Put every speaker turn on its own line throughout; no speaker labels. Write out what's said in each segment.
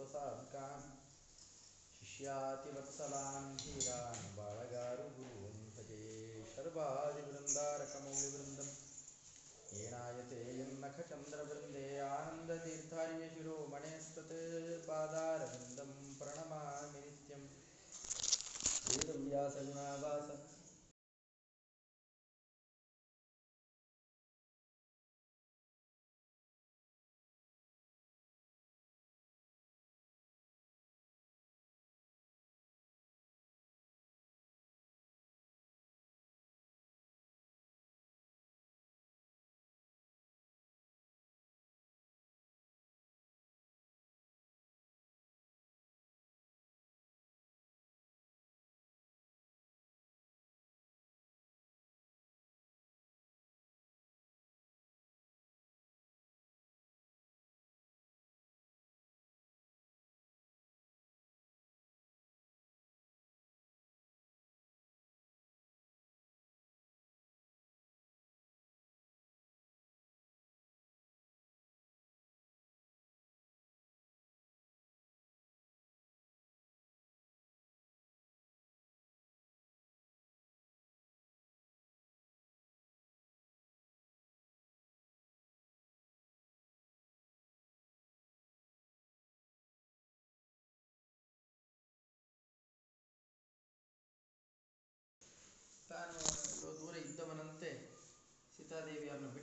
स्वसाधकान् शिष्यातिवत्सलान् धीरान् बाळगारुगुरून् भजे शर्वादिवृन्दारकमौलिवृन्दम् येणायते यन्नखचन्द्रवृन्दे आनन्दतीर्थार्यशिरोमणेस्तत् पादारविन्दं प्रणमामि नित्यं वेदव्यासगुणावास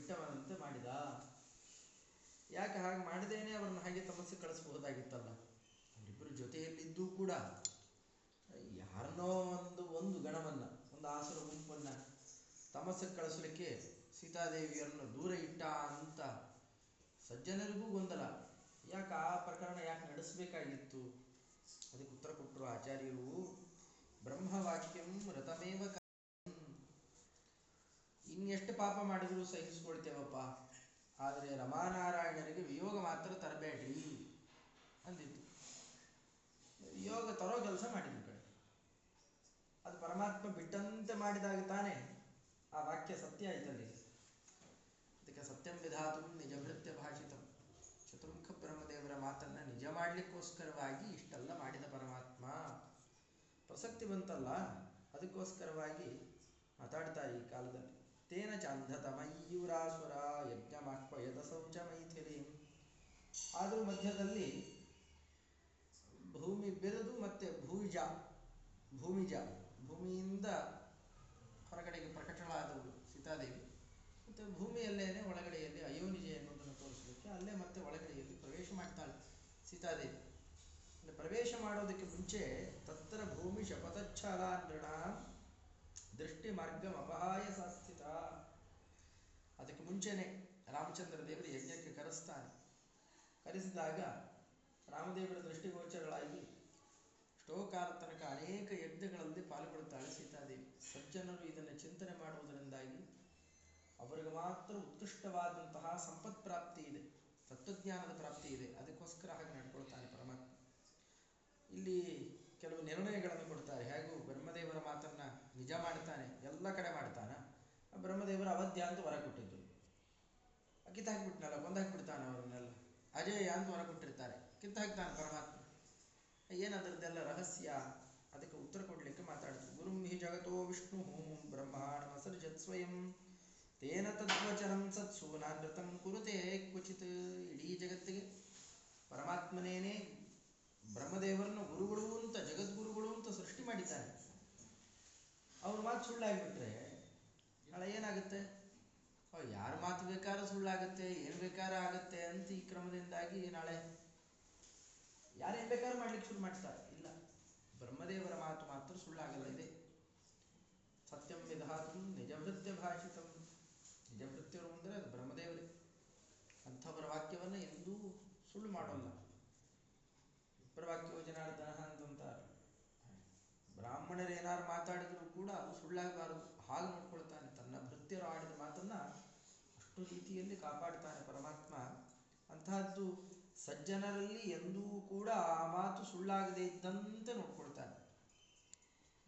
ಬಿಟ್ಟವನಂತೆ ಮಾಡಿದ. ಯಾಕೆ ಹಾಗೆ ಮಾಡದೇನೆ ಅವರನ್ನು ಹಾಗೆ ತಮಸ್ಸೆ ಕಳಿಸಬಹುದಾಗಿತ್ತಲ್ಲ ಅವರಿಬ್ಬರು ಜೊತೆಯಲ್ಲಿದ್ದೂ ಕೂಡ ಯಾರನ್ನೋ ಒಂದು ಒಂದು ಗಣವನ್ನ, ಒಂದು ಆಸುರ ಗುಂಪನ್ನ ತಮಸ್ಸಕ್ಕೆ ಕಳಿಸಲಿಕ್ಕೆ ಸೀತಾದೇವಿಯರನ್ನು ದೂರ ಇಟ್ಟ ಅಂತ ಸಜ್ಜನರಿಗೂ ಗೊಂದಲ. ಯಾಕೆ ಆ ಪ್ರಕರಣ ಯಾಕೆ ನಡೆಸಬೇಕಾಗಿತ್ತು? ಅದಕ್ಕೆ ಉತ್ತರ ಕೊಟ್ಟರು ಆಚಾರ್ಯರು. ಬ್ರಹ್ಮವಾಕ್ಯಂ ರಥಮೇವ ಇನ್ನೆಷ್ಟು ಪಾಪ ಮಾಡಿದ್ರು ಸಹಿಸಿಕೊಳ್ತೇವಪ್ಪ. ಆದರೆ ರಮಾನಾರಾಯಣರಿಗೆ ವಿಯೋಗ ಮಾತ್ರ ತರಬೇಡ್ರಿ ಅಂದಿತ್ತು. ವಿಯೋಗ ತರೋ ಕೆಲಸ ಮಾಡಿದ್ರು ಕಡೆ. ಅದು ಪರಮಾತ್ಮ ಬಿಟ್ಟಂತೆ ಮಾಡಿದಾಗ ತಾನೇ ಆ ವಾಕ್ಯ ಸತ್ಯ ಆಯ್ತಲ್ಲಿ. ಅದಕ್ಕೆ ಸತ್ಯಂ ವಿಧಾತು ನಿಜಭೃತ್ಯ ಭಾಷಿತಂ. ಚತುರ್ಮುಖ ಬ್ರಹ್ಮದೇವರ ಮಾತನ್ನ ನಿಜ ಮಾಡಲಿಕ್ಕೋಸ್ಕರವಾಗಿ ಇಷ್ಟೆಲ್ಲ ಮಾಡಿದ ಪರಮಾತ್ಮ. ಪ್ರಸಕ್ತಿ ಬಂತಲ್ಲ, ಅದಕ್ಕೋಸ್ಕರವಾಗಿ ಮಾತಾಡ್ತಾರೆ ಈ ಕಾಲದಲ್ಲಿ. ತೇನ ಚಾಂಧತಮಯೂರಾಸುರ ಯಜ್ಞಮಾಕ್ವಯದ ಶೌಚ ಮೈಥಿಲಿ ಆದರೂ ಮಧ್ಯದಲ್ಲಿ ಭೂಮಿ ಬೆರೆದು ಮತ್ತೆ ಭೂಜ, ಭೂಮಿಜ, ಭೂಮಿಯಿಂದ ಹೊರಗಡೆಗೆ ಪ್ರಕಟಳಾದವಳು ಸೀತಾದೇವಿ, ಮತ್ತು ಭೂಮಿಯಲ್ಲೇನೆ ಒಳಗಡೆಯಲ್ಲಿ ಅಯೋನಿಜ ಎನ್ನುವುದನ್ನು ತೋರಿಸಲಿಕ್ಕೆ ಅಲ್ಲೇ ಮತ್ತೆ ಒಳಗಡೆಯಲ್ಲಿ ಪ್ರವೇಶ ಮಾಡ್ತಾಳೆ ಸೀತಾದೇವಿ. ಪ್ರವೇಶ ಮಾಡೋದಕ್ಕೆ ಮುಂಚೆ ತತ್ರ ಭೂಮಿ ಶಪಥಚ್ಛಲ ನೃಣ ದೃಷ್ಟಿ ಮಾರ್ಗಂ ಅಪಹಾಯ ಮುಂಚೆನೆ ರಾಮಚಂದ್ರ ದೇವರು ಯಜ್ಞಕ್ಕೆ ಕರೆಸ್ತಾನೆ. ಕರೆಸಿದಾಗ ರಾಮದೇವರ ದೃಷ್ಟಿಗೋಚರಗಳಾಗಿ ಎಷ್ಟೋ ತನಕ ಅನೇಕ ಯಜ್ಞಗಳಲ್ಲಿ ಪಾಲ್ಗೊಳ್ತಾಳೆ ಸೀತಾದೇವಿ. ಸಜ್ಜನರು ಇದನ್ನು ಚಿಂತನೆ ಮಾಡುವುದರಿಂದಾಗಿ ಅವರಿಗೆ ಮಾತ್ರ ಉತ್ಕೃಷ್ಟವಾದಂತಹ ಸಂಪತ್ ಪ್ರಾಪ್ತಿ ಇದೆ, ತತ್ವಜ್ಞಾನದ ಪ್ರಾಪ್ತಿ ಇದೆ. ಅದಕ್ಕೋಸ್ಕರ ಹಾಗೆ ನಡ್ಕೊಳ್ತಾನೆ ಪರಮಾತ್ಮ. ಇಲ್ಲಿ ಕೆಲವು ನಿರ್ಣಯಗಳನ್ನು ಕೊಡ್ತಾರೆ. ಹೇಗೂ ಬ್ರಹ್ಮದೇವರ ಮಾತನ್ನ ನಿಜ ಮಾಡ್ತಾನೆ, ಎಲ್ಲ ಕಡೆ ಮಾಡ್ತಾನ? ಬ್ರಹ್ಮದೇವರ ಅವಧ್ಯ ಅಂತ ಹೊರ ಕೊಟ್ಟಿದ್ದು ಕಿತ್ತಾಕ್ಬಿಟ್ನಲ್ಲ, ಕೊಂದಾಕ್ಬಿಡ್ತಾನೆ ಅವರನ್ನೆಲ್ಲ. ಅಜೇಯ ಅಂತ ಹೊರ ಕೊಟ್ಟಿರ್ತಾರೆ. ಕಿತ್ತಾಕ್ತಾನೆ ಪರಮಾತ್ಮ. ಏನದರದ್ದೆಲ್ಲ ರಹಸ್ಯ? ಅದಕ್ಕೆ ಉತ್ತರ ಕೊಡಲಿಕ್ಕೆ ಮಾತಾಡ್ತು ಗುರುಂ ಹಿ ಜಗತೋ ವಿಷ್ಣು ಬ್ರಹ್ಮಾಣಮಸರ್ಜತ್ ಸ್ವಯಂ. ತೇನ ತದ್ವಚನಂ ಸತ್ಸೂನಾನೃತಂ ಕುರುತೆ ಕ್ವಚಿತ್ ಇಡೀ ಜಗತ್ತಿಗೆ. ಪರಮಾತ್ಮನೇನೆ ಬ್ರಹ್ಮದೇವರನ್ನು ಗುರುಗಳು ಅಂತ, ಜಗದ್ಗುರುಗಳು ಅಂತ ಸೃಷ್ಟಿ ಮಾಡಿದ್ದಾನೆ ಅವ್ರ ಮಾತು ಸುಳ್ಳಾಗಿಬಿಟ್ರೆ ನಾಳೆ ಏನಾಗುತ್ತೆ? ಯಾರ ಮಾತು ಬೇಕಾದ್ರೂ ಸುಳ್ಳಾಗುತ್ತೆ, ಏನ್ ಬೇಕಾದ್ರೂ ಆಗುತ್ತೆ ಅಂತ ಈ ಕ್ರಮದಿಂದಾಗಿ ನಾಳೆ ಯಾರೇನು ಬೇಕಾದ್ರೂ ಮಾಡ್ಲಿಕ್ಕೆ ಶುರು ಮಾಡ್ತಾರೆ. ಇಲ್ಲ, ಬ್ರಹ್ಮದೇವರ ಮಾತು ಮಾತ್ರ ಸುಳ್ಳಾಗಲ್ಲ ಇದೆ. ಸತ್ಯಂ ವಿಧಾತು ನಿಜವೃತ್ಯ ಭಾಷಿತಂ. ನಿಜವೃತ್ಯರು ಅಂದರೆ ಅದು ಬ್ರಹ್ಮದೇವರೇ. ಅಂಥವರ ವಾಕ್ಯವನ್ನು ಎಂದೂ ಸುಳ್ಳು ಮಾಡೋಲ್ಲ. ವಿಪ್ರವಾಕ್ಯೋ ಜನಾರ್ದನ ಅಂತಂತಾರೆ ಬ್ರಾಹ್ಮಣರು ಏನಾರು ಮಾತಾಡಿದ್ರು ಕೂಡ ಅದು ಸುಳ್ಳಾಗಬಾರದು. ಹಾಗೆ ನೋಡ್ಕೊಳ್ತಾನೆ. ತನ್ನ ಭೃತ್ಯರು ಅಷ್ಟು ರೀತಿಯಲ್ಲಿ ಕಾಪಾಡ್ತಾನೆ ಪರಮಾತ್ಮ. ಅಂತಹದ್ದು ಸಜ್ಜನರಲ್ಲಿ ಎಂದೂ ಕೂಡ ಆ ಮಾತು ಸುಳ್ಳಾಗದೇ ಇದ್ದಂತೆ ನೋಡ್ಕೊಳ್ತಾನೆ.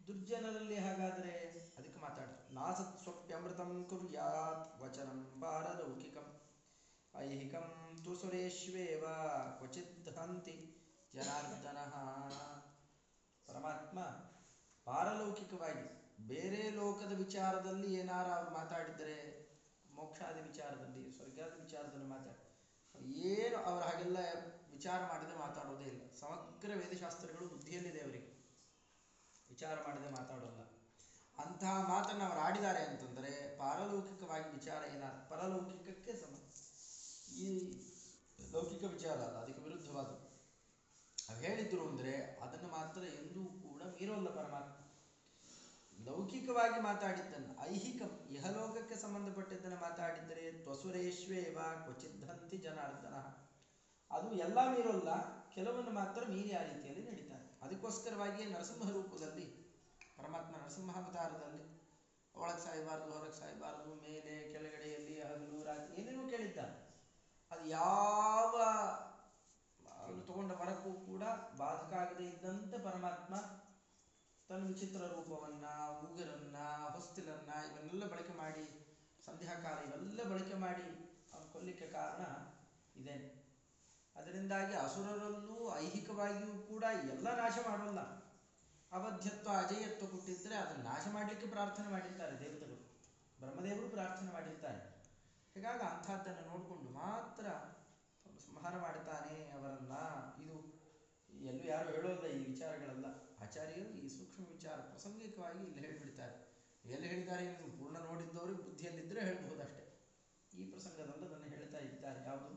ದುರ್ಜನರಲ್ಲಿ ಹಾಗಾದರೆ ಅದಕ್ಕೆ ಮಾತಾಡ್ತಾರೆ. ನಾಸತ್ ಸ್ವಪ್ಯಮೃತಂ ಕುರ್ಯಾತ್ ವಚನಂ ಪಾರಲೌಕಿಕಂ ಐಹಿಕಂ ತು ಸುರೇಶ್ವೇವ ಕ್ವಚಿತ್ ಹಂತಿ ಜನಾರ್ದನ. ಪರಮಾತ್ಮ ಪಾರಲೌಕಿಕವಾಗಿ ಬೇರೆ ಲೋಕದ ವಿಚಾರದಲ್ಲಿ ಏನಾರ ಅವ್ರು ಮಾತಾಡಿದರೆ ಮೋಕ್ಷಾದಿ ವಿಚಾರದಲ್ಲಿ, ಸ್ವರ್ಗಾದಿ ವಿಚಾರದಲ್ಲಿ ಮಾತಾಡಿ ಏನು ಅವರು ಹಾಗೆಲ್ಲ ವಿಚಾರ ಮಾಡದೆ ಮಾತಾಡೋದೇ ಇಲ್ಲ. ಸಮಗ್ರ ವೇದಶಾಸ್ತ್ರಗಳು ಬುದ್ಧಿಯಲ್ಲಿದೆ ಅವರಿಗೆ. ವಿಚಾರ ಮಾಡದೆ ಮಾತಾಡೋಲ್ಲ. ಅಂತಹ ಮಾತನ್ನು ಅವರು ಆಡಿದ್ದಾರೆ ಅಂತಂದರೆ, ಪಾರಲೌಕಿಕವಾಗಿ ವಿಚಾರ ಏನ ಪರಲೌಕಿಕಕ್ಕೆ ಸಮ, ಈ ಲೌಕಿಕ ವಿಚಾರ ಅಲ್ಲ, ಅದಕ್ಕೆ ವಿರುದ್ಧವಾದ ಹೇಳಿದ್ರು ಅಂದರೆ, ಅದನ್ನು ಮಾತ್ರ ಎಂದೂ ಕೂಡ ಮೀರೋಲ್ಲ ಪರಮಾತ್ಮ. ಲೌಕಿಕವಾಗಿ ಮಾತಾಡಿದ್ದನ್ನು, ಐಹಿಕ ಇಹಲೋಕಕ್ಕೆ ಸಂಬಂಧಪಟ್ಟಿದ್ದನ್ನು ಮಾತಾಡಿದ್ದರೆ ತ್ವಸುರೇಶ್ವೇವ ಕ್ವಚಿದ್ಧಂತಿ ಜನಾರ್ದನ. ಅದು ಎಲ್ಲ ಮೀರಲ್ಲ, ಕೆಲವನ್ನು ಮಾತ್ರ ಮೀರಿ ಆ ರೀತಿಯಲ್ಲಿ ನಡೀತಾರೆ ಅದಕ್ಕೋಸ್ಕರವಾಗಿಯೇ ನರಸಿಂಹ ರೂಪದಲ್ಲಿ, ಪರಮಾತ್ಮ ನರಸಿಂಹಾವತಾರದಲ್ಲಿ ಒಳಗೆ ಸಾಯಬಾರದು, ಹೊರಗೆ ಸಾಯಬಾರದು, ಮೇಲೆ, ಕೆಳಗಡೆಯಲ್ಲಿ, ಹಗಲು, ರಾತ್ರಿ, ಏನೇನೋ ಕೇಳಿದ್ದಾರೆ ಅದು ಯಾವ ತಗೊಂಡ ವರಕ್ಕೂ ಕೂಡ ಬಾಧಕ ಆಗದೆ ಇದ್ದಂತೆ ಪರಮಾತ್ಮ ತನ್ನ ವಿಚಿತ್ರ ರೂಪವನ್ನ ಉಗುರನ್ನ, ಹೊಸ್ತಿಲನ್ನ ಇವನ್ನೆಲ್ಲ ಬಳಕೆ ಮಾಡಿ ಸಂಧ್ಯಾಕಾಲ ಇವೆಲ್ಲ ಬಳಕೆ ಮಾಡಿ ಅವನು ಕೊಲ್ಲಿಕ್ಕೆ ಕಾರಣ ಇದೇನೆ ಅದರಿಂದಾಗಿ ಅಸುರರಲ್ಲೂ ಐಹಿಕವಾಗಿಯೂ ಕೂಡ ಎಲ್ಲ ನಾಶ ಮಾಡೋಲ್ಲ. ಅವಧ್ಯತ್ವ, ಅಜಯತ್ವ ಕೊಟ್ಟಿದ್ದರೆ ಅದನ್ನು ನಾಶ ಮಾಡಲಿಕ್ಕೆ ಪ್ರಾರ್ಥನೆ ಮಾಡಿರ್ತಾರೆ ದೇವತೆಗಳು. ಬ್ರಹ್ಮದೇವರು ಪ್ರಾರ್ಥನೆ ಮಾಡಿರ್ತಾರೆ. ಹೀಗಾಗಿ ಅಂಥದ್ದನ್ನು ನೋಡಿಕೊಂಡು ಮಾತ್ರ ಸಂಹಾರ ಮಾಡ್ತಾನೆ ಅವರನ್ನ. ಇದು ಎಲ್ಲೂ ಯಾರು ಹೇಳೋಲ್ಲ ಈ ವಿಚಾರಗಳೆಲ್ಲ. ಆಚಾರ್ಯರು ಈ ಸೂಕ್ಷ್ಮ ವಿಚಾರ ಪ್ರಸಂಗಿಕವಾಗಿ ಇಲ್ಲಿ ಹೇಳಿಬಿಡ್ತಾರೆ. ಎಲ್ಲಿ ಹೇಳಿದ್ದಾರೆ ನೀವು ಪೂರ್ಣ ನೋಡಿದ್ದವರು ಬುದ್ಧಿಯಲ್ಲಿದ್ದರೆ ಅಷ್ಟೇ ಈ ಪ್ರಸಂಗದಲ್ಲಿ ಅದನ್ನು ಹೇಳ್ತಾ ಇದ್ದಾರೆ. ಯಾವುದು?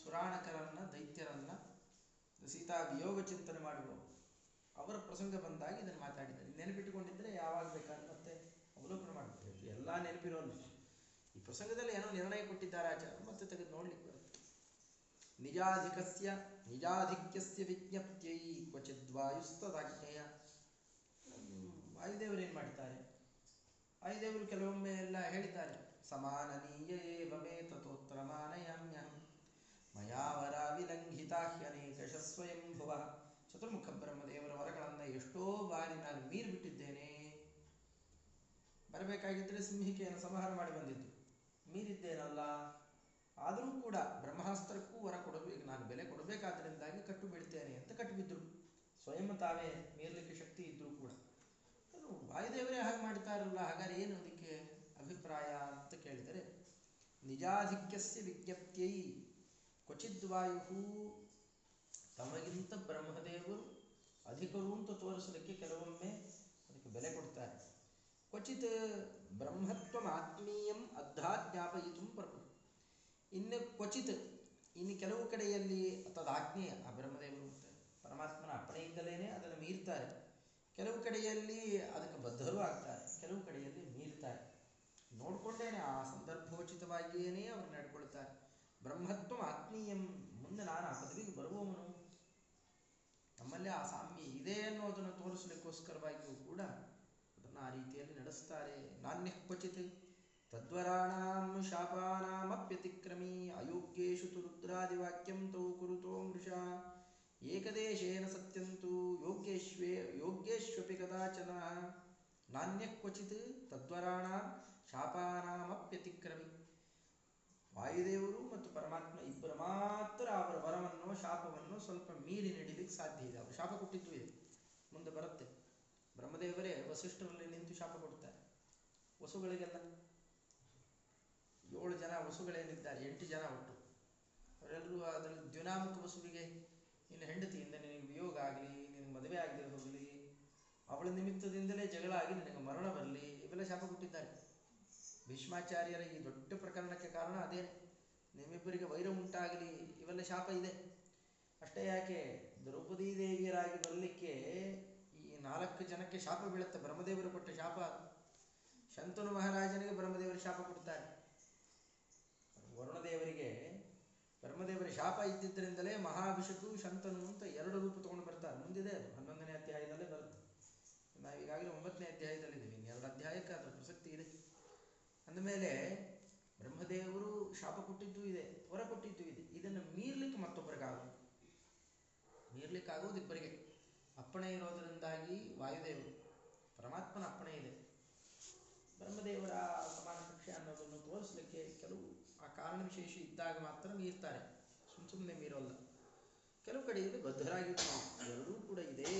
ಸುರಾಣಕರನ್ನ, ದೈತ್ಯರನ್ನ, ಸೀತಾ ವಿಯೋಗ ಚಿಂತನೆ ಮಾಡುವ ಅವರ ಪ್ರಸಂಗ ಬಂದಾಗ ಇದನ್ನು ಮಾತಾಡಿದ್ದಾರೆ. ನೆನಪಿಟ್ಟುಕೊಂಡಿದ್ದರೆ ಯಾವಾಗ ಬೇಕಾದ್ರೆ ಮತ್ತೆ ಅವಲೋಕನ ಮಾಡಬೇಕು ಎಲ್ಲ ನೆನಪಿರೋದು ಈ ಪ್ರಸಂಗದಲ್ಲಿ ಏನೋ ನಿರ್ಣಯ ಕೊಟ್ಟಿದ್ದಾರೆ ಆಚಾರ್ಯ ಮತ್ತೆ ತೆಗೆದು ನೋಡ್ಲಿಕ್ಕೆ ನಿಜಾಧಿಕಸ್ಯ ನಿಜಾಧಿಕ್ಯಸ್ಯ ವಿಜ್ಞಪ್ತಿಯೈ ಕ್ವಚಿದ್ವಾಯುಸ್ತದಾಜ್ಞೆಯ ವಾಯುದೇವರು ಏನು ಮಾಡ್ತಾರೆ ವಾಯುದೇವರು ಕೆಲವೊಮ್ಮೆ ಎಲ್ಲ ಹೇಳ್ತಾರೆ ಸಮಾನನೀಯ ಏವ ಮೇ ತಥೋತ್ರ ಮಾನಯಾಮ್ಯಹಂ ಮಯಾವರ ವಿಲಂಘಿತಾಹ್ಯನೇಕ ಸ್ವಯಂ ಭುವ ಚತುರ್ಮುಖ ಬ್ರಹ್ಮದೇವರ ವರಗಳನ್ನು ಎಷ್ಟೋ ಬಾರಿ ನಾನು ಮೀರಿ ಬಿಟ್ಟಿದ್ದೇನೆ. ಬರಬೇಕಾಗಿದ್ದರೆ ಸಿಂಹಿಕೆಯನ್ನು ಸಂಹಾರ ಮಾಡಿ ಬಂದಿದ್ದು. ಮೀರಿದ್ದೇನಲ್ಲ? ಆದರೂ ಕೂಡ ಬ್ರಹ್ಮಾಸ್ತ್ರಕ್ಕೂ ವರ ಕೊಡಬೇಕು ನಾನು ಬೆಲೆ ಕೊಡಬೇಕಾದ್ರಿಂದಾಗಿ ಕಟ್ಟು ಬಿಡ್ತೇನೆ ಅಂತ ಕಟ್ಟುಬಿದ್ರು. ಸ್ವಯಂ ತಾವೇ ಮೀರ್ಲಿಕ್ಕೆ ಶಕ್ತಿ ಇದ್ದರೂ ಕೂಡ. ವಾಯುದೇವರೇ ಹಾಗೆ ಮಾಡ್ತಾರಲ್ಲ, ಹಾಗಾದ್ರೆ ಏನು ಅದಕ್ಕೆ ಅಭಿಪ್ರಾಯ ಅಂತ ಕೇಳಿದರೆ, ನಿಜಾಧಿಕ್ಯಸ್ಯ ವಿಜ್ಞಪ್ತಿಯೈ ವಾಯು ತಮಗಿಂತ ಬ್ರಹ್ಮದೇವರು ಅಧಿಕರು ಅಂತ ತೋರಿಸಲಿಕ್ಕೆ ಕೆಲವೊಮ್ಮೆ ಅದಕ್ಕೆ ಬೆಲೆ ಕೊಡ್ತಾರೆ. ಕ್ವಚಿತ್ ಬ್ರಹ್ಮತ್ವ ಆತ್ಮೀಯಂ ಅದ್ಧಾ ಜ್ಞಾಪಯಿತು ಪ್ರಭು. ಇನ್ನು ಕ್ವಚಿತ್ ಇನ್ನು ಕೆಲವು ಕಡೆಯಲ್ಲಿ ತದಾಜ್ಞೆಯ ಆ ಬ್ರಹ್ಮದೇವರು ಪರಮಾತ್ಮನ ಅಪ್ಪಣೆಯಿಂದಲೇ ಅದನ್ನು ಮೀರ್ತಾರೆ. ಕೆಲವು ಕಡೆಯಲ್ಲಿ ಅದಕ್ಕೆ ಬದ್ಧರೂ ಆಗ್ತಾರೆ. ಕೆಲವು ಕಡೆಯಲ್ಲಿ ಮೀರ್ತಾರೆ. ನೋಡಿಕೊಂಡೇನೆ ಆ ಸಂದರ್ಭೋಚಿತವಾಗಿಯೇ ಅವರು ನಡ್ಕೊಳ್ತಾರೆ. ಬ್ರಹ್ಮತ್ವ ಆತ್ಮೀಯಂ, ಮುಂದೆ ನಾನು ಆ ಪದವಿಗೆ ಬರುವವನು. ನಮ್ಮಲ್ಲಿ ಆ ಸಾಮ್ಯ ಇದೆ ಅನ್ನೋದನ್ನು ತೋರಿಸಲಿಕ್ಕೋಸ್ಕರವಾಗಿಯೂ ಕೂಡ ಅದನ್ನು ಆ ರೀತಿಯಲ್ಲಿ ನಡೆಸ್ತಾರೆ. ನಾಣ್ಯ ಕ್ವಚಿತ್. ತದ್ವರಾಣಾಂ ಶಾಪಾನಾಮಪ್ಯತಿಕ್ರಮಿ ಅಯೋಗ್ಯೇಷು ತು ರುದ್ರಾದಿವಾಕ್ಯಂ ತೌ ಕುರುತೋ ಮೃಷ ಏಕದೇಶೇನ ಸತ್ಯಂತು ಯೋಗ್ಯೇಶ್ವೇ ಯೋಗ್ಯೇಶ್ವಪಿ ಕದಾಚನ ನಾಣ್ಯ ಕ್ವಚಿತ್ ತದ್ವರಾಣಾಂ ಶಾಪಾನಾಮಪ್ಯತಿಕ್ರಮಿ ವಾಯುದೇವರು ಮತ್ತು ಪರಮಾತ್ಮ ಇಬ್ಬರು ಮಾತ್ರ ಅವರ ವರವನ್ನು, ಶಾಪವನ್ನು ಸ್ವಲ್ಪ ಮೀರಿ ನಡೀಲಿಕ್ಕೆ ಸಾಧ್ಯ ಇದೆ. ಅವರು ಶಾಪ ಕೊಟ್ಟಿದ್ದು ಇದೆ. ಮುಂದೆ ಬರುತ್ತೆ. ಬ್ರಹ್ಮದೇವರೇ, ವಸಿಷ್ಠರಲ್ಲಿ ನಿಂತು ಶಾಪ ಕೊಡ್ತಾರೆ. ವಸುಗಳಿಗೆಲ್ಲ. ಏಳು ಜನ ವಸುಗಳೇನಿದ್ದಾರೆ ಎಂಟು ಜನ ಒಟ್ಟು ಅವರೆಲ್ಲರೂ ಅದರಲ್ಲಿ ದ್ಯುನಾಮುಖ ವಸುವಿಗೆ, ನಿನ್ನ ಹೆಂಡತಿಯಿಂದ ನಿನಗೆ ವಿಯೋಗ ಆಗಲಿ ನಿನ್ನ ಮದುವೆ ಆಗದೆ ಹೋಗಲಿ, ಅವಳ ನಿಮಿತ್ತದಿಂದಲೇ ಜಗಳ ಆಗಿ ನಿನಗೆ ಮರಣ ಬರಲಿ, ಇವೆಲ್ಲ ಶಾಪ ಕೊಟ್ಟಿದ್ದಾರೆ. ಭೀಷ್ಮಾಚಾರ್ಯರ ಈ ದೊಡ್ಡ ಪ್ರಕರಣಕ್ಕೆ ಕಾರಣ ಅದೇ. ನಿಮ್ಮಿಬ್ಬರಿಗೆ ವೈರ ಉಂಟಾಗಲಿ, ಇವೆಲ್ಲ ಶಾಪ ಇದೆ. ಅಷ್ಟೇ ಯಾಕೆ, ದ್ರೌಪದಿ ದೇವಿಯರಾಗಿ ಬರಲಿಕ್ಕೆ ಈ ನಾಲ್ಕು ಜನಕ್ಕೆ ಶಾಪ ಬೀಳುತ್ತೆ. ಬ್ರಹ್ಮದೇವರು ಕೊಟ್ಟ ಶಾಪ. ಶಂತನು ಮಹಾರಾಜನಿಗೆ ಬ್ರಹ್ಮದೇವರು ಶಾಪ ಕೊಡ್ತಾರೆ. ವರುಣದೇವರಿಗೆ ಬ್ರಹ್ಮದೇವರ ಶಾಪ ಇದ್ದಿದ್ದರಿಂದಲೇ ಮಹಾಭಿಷಕು, ಶಂತನು ಅಂತ ಎರಡು ರೂಪ ತಗೊಂಡು ಬರ್ತಾರೆ. ಮುಂದಿದೆ ಅದು. ಹನ್ನೊಂದನೇ ಅಧ್ಯಾಯದಲ್ಲೇ ಬರುತ್ತೆ ನಾವು ಈಗಾಗಲೇ ಒಂಬತ್ತನೇ ಅಧ್ಯಾಯದಲ್ಲಿದ್ದೀವಿ. ಎರಡು ಅಧ್ಯಾಯಕ್ಕೆ ಅದರ ಪ್ರಸಕ್ತಿ ಇದೆ. ಅಂದಮೇಲೆ ಬ್ರಹ್ಮದೇವರು ಶಾಪ ಕೊಟ್ಟಿದ್ದು ಇದೆ ಹೊರ ಕೊಟ್ಟಿದ್ದು ಇದೆ. ಇದನ್ನು ಮೀರ್ಲಿಕ್ಕೆ ಮತ್ತೊಬ್ಬರಿಗಾಗೋದು ಮೀರ್ಲಿಕ್ಕಾಗೋದು ಇಬ್ಬರಿಗೆ. ಅಪ್ಪಣೆ ಇರೋದರಿಂದಾಗಿ ವಾಯುದೇವರು, ಪರಮಾತ್ಮನ ಅಪ್ಪಣೆ ಇದೆ. ಬ್ರಹ್ಮದೇವರ ಸಮಾನ ಕಕ್ಷೆ ಅನ್ನೋದನ್ನು ತೋರಿಸಲಿಕ್ಕೆ ಕೆಲವು ಕಾರಣ ವಿಶೇಷ ಇದ್ದಾಗ ಮಾತ್ರ ಮೀರ್ತಾರೆ. ಸುಮ್ಮ ಸುಮ್ಮನೆ ಮೀರೋಲ್ಲ. ಕೆಲವು ಕಡೆಯಲ್ಲಿ ಬದ್ಧರಾಗಿರ್ತಾವೆ. ಎರಡೂ ಕೂಡ ಇದೆ.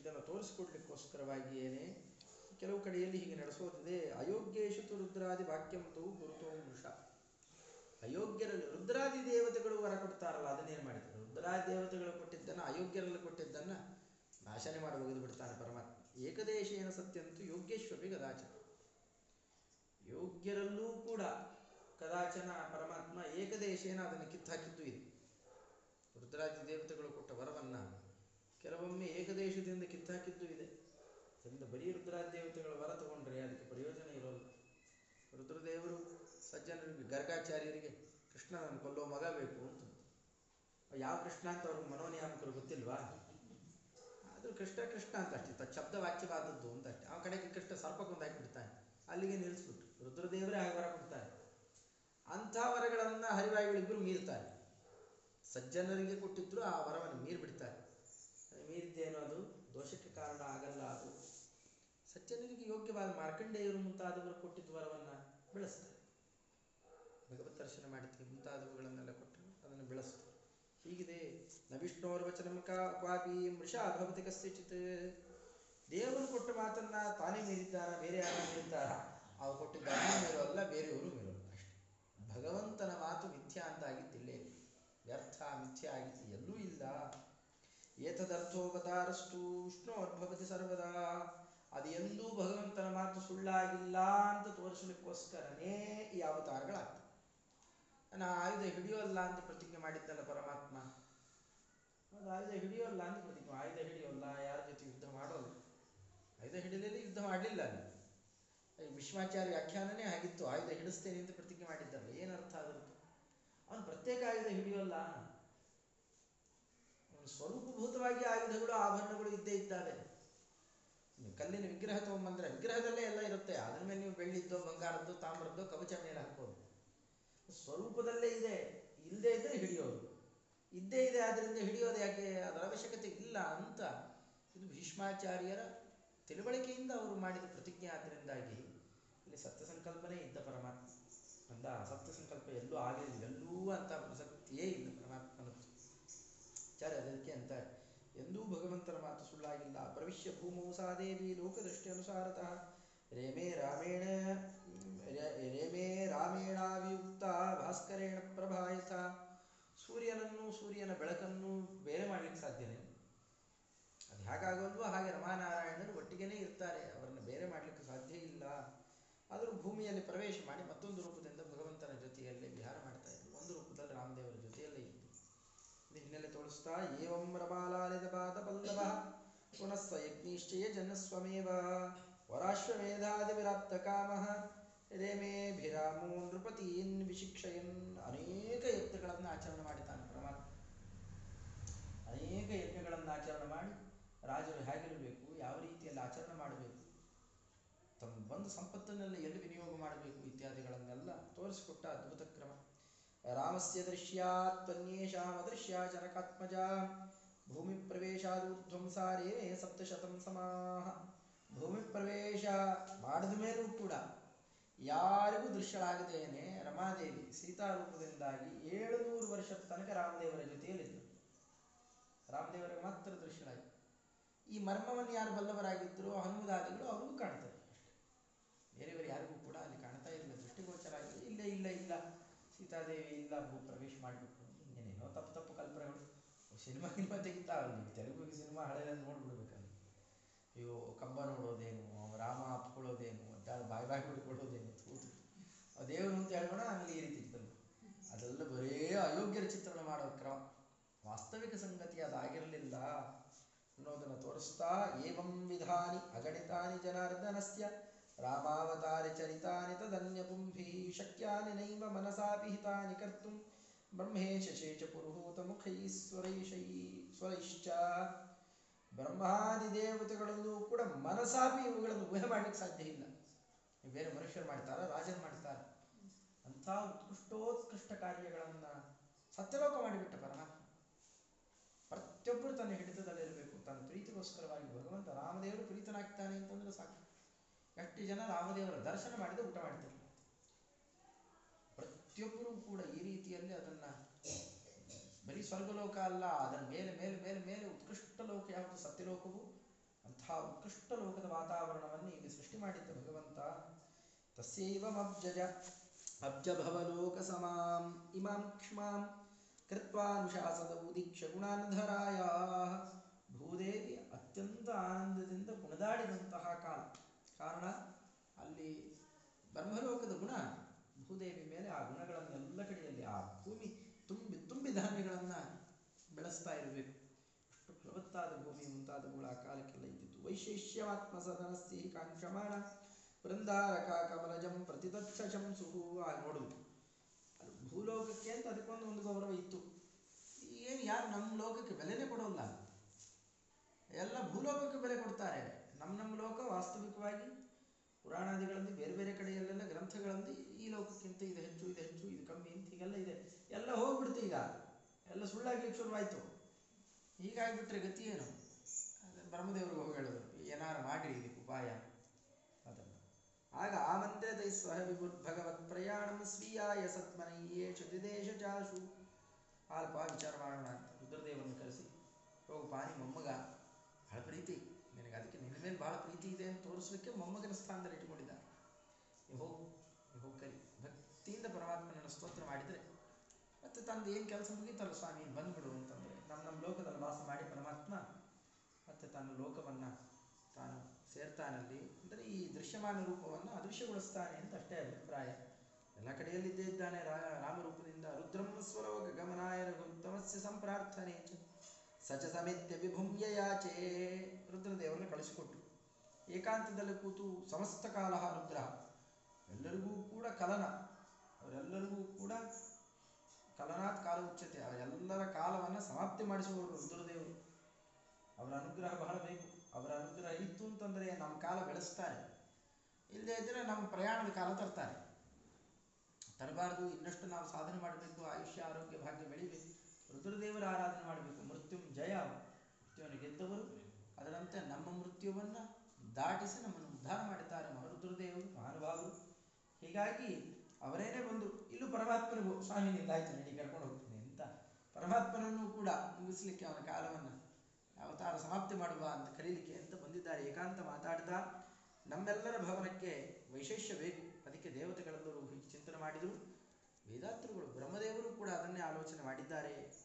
ಇದನ್ನು ತೋರಿಸ್ಕೊಡ್ಲಿಕ್ಕೋಸ್ಕರವಾಗಿಯೇನೆ ಕೆಲವು ಕಡೆಯಲ್ಲಿ ಹೀಗೆ ನಡೆಸೋದಿದೆ. ಅಯೋಗ್ಯೇಶು ರುದ್ರಾದಿ ವಾಕ್ಯಂತೂ ಗುರುತೋ ಮೃಷ. ಅಯೋಗ್ಯರಲ್ಲಿ ರುದ್ರಾದಿ ದೇವತೆಗಳು ವರ ಕೊಡ್ತಾರಲ್ಲ, ಅದನ್ನೇನು ಮಾಡಿದ್ರು? ರುದ್ರಾದಿ ದೇವತೆಗಳು ಕೊಟ್ಟಿದ್ದನ್ನು, ಅಯೋಗ್ಯರಲ್ಲಿ ಕೊಟ್ಟಿದ್ದನ್ನು ನಾಶನೆ ಮಾಡಿ ಒಗೆದು ಬಿಡ್ತಾನೆ ಪರಮಾತ್ಮ. ಏಕದೇಶೇನ ಸತ್ಯಂತೂ ಯೋಗ್ಯೇಶ್ವರಿ ಕದಾಚ ಯೋಗ್ಯರಲ್ಲೂ ಕೂಡ ಕದಾಚನ ಪರಮಾತ್ಮ ಏಕದೇಶೇನ ಅದನ್ನು ಕಿತ್ತಾಕಿದ್ದು ಇದೆ. ರುದ್ರಾದಿ ದೇವತೆಗಳು ಕೊಟ್ಟ ವರವನ್ನ ಕೆಲವೊಮ್ಮೆ ಏಕದೇಶದಿಂದ ಕಿತ್ತಾಕಿದ್ದು ಇದೆ. ಅದರಿಂದ ಬರೀ ರುದ್ರಾದಿ ದೇವತೆಗಳ ವರ ತಗೊಂಡ್ರೆ ಅದಕ್ಕೆ ಪ್ರಯೋಜನ ಇರೋಲ್ಲ. ರುದ್ರದೇವರು ಸಜ್ಜನರಿಗೆ, ಗರ್ಗಾಚಾರ್ಯರಿಗೆ ಕೃಷ್ಣನನ್ನು ಕೊಲ್ಲೋ ಮಗ ಬೇಕು ಅಂತ ಯಾವ ಕೃಷ್ಣ ಅಂತ ಅವ್ರಿಗೆ ಮನೋನಿಯಾಮಕರು ಗೊತ್ತಿಲ್ವಾ? ಆದರೂ ಕೃಷ್ಣ ಕೃಷ್ಣ ಅಂತ ಅಷ್ಟೇ ಶಬ್ದ ವಾಚ್ಯವಾದದ್ದು ಅಂತ ಅಷ್ಟೇ. ಆ ಕಡೆಗೆ ಕೃಷ್ಣ ಸರ್ಪಕ್ಕೊಂದು ಹಾಕಿಬಿಡ್ತಾನೆ. ಅಲ್ಲಿಗೆ ನಿಲ್ಲಿಸ್ಬಿಟ್ಟು ರುದ್ರದೇವರೇ ಆಗಿ ವರ ಕೊಡ್ತಾರೆ. ಅಂಥ ವರಗಳನ್ನು ಹರಿವಾಯುಗಳಿಬ್ಬರು ಮೀರ್ತಾರೆ ಸಜ್ಜನರಿಗೆ ಕೊಟ್ಟಿದ್ರು, ಆ ವರವನ್ನು ಮೀರಿಬಿಡ್ತಾರೆ ಮೀರಿದ್ದೇನೋ ಅದು, ದೋಷಕ್ಕೆ ಕಾರಣ ಆಗಲ್ಲ ಅದು. ಸಜ್ಜನರಿಗೆ ಯೋಗ್ಯವಾದ ಮಾರ್ಕಂಡೇಯರು ಮುಂತಾದವರು ಕೊಟ್ಟಿದ್ದ ವರವನ್ನು ಬೆಳೆಸ್ತಾರೆ. ಭಗವತ್ ದರ್ಶನ ಮಾಡ್ತೀವಿ ಮುಂತಾದವುಗಳನ್ನೆಲ್ಲ ಕೊಟ್ಟರು, ಅದನ್ನು ಬೆಳೆಸ್ತಾರೆ. ಹೀಗಿದೆ ನ ವಿಷ್ಣೋರ್ವಚನಂ ಕ್ವಾಪಿ ಮೃಷ ಭವತಿ ಕಸ್ಯಚಿತ್. ದೇವರು ಕೊಟ್ಟ ಮಾತನ್ನ ತಾನೇ ಮೀರಿದ್ದಾರ, ಬೇರೆ ಯಾರು ಮೀರಿದ್ದಾರ ಅವ್ರು ಮೀರೋಲ್ಲ ಬೇರೆಯವರು ಮೀರೋಲ್ಲ ಭಗವಂತನ ಮಾತು ಮಿಥ್ಯಾ ಅಂತ ಆಗಿದ್ದಿಲ್ಲೇ ವ್ಯರ್ಥ, ಮಿಥ್ಯ ಆಗಿತ್ತು ಎಲ್ಲೂ ಇಲ್ಲ. ಏತದರ್ಥೋಪತಾರಸ್ತು ವಿಷ್ಣೋರ್ಭವತಿ ಸರ್ವದಾ. ಅದು ಎಂದೂ ಭಗವಂತನ ಮಾತು ಸುಳ್ಳಾಗಿಲ್ಲ ಅಂತ ತೋರಿಸಲಿಕ್ಕೋಸ್ಕರನೇ ಈ ಅವತಾರಗಳಾಗ್ತವೆ. ನಾನು ಆಯುಧ ಹಿಡಿಯೋಲ್ಲ ಅಂತ ಪ್ರತಿಜ್ಞೆ ಮಾಡಿದ್ದಲ್ಲ ಪರಮಾತ್ಮ. ಅದು ಆಯುಧ ಹಿಡಿಯೋಲ್ಲ ಅಂತ ಪ್ರತಿಜ್ಞೆ ಆಯುಧ ಹಿಡಿಯೋಲ್ಲ, ಯಾರ ಜೊತೆ ಯುದ್ಧ ಮಾಡೋಲ್ಲ ಆಯುಧ ಹಿಡಿಯಲಿಲ್ಲ ಯುದ್ಧ ಮಾಡಲಿಲ್ಲ ಅಲ್ಲಿ. ವಿಶ್ವಾಚಾರ್ಯ ವ್ಯಾಖ್ಯಾನನೇ ಆಗಿತ್ತು. ಆಯುಧ ಹಿಡಿಸ್ತೇನೆ ಅಂತ ಪ್ರತಿಜ್ಞೆ ಮಾಡಿದ್ದಲ್ಲ ಏನರ್ಥ ಆಗುತ್ತೆ ಅವನು ಪ್ರತ್ಯೇಕ ಆಯುಧ ಹಿಡಿಯೋಲ್ಲ. ಅವನು ಸ್ವರೂಪಭೂತವಾಗಿ ಆಯುಧಗಳು, ಆಭರಣಗಳು ಇದ್ದೇ ಇದ್ದಾವೆ. ಕಲ್ಲಿನ ವಿಗ್ರಹ ತಗೊಂಬಂದ್ರೆ, ವಿಗ್ರಹದಲ್ಲೇ ಎಲ್ಲ ಇರುತ್ತೆ. ಅದ್ರ ಮೇಲೆ ನೀವು ಬೆಳ್ಳಿದ್ದೋ ಬಂಗಾರದ್ದು, ತಾಮ್ರದ್ದು, ಕವಚ ಮೇಲೆ ಹಾಕ್ಬೋದು. ಸ್ವರೂಪದಲ್ಲೇ ಇದೆ. ಇಲ್ಲದೆ ಇದ್ದರೆ ಹಿಡಿಯೋದು. ಇದ್ದೇ ಇದೆ ಆದ್ದರಿಂದ ಹಿಡಿಯೋದು ಯಾಕೆ? ಅದರ ಅವಶ್ಯಕತೆ ಇಲ್ಲ ಅಂತ ಇದು ಭೀಷ್ಮಾಚಾರ್ಯರ ತಿಳುವಳಿಕೆಯಿಂದ ಅವರು ಮಾಡಿದ ಪ್ರತಿಜ್ಞೆ ಆದ್ದರಿಂದಾಗಿ ಸತ್ಯ ಸಂಕಲ್ಪನೇ ಇದ್ದ ಪರಮಾತ್ಮ. ಅಂದ ಸತ್ಯ ಸಂಕಲ್ಪ ಎಲ್ಲೂ ಆಗಲಿಲ್ಲ ಎಲ್ಲೂ ಅಂತ ಪ್ರಸಕ್ತಿಯೇ ಇಲ್ಲ ಪರಮಾತ್ಮನ ಚಾರ ಅದಕ್ಕೆ ಅಂತ ಎಂದೂ ಭಗವಂತನ ಮಾತು ಸುಳ್ಳಾಗಿಲ್ಲ. ಪ್ರವಿಶ್ಯ ಭೂಮೌ ಸಾದೇವಿ ಲೋಕದೃಷ್ಟಿ ಅನುಸಾರತಃ. ರೇಮೇ ರಾಮೇಣ ರೇಮೇ ರಾಮೇಣಾವಿಯುಕ್ತ ಭಾಸ್ಕರೇಣ ಪ್ರಭಾಯತ. ಸೂರ್ಯನನ್ನು, ಸೂರ್ಯನ ಬೆಳಕನ್ನು ಬೇರೆ ಮಾಡಲಿಕ್ಕೆ ಸಾಧ್ಯನೇ ಅದು ಹೇಗಾಗಲ್ವೋ ಹಾಗೆ ರಮಾನಾರಾಯಣರು ಒಟ್ಟಿಗೆನೇ ಇರ್ತಾರೆ. ಅವರನ್ನು ಬೇರೆ ಮಾಡಲಿಕ್ಕೆ ಸಾಧ್ಯ ಇಲ್ಲ. ಆದರೂ ಭೂಮಿಯಲ್ಲಿ ಪ್ರವೇಶ ಮಾಡಿ ಮತ್ತೊಂದು ರೂಪದಿಂದ ಭಗವಂತನ ಜೊತೆಯಲ್ಲಿ ವಿಹಾರ ಮಾಡ್ತಾ ಇದ್ರು. ಒಂದು ರೂಪದಲ್ಲಿ ರಾಮದೇವರ ಜೊತೆಯಲ್ಲೇ ಇದ್ದು ಇದು ಹಿನ್ನೆಲೆ ತೋರಿಸ್ತಾ, ಏವಂ ರಮಾಲಾಲಿತ ಪಾದ ಪಲ್ಲವ ಪುನಃ ಯಜ್ಞೀಶ್ಚಯ ಜನಸ್ವಮೇವ ವರಾಶ್ವಮೇಧಾದಿವಿರಾಪ್ತ ಕಾಮಃ ರೇಮೇಭಿರಾಮೋ ನೃಪತೀನ್ ವಿಶಿಕ್ಷಯನ್. ಅನೇಕ ಯಜ್ಞಗಳನ್ನು ಆಚರಣೆ ಮಾಡಿದ್ದಾನೆ ಪರಮಾತ್ಮ. ಅನೇಕ ಯಜ್ಞಗಳನ್ನು ಆಚರಣೆ ಮಾಡಿ ರಾಜರು ಹೇಗಿರಬೇಕು ಯಾವ ರೀತಿಯಲ್ಲಿ ಆಚರಣೆ ಮಾಡಬೇಕು ತಮ್ಮ ಬಂದ ಸಂಪತ್ತನ್ನೆಲ್ಲ ಎಲ್ಲಿ ವಿನಿಯೋಗ ಮಾಡಬೇಕು ಇತ್ಯಾದಿಗಳನ್ನೆಲ್ಲ ತೋರಿಸಿಕೊಟ್ಟ ಅದ್ಭುತ ಕ್ರಮ. ರಾಮಸ್ಯ ದೃಶ್ಯಾತ್ ತ್ವನ್ಯೇಷಾಂ ಅದೃಶ್ಯ ಜನಕಾತ್ಮಜ. ಭೂಮಿ ಪ್ರವೇಶಾದೂರ್ಧ್ವಂಸಾರೇ ಸಪ್ತಶತಂ ಸಮಾಹ. ಭೂಮಿ ಪ್ರವೇಶ ಮಾಡಿದ ಮೇಲೂ ಕೂಡ ಯಾರಿಗೂ ದೃಶ್ಯಳಾಗದೇನೆ ರಮಾದೇವಿ ಸೀತಾರೂಪದಿಂದಾಗಿ ಏಳುನೂರು ವರ್ಷದ ತನಕ ರಾಮದೇವರ ಜೊತೆಯಲ್ಲಿದ್ದರು ರಾಮದೇವರಿಗೆ ಮಾತ್ರ ದೃಶ್ಯಳಾಗಿ. ಈ ಮರ್ಮವನ್ನು ಯಾರು ಬಲ್ಲವರಾಗಿದ್ದರೋ ಹನುಮದಾದಿಗಳು ಅವರಿಗೂ ಕಾಣ್ತಾರೆ ಬೇರೆಯವರು ಯಾರಿಗೂ ಕೂಡ ಅಲ್ಲಿ ಕಾಣ್ತಾ ಇರಲಿಲ್ಲ. ದೃಷ್ಟಿಗೋಚರ ಆಗಿದೆ ಇಲ್ಲ ಇಲ್ಲ ಇಲ್ಲ. ಸೀತಾದೇವಿ ಇಲ್ಲ ಭೂ ಪ್ರವೇಶ ಮಾಡಬೇಕು ಇನ್ನೇನೇನೋ ತಪ್ಪು ತಪ್ಪು ಕಲ್ಪನೆಗಳು. ಸಿನಿಮಾ ಗಿನಿಮಾ ನೀವು ತೆಲುಗು ಸಿನಿಮಾ ಹಳೆಯದನ್ನು ನೋಡ್ಬಿಡ್ಬೇಕಲ್ಲಿ. ಅಯ್ಯೋ, ಕಂಬ ನೋಡೋದೇನು, ರಾಮ ಅಪ್ಕೊಳ್ಳೋದೇನು ಅದ್ದಾಳು ಬಾಯಿ ಬಾಯಿ ಬಿಡ್ಕೊಳ್ಳೋದೇನು ದೇವರು ಅಂತ ಹೇಳೋಣ ಅಲ್ಲಿ ಈ ರೀತಿ ಇತ್ತಲ್ಲ ಅದೆಲ್ಲ ಬರೇ ಅಯೋಗ್ಯರ ಚಿತ್ರಣ ಮಾಡೋ ಕ್ರಮ. ವಾಸ್ತವಿಕ ಸಂಗತಿ ಅದಾಗಿರಲಿಲ್ಲ ಅನ್ನೋದನ್ನು ತೋರಿಸ್ತಾ, ಏವಂ ವಿಧಾನಿ ಅಗಣಿತಾನಿ ಜನಾರ್ದನಸ್ಯ. ಚರಿತಾನಿ ತದನ್ಯಪುಂಭಿ ಶಕ್ಯಾನಿ ನೈವ ಮನಸಾಪಿ ಹಿತಾನಿ ಕರ್ತುಂ ಬ್ರಹ್ಮೇಶ ಶೇಷ ಪುರುಹೂತ ಮುಖೈಶ್ವರೈಷೈ ಸ್ವರೈಶ್ಚ. ಬ್ರಹ್ಮಾದಿ ದೇವತೆಗಳಲ್ಲೂ ಕೂಡ ಮನಸಾಪಿ ಇವುಗಳನ್ನು ಊಹೆ ಮಾಡಲಿಕ್ಕೆ ಸಾಧ್ಯ ಇಲ್ಲ. ಬೇರೆ ಮನುಷ್ಯರು ಮಾಡ್ತಾರ, ರಾಜರು ಮಾಡ್ತಾರ? ಅಂಥ ಉತ್ಕೃಷ್ಟೋತ್ಕೃಷ್ಟ ಕಾರ್ಯಗಳನ್ನು ಸತ್ಯಲೋಕ ಮಾಡಿಬಿಟ್ಟ ಪರಮಾತ್ಮ. ಪ್ರತಿಯೊಬ್ಬರು ತನ್ನ ಹಿಡಿತದಲ್ಲಿರಬೇಕು. ತನ್ನ ಪ್ರೀತಿಗೋಸ್ಕರವಾಗಿ ಭಗವಂತ ರಾಮದೇವರು ಪ್ರೀತನಾಗ್ತಾನೆ ಅಂತಂದ್ರೆ ಸಾಕು. ಎಷ್ಟು ಜನ ರಾಮದೇವರ ದರ್ಶನ ಮಾಡಿದ ಊಟ ಮಾಡ್ತಾರೆ. ಪ್ರತಿಯೊಬ್ಬರೂ ಕೂಡ ಈ ರೀತಿಯಲ್ಲಿ ಅದನ್ನ ಬರೀ ಸ್ವರ್ಗಲೋಕ ಅಲ್ಲ ಅದರ ಮೇಲೆ ಮೇಲೆ ಮೇಲೆ ಮೇಲೆ ಉತ್ಕೃಷ್ಟ ಲೋಕ ಯಾವುದು? ಸತ್ಯಲೋಕವು ಅಂತಹ ಉತ್ಕೃಷ್ಟ ಲೋಕದ ವಾತಾವರಣವನ್ನು ಇಲ್ಲಿ ಸೃಷ್ಟಿ ಮಾಡಿದ್ದ ಭಗವಂತ. ತಸ್ಯೈವಮಬ್ಜಜ ಅಬ್ಜಭವಲೋಕ ಸಮಾಂ, ಇಮಾಂ ಕ್ಷ್ಮಾಂ ಕೃತ್ವಾನುಶಾಸನವು ದೀಕ್ಷ ಗುಣಾನಧರಾಯ. ಭೂದೇವಿ ಅತ್ಯಂತ ಆನಂದದಿಂದ ಗುಣದಾಡಿದಂತಹ ಕಾಲ. ಕಾರಣ ಅಲ್ಲಿ ಬ್ರಹ್ಮಲೋಕದ ಗುಣ ಭೂದೇವಿ ಮೇಲೆ ಆ ಗುಣಗಳನ್ನೆಲ್ಲ ಕಡೆಯಲ್ಲಿ ಆ ಭೂಮಿ ತುಂಬಿ ತುಂಬಿ ಧಾನ್ಯಗಳನ್ನು ಬೆಳೆಸ್ತಾ ಇರಬೇಕು. ಅಷ್ಟು ಫಲವತ್ತಾದ ಭೂಮಿ ಮುಂತಾದವುಗಳು ಆ ಕಾಲಕ್ಕೆಲ್ಲ ಇದ್ದಿತ್ತು ವೈಶೇಷ್ಯವಾತ್ಮ ಸದನಸ್ತಿ ಕಾಂಕ್ಷಮಾಣ ಬೃಂದಾರಕ ಕಮಲಜಂ ಪ್ರತಿದಕ್ಷಂ ಸುಹು ಆ ನೋಡುವುದು ಅದು ಭೂಲೋಕಕ್ಕೆ ಅಂತ ಅದಕ್ಕೊಂದು ಒಂದು ಗೌರವ ಇತ್ತು. ಏನು ಯಾರು ನಮ್ಮ ಲೋಕಕ್ಕೆ ಬೆಲೆನೇ ಕೊಡೋಲ್ಲ. ಎಲ್ಲ ಭೂಲೋಕಕ್ಕೆ ಬೆಲೆ ಕೊಡ್ತಾರೆ. ನಮ್ಮ ನಮ್ಮ ಲೋಕ ವಾಸ್ತವಿಕವಾಗಿ ಪುರಾಣಾದಿಗಳಲ್ಲಿ ಬೇರೆ ಬೇರೆ ಕಡೆಯಲ್ಲೆಲ್ಲ ಗ್ರಂಥಗಳಲ್ಲಿ ಈ ಲೋಕಕ್ಕಿಂತ ಇದು ಹೆಚ್ಚು ಇದು ಹೆಚ್ಚು, ಇದು ಕಮ್ಮಿ ಅಂತ ಹೀಗೆಲ್ಲ ಇದೆ. ಎಲ್ಲ ಹೋಗ್ಬಿಡ್ತು ಈಗ. ಎಲ್ಲ ಸುಳ್ಳಾಗ್ಲಿಕ್ಕೆ ಶುರುವಾಯಿತು. ಹೀಗಾಗಿಬಿಟ್ರೆ ಗತಿ ಏನು? ಬ್ರಹ್ಮದೇವರು ಬ್ರಹ್ಮದೇವರಿಗೆ ಹೇಳೋದು. ಏನಾರು ಮಾಡಿರಿ ಇದಕ್ಕೆ ಉಪಾಯ. ಅದನ್ನು. ಆಗ ಆ ಮಂತ್ರ ಸ್ವಹ ವಿಭುರ್ ಭಗವತ್ ಪ್ರಯಾಣಂ ಸ್ವೀಯಾಯ ಸತ್ಮನಯ್ಯೇಷು ವಿದೇಶ ಚಾಶು. ಆಲ್ಪ ವಿಚಾರ ಮಾಡೋಣ ಅಂತ ರುದ್ರದೇವರನ್ನು ಕರೆಸಿ. ಹೋಗು ಪಾನಿ ಮೊಮ್ಮಗ. ಬಹಳ ಪ್ರೀತಿ ಮೇಲೆ ಬಹಳ ಪ್ರೀತಿ ಇದೆ ಅಂತ ತೋರಿಸ್ಲಿಕ್ಕೆ ಮೊಮ್ಮಗನ ಸ್ಥಾನದಲ್ಲಿ ಇಟ್ಟುಕೊಂಡಿದ್ದ ಯಹೋ ಹೋಗು ಹೋಗಿ ಕರಿ. ಭಕ್ತಿಯಿಂದ ಪರಮಾತ್ಮನನ್ನು ಸ್ತೋತ್ರ ಮಾಡಿದರೆ, ಮತ್ತು ತಂದು ಏನು ಕೆಲಸ ಮುಗೀತಲ್ಲ ಸ್ವಾಮಿ ಬಂದ್ಬಿಡು ಅಂತಂದರೆ ನಮ್ಮ ನಮ್ಮ ಲೋಕದಲ್ಲಿ ವಾಸ ಮಾಡಿ ಪರಮಾತ್ಮ ಮತ್ತು ತನ್ನ ಲೋಕವನ್ನು ತಾನು ಸೇರ್ತಾನಲ್ಲಿ, ಅಂದರೆ ಈ ದೃಶ್ಯಮಾನ ರೂಪವನ್ನು ಅದೃಶ್ಯಗೊಳಿಸ್ತಾನೆ ಅಂತ ಅಷ್ಟೇ ಅಭಿಪ್ರಾಯ. ಎಲ್ಲ ಕಡೆಯಲ್ಲಿದ್ದೇ ಇದ್ದಾನೆ ರಾ, ರಾಮರೂಪದಿಂದ ರುದ್ರಂ ಸ್ವಲೋಕ ಗಮನಾಯ ರಘುತ್ತಮಸ್ಯ ಸಂಪ್ರಾರ್ಥನೆ. ಚ ಸಚ ಸಮಿತ್ಯ ವಿಭುಮ್ಯ ಯಾಚೆ ರುದ್ರದೇವರನ್ನು ಕಳಿಸಿಕೊಟ್ಟು. ಏಕಾಂತದಲ್ಲಿ ಕೂತು ಸಮಸ್ತ ಕಾಲ ರುದ್ರ. ಎಲ್ಲರಿಗೂ ಕೂಡ ಕಲನ. ಅವರೆಲ್ಲರಿಗೂ ಕೂಡ ಕಲನಾತ್ ಕಾಲ ಉಚ್ಚತೆ. ಅವರೆಲ್ಲರ ಕಾಲವನ್ನು ಸಮಾಪ್ತಿ ಮಾಡಿಸುವವರು ರುದ್ರದೇವರು. ಅವರ ಅನುಗ್ರಹ ಬಹಳ ಬೇಕು. ಅವರ ಅನುಗ್ರಹ ಇತ್ತು ಅಂತಂದರೆ ನಮ್ಮ ಕಾಲ ಬೆಳೆಸ್ತಾರೆ. ಇಲ್ಲದೇ ಇದ್ದರೆ ನಮ್ಮ ಪ್ರಯಾಣದ ಕಾಲ ತರ್ತಾರೆ. ತರಬಾರದು, ಇನ್ನಷ್ಟು ನಾವು ಸಾಧನೆ ಮಾಡಬೇಕು, ಆಯುಷ್ಯ, ಆರೋಗ್ಯ, ಭಾಗ್ಯ ಬೆಳಿಬೇಕು. ರುದ್ರದೇವರ ಆರಾಧನೆ ಮಾಡಬೇಕು. ಮೃತ್ಯು ಜಯ. ಮೃತ್ಯುವನ್ನು ಗೆದ್ದವರು, ಅದರಂತೆ ನಮ್ಮ ಮೃತ್ಯುವನ್ನು ದಾಟಿಸಿ ನಮ್ಮನ್ನು ಉದ್ಧಾರ ಮಾಡಿದ್ದಾರೆ ಮಹಾರುದ್ರದೇವರು, ಮಹಾನುಭಾವರು. ಹೀಗಾಗಿ ಅವರೇನೇ ಬಂದು, ಇಲ್ಲೂ ಪರಮಾತ್ಮನಿಗೂ ಸ್ವಾಮಿ ನಿಂದಾಯ್ತು ನಡಿ ಕರ್ಕೊಂಡು ಹೋಗ್ತೀನಿ ಅಂತ. ಪರಮಾತ್ಮನನ್ನು ಕೂಡ ಮುಗಿಸ್ಲಿಕ್ಕೆ ಅವನ ಕಾಲವನ್ನು ಅವತಾರ ಸಮಾಪ್ತಿ ಮಾಡುವ ಅಂತ ಕರೀಲಿಕ್ಕೆ ಅಂತ ಬಂದಿದ್ದಾರೆ, ಏಕಾಂತ ಮಾತಾಡಿದ ನಮ್ಮೆಲ್ಲರ ಭವನಕ್ಕೆ ವೈಶೇಷ್ಯ ಬೇಕು. ಅದಕ್ಕೆ ದೇವತೆಗಳೆಲ್ಲರೂ ಚಿಂತನೆ ಮಾಡಿದರು. ವೇದಾತೃಗಳು ಬ್ರಹ್ಮದೇವರು ಕೂಡ ಅದನ್ನೇ ಆಲೋಚನೆ ಮಾಡಿದ್ದಾರೆ.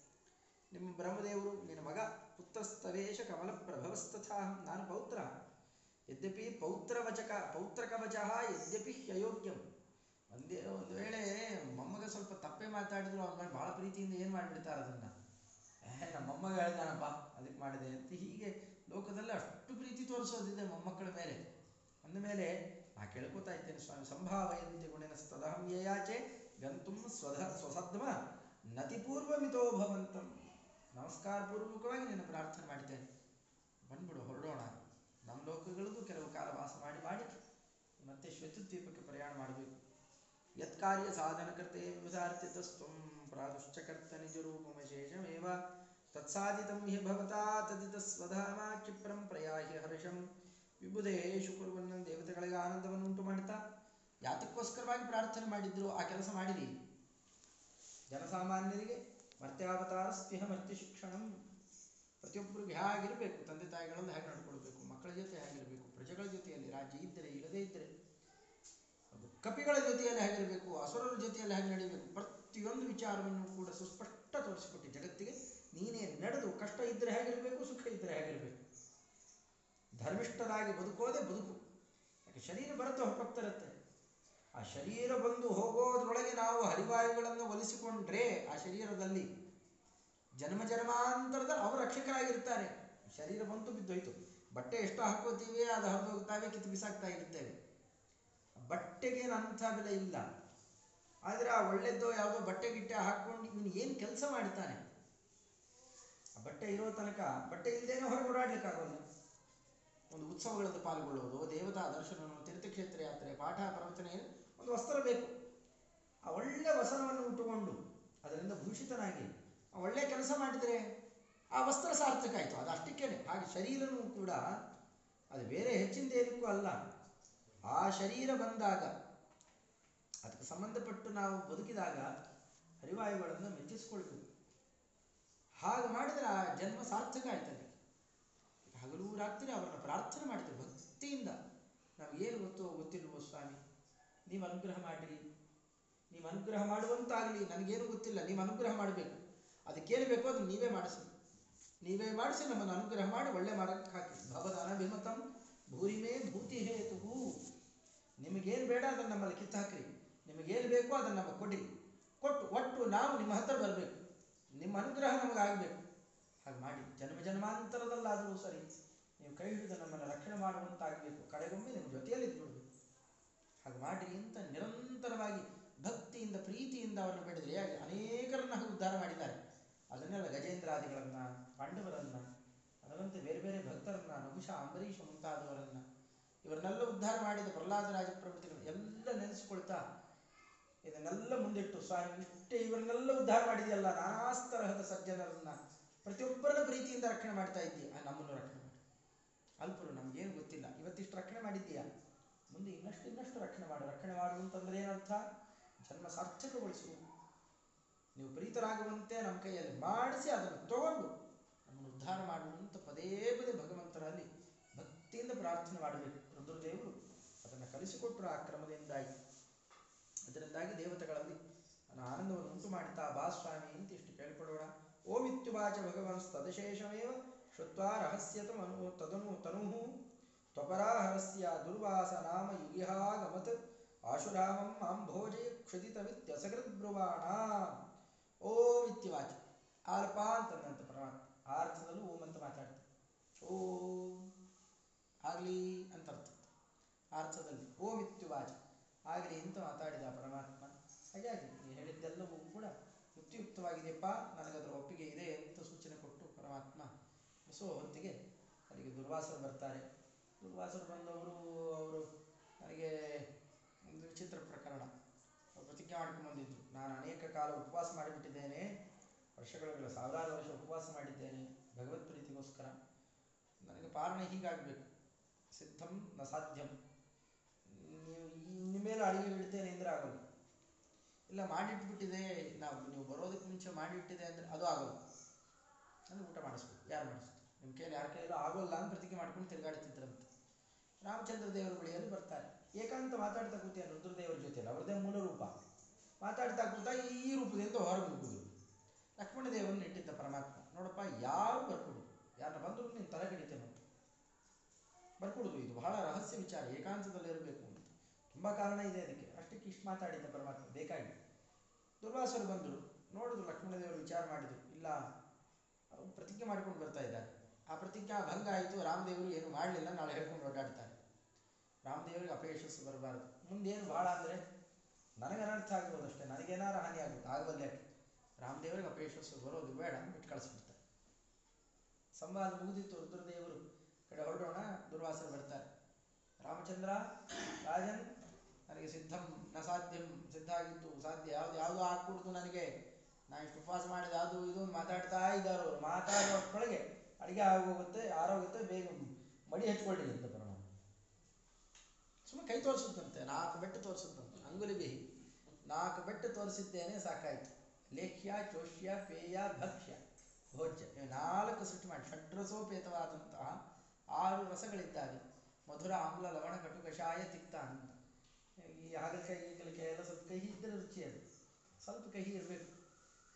ನಿಮ್ಮ ಬ್ರಹ್ಮದೇವರು, ನಿನ್ನ ಮಗ ಪುತ್ರಸ್ತವೇಶ ಕಮಲ ಪ್ರಭವಸ್ತಥಾ ನಾನು ಪೌತ್ರ. ಯದ್ಯಪಿ ಪೌತ್ರವಚಕ, ಪೌತ್ರಕವಚ ಯದ್ಯಪಿ ಅಯೋಗ್ಯಂ ಒಂದೇ, ಒಂದು ವೇಳೆ ಮೊಮ್ಮಗ ಸ್ವಲ್ಪ ತಪ್ಪೇ ಮಾತಾಡಿದ್ರು ಅವ್ರ ಮೇಲೆ ಭಾಳ ಪ್ರೀತಿಯಿಂದ ಏನು ಮಾಡಿಬಿಡ್ತಾರೆ ಅದನ್ನು? ಏ ನಮ್ಮ ಮೊಮ್ಮಗ ಹೇಳ್ದಾನಪ್ಪ ಅದಕ್ಕೆ ಮಾಡಿದೆ ಅಂತ ಹೀಗೆ ಲೋಕದಲ್ಲಿ ಅಷ್ಟು ಪ್ರೀತಿ ತೋರಿಸೋದಿದೆ ಮೊಮ್ಮಕ್ಕಳ ಮೇಲೆ. ಅಂದಮೇಲೆ ನಾ ಕೇಳ್ಕೊತಾ ಇದ್ದೇನೆ ಸ್ವಾಮಿ, ಸಂಭಾವಯಂತೆ ಗುಣಿನ ಸ್ವದಹಂ ಯಯಾಚೆ ಗಂತುಂ ಸ್ವಧ, ಸ್ವಸದ್ಮ ನತಿಪೂರ್ವಮಿತೋ ಭವಂತಂ. ನಮಸ್ಕಾರ ಪೂರ್ವಕವಾಗಿ ನಿನ್ನ ಪ್ರಾರ್ಥನೆ ಮಾಡಿದ್ದೇನೆ. ಬಂದ್ಬಿಡು, ಹೊರಡೋಣ. ನಮ್ಮ ಲೋಕಗಳಿಗೂ ಕೆಲವು ಕಾಲ ವಾಸ ಮಾಡಿ ಮಾಡಿ. ಮತ್ತೆ ಶ್ವೇತದ್ವೀಪಕ್ಕೆ ಪ್ರಯಾಣ ಮಾಡಬೇಕು. ಯತ್ಕಾರ್ಯ ಸಾಧನಕೃತೆ ವಿಧಾರ್ಥಿತಸ್ತ್ವಂ ಪ್ರಾದುಶ್ಚಕರ್ತ ನಿಜರೂಪಮಶೇಷಮೇವ ತತ್ಸಾಧಿತಂ ಹಿ ಭವತಾ ತದಿತ ಸ್ವಧಾಮ ಕ್ಷಿಪ್ರಂ ಪ್ರಯಾಹಿ ಹರ್ಷಂ. ವಿಭುದೇ ಕುರುವನ್ನ ದೇವತೆಗಳಿಗೆ ಆನಂದವನ್ನು ಉಂಟು ಮಾಡ್ತಾ. ಯಾತಕ್ಕೋಸ್ಕರವಾಗಿ ಪ್ರಾರ್ಥನೆ ಮಾಡಿದ್ರು, ಆ ಕೆಲಸ ಮಾಡಿರಿ. ಜನಸಾಮಾನ್ಯರಿಗೆ ಮರ್ತ್ಯಾವತಾರ ಸ್ನೇಹ ಮರ್ತ್ಯ ಶಿಕ್ಷಣಂ ಪ್ರತಿಯೊಬ್ಬರಿಗೆ ಹೇಗಿರಬೇಕು. ತಂದೆ ತಾಯಿಗಳನ್ನು ಹೇಗೆ ನಡ್ಕೊಳ್ಬೇಕು. ಮಕ್ಕಳ ಜೊತೆ ಹೇಗಿರಬೇಕು. ಪ್ರಜೆಗಳ ಜೊತೆಯಲ್ಲಿ ರಾಜ್ಯ ಇದ್ದರೆ, ಇಲ್ಲದೇ ಇದ್ದರೆ, ಕಪಿಗಳ ಜೊತೆಯಲ್ಲಿ ಹೇಗಿರಬೇಕು. ಅಸುರರ ಜೊತೆಯಲ್ಲಿ ಹೇಗೆ ನಡೀಬೇಕು. ಪ್ರತಿಯೊಂದು ವಿಚಾರವನ್ನು ಕೂಡ ಸುಸ್ಪಷ್ಟ ತೋರಿಸಿಕೊಟ್ಟು ಜಗತ್ತಿಗೆ ನೀನೇ ನಡೆದು ಕಷ್ಟ ಇದ್ದರೆ ಹೇಗಿರಬೇಕು, ಸುಖ ಇದ್ದರೆ ಹೇಗಿರಬೇಕು. ಧರ್ಮಿಷ್ಠರಾಗಿ ಬದುಕೋದೇ ಬದುಕು. ಯಾಕೆ ಶರೀರ ಬರುತ್ತೆ ಹೊರಟೋಗ್ತಿರತ್ತೆ ಆ ಶರೀರ ಬಂದು ಹೋಗೋದ್ರೊಳಗೆ ನಾವು ಹರಿವಾಯುಗಳನ್ನು ಒಲಿಸಿಕೊಂಡ್ರೆ ಆ ಶರೀರದಲ್ಲಿ ಜನ್ಮ ಜನ್ಮಾಂತರದ ಅವರು ರಕ್ಷಕರಾಗಿರ್ತಾರೆ. ಶರೀರ ಬಂತು ಬಿದ್ದೋಯ್ತು. ಬಟ್ಟೆ ಎಷ್ಟು ಹಾಕೋತೀವಿ, ಅದು ಹರಿದು ಹೋಗ್ತಾವೆ ಕಿತ್ತು ಬಿಸಾಕ್ತಾ ಇರ್ತೇವೆ. ಬಟ್ಟೆಗೇನು ಅಂಥ ಬೆಲೆ ಇಲ್ಲ. ಆದರೆ ಆ ಒಳ್ಳೆದ್ದೋ ಯಾವುದೋ ಬಟ್ಟೆ ಗಿಟ್ಟೆ ಹಾಕ್ಕೊಂಡು ಇವನು ಏನು ಕೆಲಸ ಮಾಡ್ತಾನೆ? ಆ ಬಟ್ಟೆ ಇರೋ ತನಕ, ಬಟ್ಟೆ ಇಲ್ಲದೇನೋ ಹೊರಗೆ ಓಡಾಡ್ಲಿಕ್ಕಾಗೋಲ್ಲ. ಒಂದು ಉತ್ಸವಗಳಲ್ಲಿ ಪಾಲ್ಗೊಳ್ಳೋದು ದೇವತಾ ದರ್ಶನ ತೀರ್ಥಕ್ಷೇತ್ರ ಯಾತ್ರೆ, ಪಾಠ ಪ್ರವಚನ ಏನು? ಒಂದು ವಸ್ತ್ರ ಬೇಕು. ಆ ಒಳ್ಳೆ ವಸನವನ್ನು ಉಟ್ಟುಕೊಂಡು ಅದರಿಂದ ಭೂಷಿತನಾಗಿ ಆ ಒಳ್ಳೆ ಕೆಲಸ ಮಾಡಿದರೆ ಆ ವಸ್ತ್ರ ಸಾರ್ಥಕ ಆಯಿತು. ಅದು ಅಷ್ಟಕ್ಕೇನೆ. ಹಾಗೆ ಶರೀರನೂ ಕೂಡ ಅದು ಬೇರೆ ಹೆಚ್ಚಿನದೇನಕ್ಕೂ ಅಲ್ಲ. ಆ ಶರೀರ ಬಂದಾಗ ಅದಕ್ಕೆ ಸಂಬಂಧಪಟ್ಟು ನಾವು ಬದುಕಿದಾಗ ಹರಿವಾಯುಗಳನ್ನು ಮೆಚ್ಚಿಸ್ಕೊಳ್ಬೇಕು. ಹಾಗೆ ಮಾಡಿದರೆ ಆ ಜನ್ಮ ಸಾರ್ಥಕ ಆಯ್ತದೆ. ಹಗಲು ರಾತ್ರಿ ಅವರನ್ನು ಪ್ರಾರ್ಥನೆ ಮಾಡ್ತೀವಿ ಭಕ್ತಿಯಿಂದ ನಮಗೇನು ಗೊತ್ತೋ ಗೊತ್ತಿಲ್ವೋ ಸ್ವಾಮಿ? ನೀವು ಅನುಗ್ರಹ ಮಾಡಿರಿ. ನೀವು ಅನುಗ್ರಹ ಮಾಡುವಂತಾಗಲಿ, ನನಗೇನು ಗೊತ್ತಿಲ್ಲ, ನೀವು ಅನುಗ್ರಹ ಮಾಡಬೇಕು. ಅದಕ್ಕೇನು ಬೇಕೋ ಅದನ್ನು ನೀವೇ ಮಾಡಿಸಿ. ನೀವೇ ಮಾಡಿಸಿ, ನಮ್ಮನ್ನು ಅನುಗ್ರಹ ಮಾಡಿ, ಒಳ್ಳೆ ಮಾರ್ಗಕ್ಕೆ ಹಾಕಿ. ಭವದಾನ ಅನಭಿಮತಂ ಭೂರಿಮೇ ಭೂತಿ ಹೇತು ನಿಮಗೇನು ಬೇಡ, ಅದನ್ನು ನಮ್ಮಲ್ಲಿ ಕಿತ್ತಾಕ್ರಿ ನಿಮಗೇನು ಬೇಕೋ, ಅದನ್ನು ನಮಗೆ ಕೊಡಿ. ಕೊಟ್ಟು ಒಟ್ಟು ನಾವು ನಿಮ್ಮ ಹತ್ರ ಬರಬೇಕು. ನಿಮ್ಮ ಅನುಗ್ರಹ ನಮಗಾಗಬೇಕು ಹಾಗೆ ಮಾಡಿ. ಜನ್ಮ ಜನ್ಮಾಂತರದಲ್ಲಾದರೂ ಸರಿ, ನೀವು ಕೈ ಹಿಡಿದು ನಮ್ಮನ್ನು ರಕ್ಷಣೆ ಮಾಡುವಂತಾಗಬೇಕು. ಕಡೆಗೊಮ್ಮೆ ನಿಮ್ಮ ಜೊತೆಯಲ್ಲಿ ಹಾಗೆ ಅಂತ ನಿರಂತರವಾಗಿ ಭಕ್ತಿಯಿಂದ, ಪ್ರೀತಿಯಿಂದ ಅವರನ್ನು ಬೆಳೆದರೆ ಹೇಗೆ ಅನೇಕರನ್ನ ಉದ್ಧಾರ ಮಾಡಿದ್ದಾರೆ. ಅದನ್ನೆಲ್ಲ ಗಜೇಂದ್ರಾದಿಗಳನ್ನ, ಪಾಂಡವರನ್ನ, ಅದರಂತೆ ಬೇರೆ ಬೇರೆ ಭಕ್ತರನ್ನ ನಹುಷ ಅಂಬರೀಷ ಮುಂತಾದವರನ್ನ, ಇವರನ್ನೆಲ್ಲ ಉದ್ಧಾರ ಮಾಡಿದ ಪ್ರಹ್ಲಾದರಾಜ ಪ್ರವೃತ್ತಿಗಳು ಎಲ್ಲ ನೆನೆಸಿಕೊಳ್ತಾ ಇದನ್ನೆಲ್ಲ ಮುಂದಿಟ್ಟು ಸ್ವಾಮಿ ಇಷ್ಟೇ ಇವರನ್ನೆಲ್ಲ ಉದ್ಧಾರ ಮಾಡಿದೆಯಲ್ಲ ನಾನಾ ತರಹದ ಸಜ್ಜನರನ್ನ ಪ್ರತಿಯೊಬ್ಬರನ್ನ ಪ್ರೀತಿಯಿಂದ ರಕ್ಷಣೆ ಮಾಡ್ತಾ ಇದ್ದೀಯ. ನಮ್ಮನ್ನು ರಕ್ಷಣೆ ಮಾಡಿ. ಅಲ್ಪರು ನಮಗೇನು ಗೊತ್ತಿಲ್ಲ. ಇವತ್ತಿಷ್ಟು ರಕ್ಷಣೆ ಮಾಡಿದ್ದೀಯಾ? ಮುಂದೆ ಇನ್ನಷ್ಟು ಇನ್ನಷ್ಟು ರಕ್ಷಣೆ ಮಾಡು. ರಕ್ಷಣೆ ಮಾಡು ಅಂತಂದ್ರೆ ಏನರ್ಥ? ಜನ್ಮ ಸಾರ್ಥಕಗೊಳಿಸು. ನೀವು ಪ್ರೀತರಾಗುವಂತೆ ನಮ್ಮ ಕೈಯಲ್ಲಿ ಮಾಡಿಸಿ ಅದನ್ನು ತಗೊಂಡು ನಮ್ಮನ್ನು ಉದ್ಧಾರ ಮಾಡುವಂತ ಪದೇ ಪದೇ ಭಗವಂತರಲ್ಲಿ ಭಕ್ತಿಯಿಂದ ಪ್ರಾರ್ಥನೆ ಮಾಡಬೇಕು. ರುದ್ರದೇವರು ಅದನ್ನು ಕಲಿಸಿಕೊಟ್ಟರು ಆ ಕ್ರಮದಿಂದಾಗಿ. ಅದರಿಂದಾಗಿ ದೇವತೆಗಳಲ್ಲಿ ನನ್ನ ಆನಂದವನ್ನು ಉಂಟು ಮಾಡುತ್ತಾ ಬಾಸ್ವಾಮಿ ಅಂತ ಇಷ್ಟು ಕೇಳಿಕೊಳ್ಳೋಣ. ಓ ಇತ್ಯುವಾಚ ಭಗವಾನ್ ತದಶೇಷಮೇವ ಶ್ರುತ್ವಾ ರಹಸ್ಯತ ಮನು ತದನು ತನುಃ ತ್ವಪರಾಹರಸ್ಯ ದುರ್ವಾಸ ನಾಮ ಯುಗಿಹಾಗಮತ್ ಆಶುರಾಮಂ ಮಾಂ ಭೋಜಯ ಕ್ಷುದಿತವಿತ್ಯಸಕೃದ್ಬ್ರುವಾಣ ಓಂ ಇತ್ಯವಾಚಿ ಆಲ್ಪ ಅಂತಂದಂತ ಪರಮಾತ್ಮ ಆ ಅರ್ಥದಲ್ಲೂ ಓಂ ಅಂತ ಮಾತಾಡ್ತಾರೆ ಓಂ ಆಗಲಿ ಅಂತ ಅರ್ಥ ಅರ್ಥದಲ್ಲಿ ಓಂ ಇತ್ಯುವಾಚ ಆಗಲಿ ಅಂತ ಮಾತಾಡಿದ ಪರಮಾತ್ಮ ಹಾಗಾಗಿ ನೀವು ಹೇಳಿದ್ದೆಲ್ಲವೂ ಕೂಡ ಯುಕ್ತಿಯುಕ್ತವಾಗಿದೆಯಪ್ಪ. ನನಗದರ ಒಪ್ಪಿಗೆ ಇದೆ ಅಂತ ಸೂಚನೆ ಕೊಟ್ಟು ಪರಮಾತ್ಮ ಸೊ ಹೊತ್ತಿಗೆ ಅಲ್ಲಿಗೆ ದುರ್ವಾಸರು ಬರ್ತಾರೆ. ದುರ್ವಾಸರು ಬಂದವರು, ಅವರು ನನಗೆ ಒಂದು ವಿಚಿತ್ರ ಪ್ರಕರಣ. ಪ್ರತಿಜ್ಞೆ ಮಾಡ್ಕೊಂಡು ಬಂದಿದ್ರು. ನಾನು ಅನೇಕ ಕಾಲ ಉಪವಾಸ ಮಾಡಿಬಿಟ್ಟಿದ್ದೇನೆ. ವರ್ಷಗಳ ಸಾವಿರಾರು ವರ್ಷ ಉಪವಾಸ ಮಾಡಿದ್ದೇನೆ, ಭಗವತ್ ಪ್ರೀತಿಗೋಸ್ಕರ. ನನಗೆ ಪಾಲನೆ ಹೀಗಾಗಬೇಕು. ಸಿದ್ಧಂ ನ ಸಾಧ್ಯಂ. ನೀವು ಮೇಲೆ ಅಡಿಗೆ ಇಡ್ತೇನೆ ಅಂದರೆ ಆಗೋಲ್ಲ. ಇಲ್ಲ, ಮಾಡಿಟ್ಬಿಟ್ಟಿದೆ. ನಾವು, ನೀವು ಬರೋದಕ್ಕೆ ಮುಂಚೆ ಮಾಡಿಟ್ಟಿದೆ ಅಂದರೆ ಅದು ಆಗೋಲ್ಲ. ಅಂದರೆ ಊಟ ಮಾಡಿಸ್ಬೇಕು. ಯಾರು ಮಾಡಿಸ್ತಾರೆ ನಿಮ್ಮ ಕೈಯಲ್ಲಿ, ಯಾರ ಕೈಯಲ್ಲೂ ಆಗೋಲ್ಲ ಅಂತ ಪ್ರತಿಜ್ಞೆ ಮಾಡ್ಕೊಂಡು ತಿರುಗಾಡ್ತಿದ್ರಂತೆ ರಾಮಚಂದ್ರ ದೇವರ ಬಳಿಯಲ್ಲಿ ಬರ್ತಾರೆ. ಏಕಾಂತ ಮಾತಾಡ್ತಾ ಕೂತಿಯ ರುದ್ರದೇವರ ಜೊತೆಯಲ್ಲಿ ಅವರದೇ ಮೂಲ ರೂಪ. ಮಾತಾಡ್ತಾ ಕೂತ ಈ ರೂಪದಿಂದ ಹೊರಗೆ ಲಕ್ಷ್ಮಣ ದೇವರನ್ನು ಇಟ್ಟಿದ್ದ ಪರಮಾತ್ಮ, ನೋಡಪ್ಪ, ಯಾರು ಬರ್ಕೊಡು. ಯಾರನ್ನ ಬಂದರೂ ನೀನು ತಲೆ ಕಡಿತೇನೆ ಬರ್ಕೊಡುದು ಇದು ಬಹಳ ರಹಸ್ಯ ವಿಚಾರ, ಏಕಾಂತದಲ್ಲಿ ಇರಬೇಕು ತುಂಬ ಕಾರಣ ಇದೆ ಅದಕ್ಕೆ. ಅಷ್ಟಕ್ಕೆ ಇಷ್ಟು ಮಾತಾಡಿದ್ದ ಪರಮಾತ್ಮ, ಬೇಕಾಗಿ. ದುರ್ವಾಸರು ಬಂದರು, ನೋಡಿದ್ರು ಲಕ್ಷ್ಮಣದೇವರು ವಿಚಾರ ಮಾಡಿದರು. ಇಲ್ಲ ಪ್ರತಿಜ್ಞೆ ಮಾಡಿಕೊಂಡು ಬರ್ತಾ ಇದ್ದಾರೆ. ಆ ಪ್ರತಿಜ್ಞಾ ಭಂಗ ಆಯಿತು, ರಾಮದೇವರು ಏನು ಮಾಡಲಿಲ್ಲ, ನಾಳೆ ಹೇಳ್ಕೊಂಡು ಓಡಾಡ್ತಾರೆ. ರಾಮದೇವರಿಗೆ ಅಪಯಶಸ್ಸು ಬರಬಾರದು. ಮುಂದೇನು ಭಾಳ ಆದರೆ ನನಗೆ ಅನರ್ಥ ಆಗ್ಬೋದು ಅಷ್ಟೇ. ನನಗೇನಾರು ಹಾನಿ ಆಗುತ್ತೆ ಆಗಬಲ್ಲ ರಾಮದೇವರಿಗೆ ಅಪಯಶಸ್ಸು ಬರೋದು ಬೇಡ ಬಿಟ್ಟು ಕಳಿಸ್ಬಿಡ್ತಾರೆ. ಸಂವಾದ ಮುಗಿದಿತ್ತು, ರುದ್ರದೇವರು ಕಡೆ ಹೊರಡೋಣ, ದುರ್ವಾಸರು ಬರ್ತಾರೆ. ರಾಮಚಂದ್ರ, ರಾಜನ್, ನನಗೆ ಸಿದ್ಧಂ, ನ ಸಾಧ್ಯಂ, ಸಿದ್ಧ ಆಗಿತ್ತು ಸಾಧ್ಯ ಯಾವುದು ಯಾವುದು ಆಗ್ಬಿಡ್ತು ನನಗೆ? ನಾನು ಇಷ್ಟು ಉಪವಾಸ ಮಾಡಿದ, ಅದು, ಇದು ಮಾತಾಡ್ತಾ ಇದ್ದಾರೆ ಅವರು. ಮಾತಾಡುವಷ್ಟೊಳಗೆ ಅಡುಗೆ ಆಗೋಗುತ್ತೆ ಆರೋಗುತ್ತೆ ಬೇಗ ಮಡಿ ಹಚ್ಕೊಳ್ಳಿ ಅಂತ ಪರಮಾತ್ಮ ಸುಮ್ಮನೆ ಕೈ ತೋರಿಸುತ್ತಂತೆ, ನಾಲ್ಕು ಬೆಟ್ಟು ತೋರಿಸುತ್ತಂತೆ ಅಂಗುಲಿ ಬಿಹಿ ನಾಲ್ಕು ಬೆಟ್ಟು ತೋರಿಸಿದ್ದೇನೆ ಸಾಕಾಯ್ತು. ಲೇಖ್ಯ, ಚೋಷ್ಯ, ಪೇಯ, ಭಕ್ಷ್ಯ, ಭೋಜ್ಯ ನಾಲ್ಕು ಸೃಷ್ಟಿ ಮಾಡಿ. ಷಡ್ರಸೋಪೇತವಾದಂತಹ ಆರು ರಸಗಳಿದ್ದಾವೆ. ಮಧುರ, ಆಮ್ಲ, ಲವಣ, ಕಟು, ಕಷಾಯ, ತಿಕ್ತ ಅಂತ. ಈ ಹಾಗಲಕಾಯಿ ಈಗಲಕಾಯಿ ಎಲ್ಲ ಸ್ವಲ್ಪ ಕಹಿ ಇದ್ದರೆ ರುಚಿ ಅದು. ಸ್ವಲ್ಪ ಕಹಿ ಇರಬೇಕು.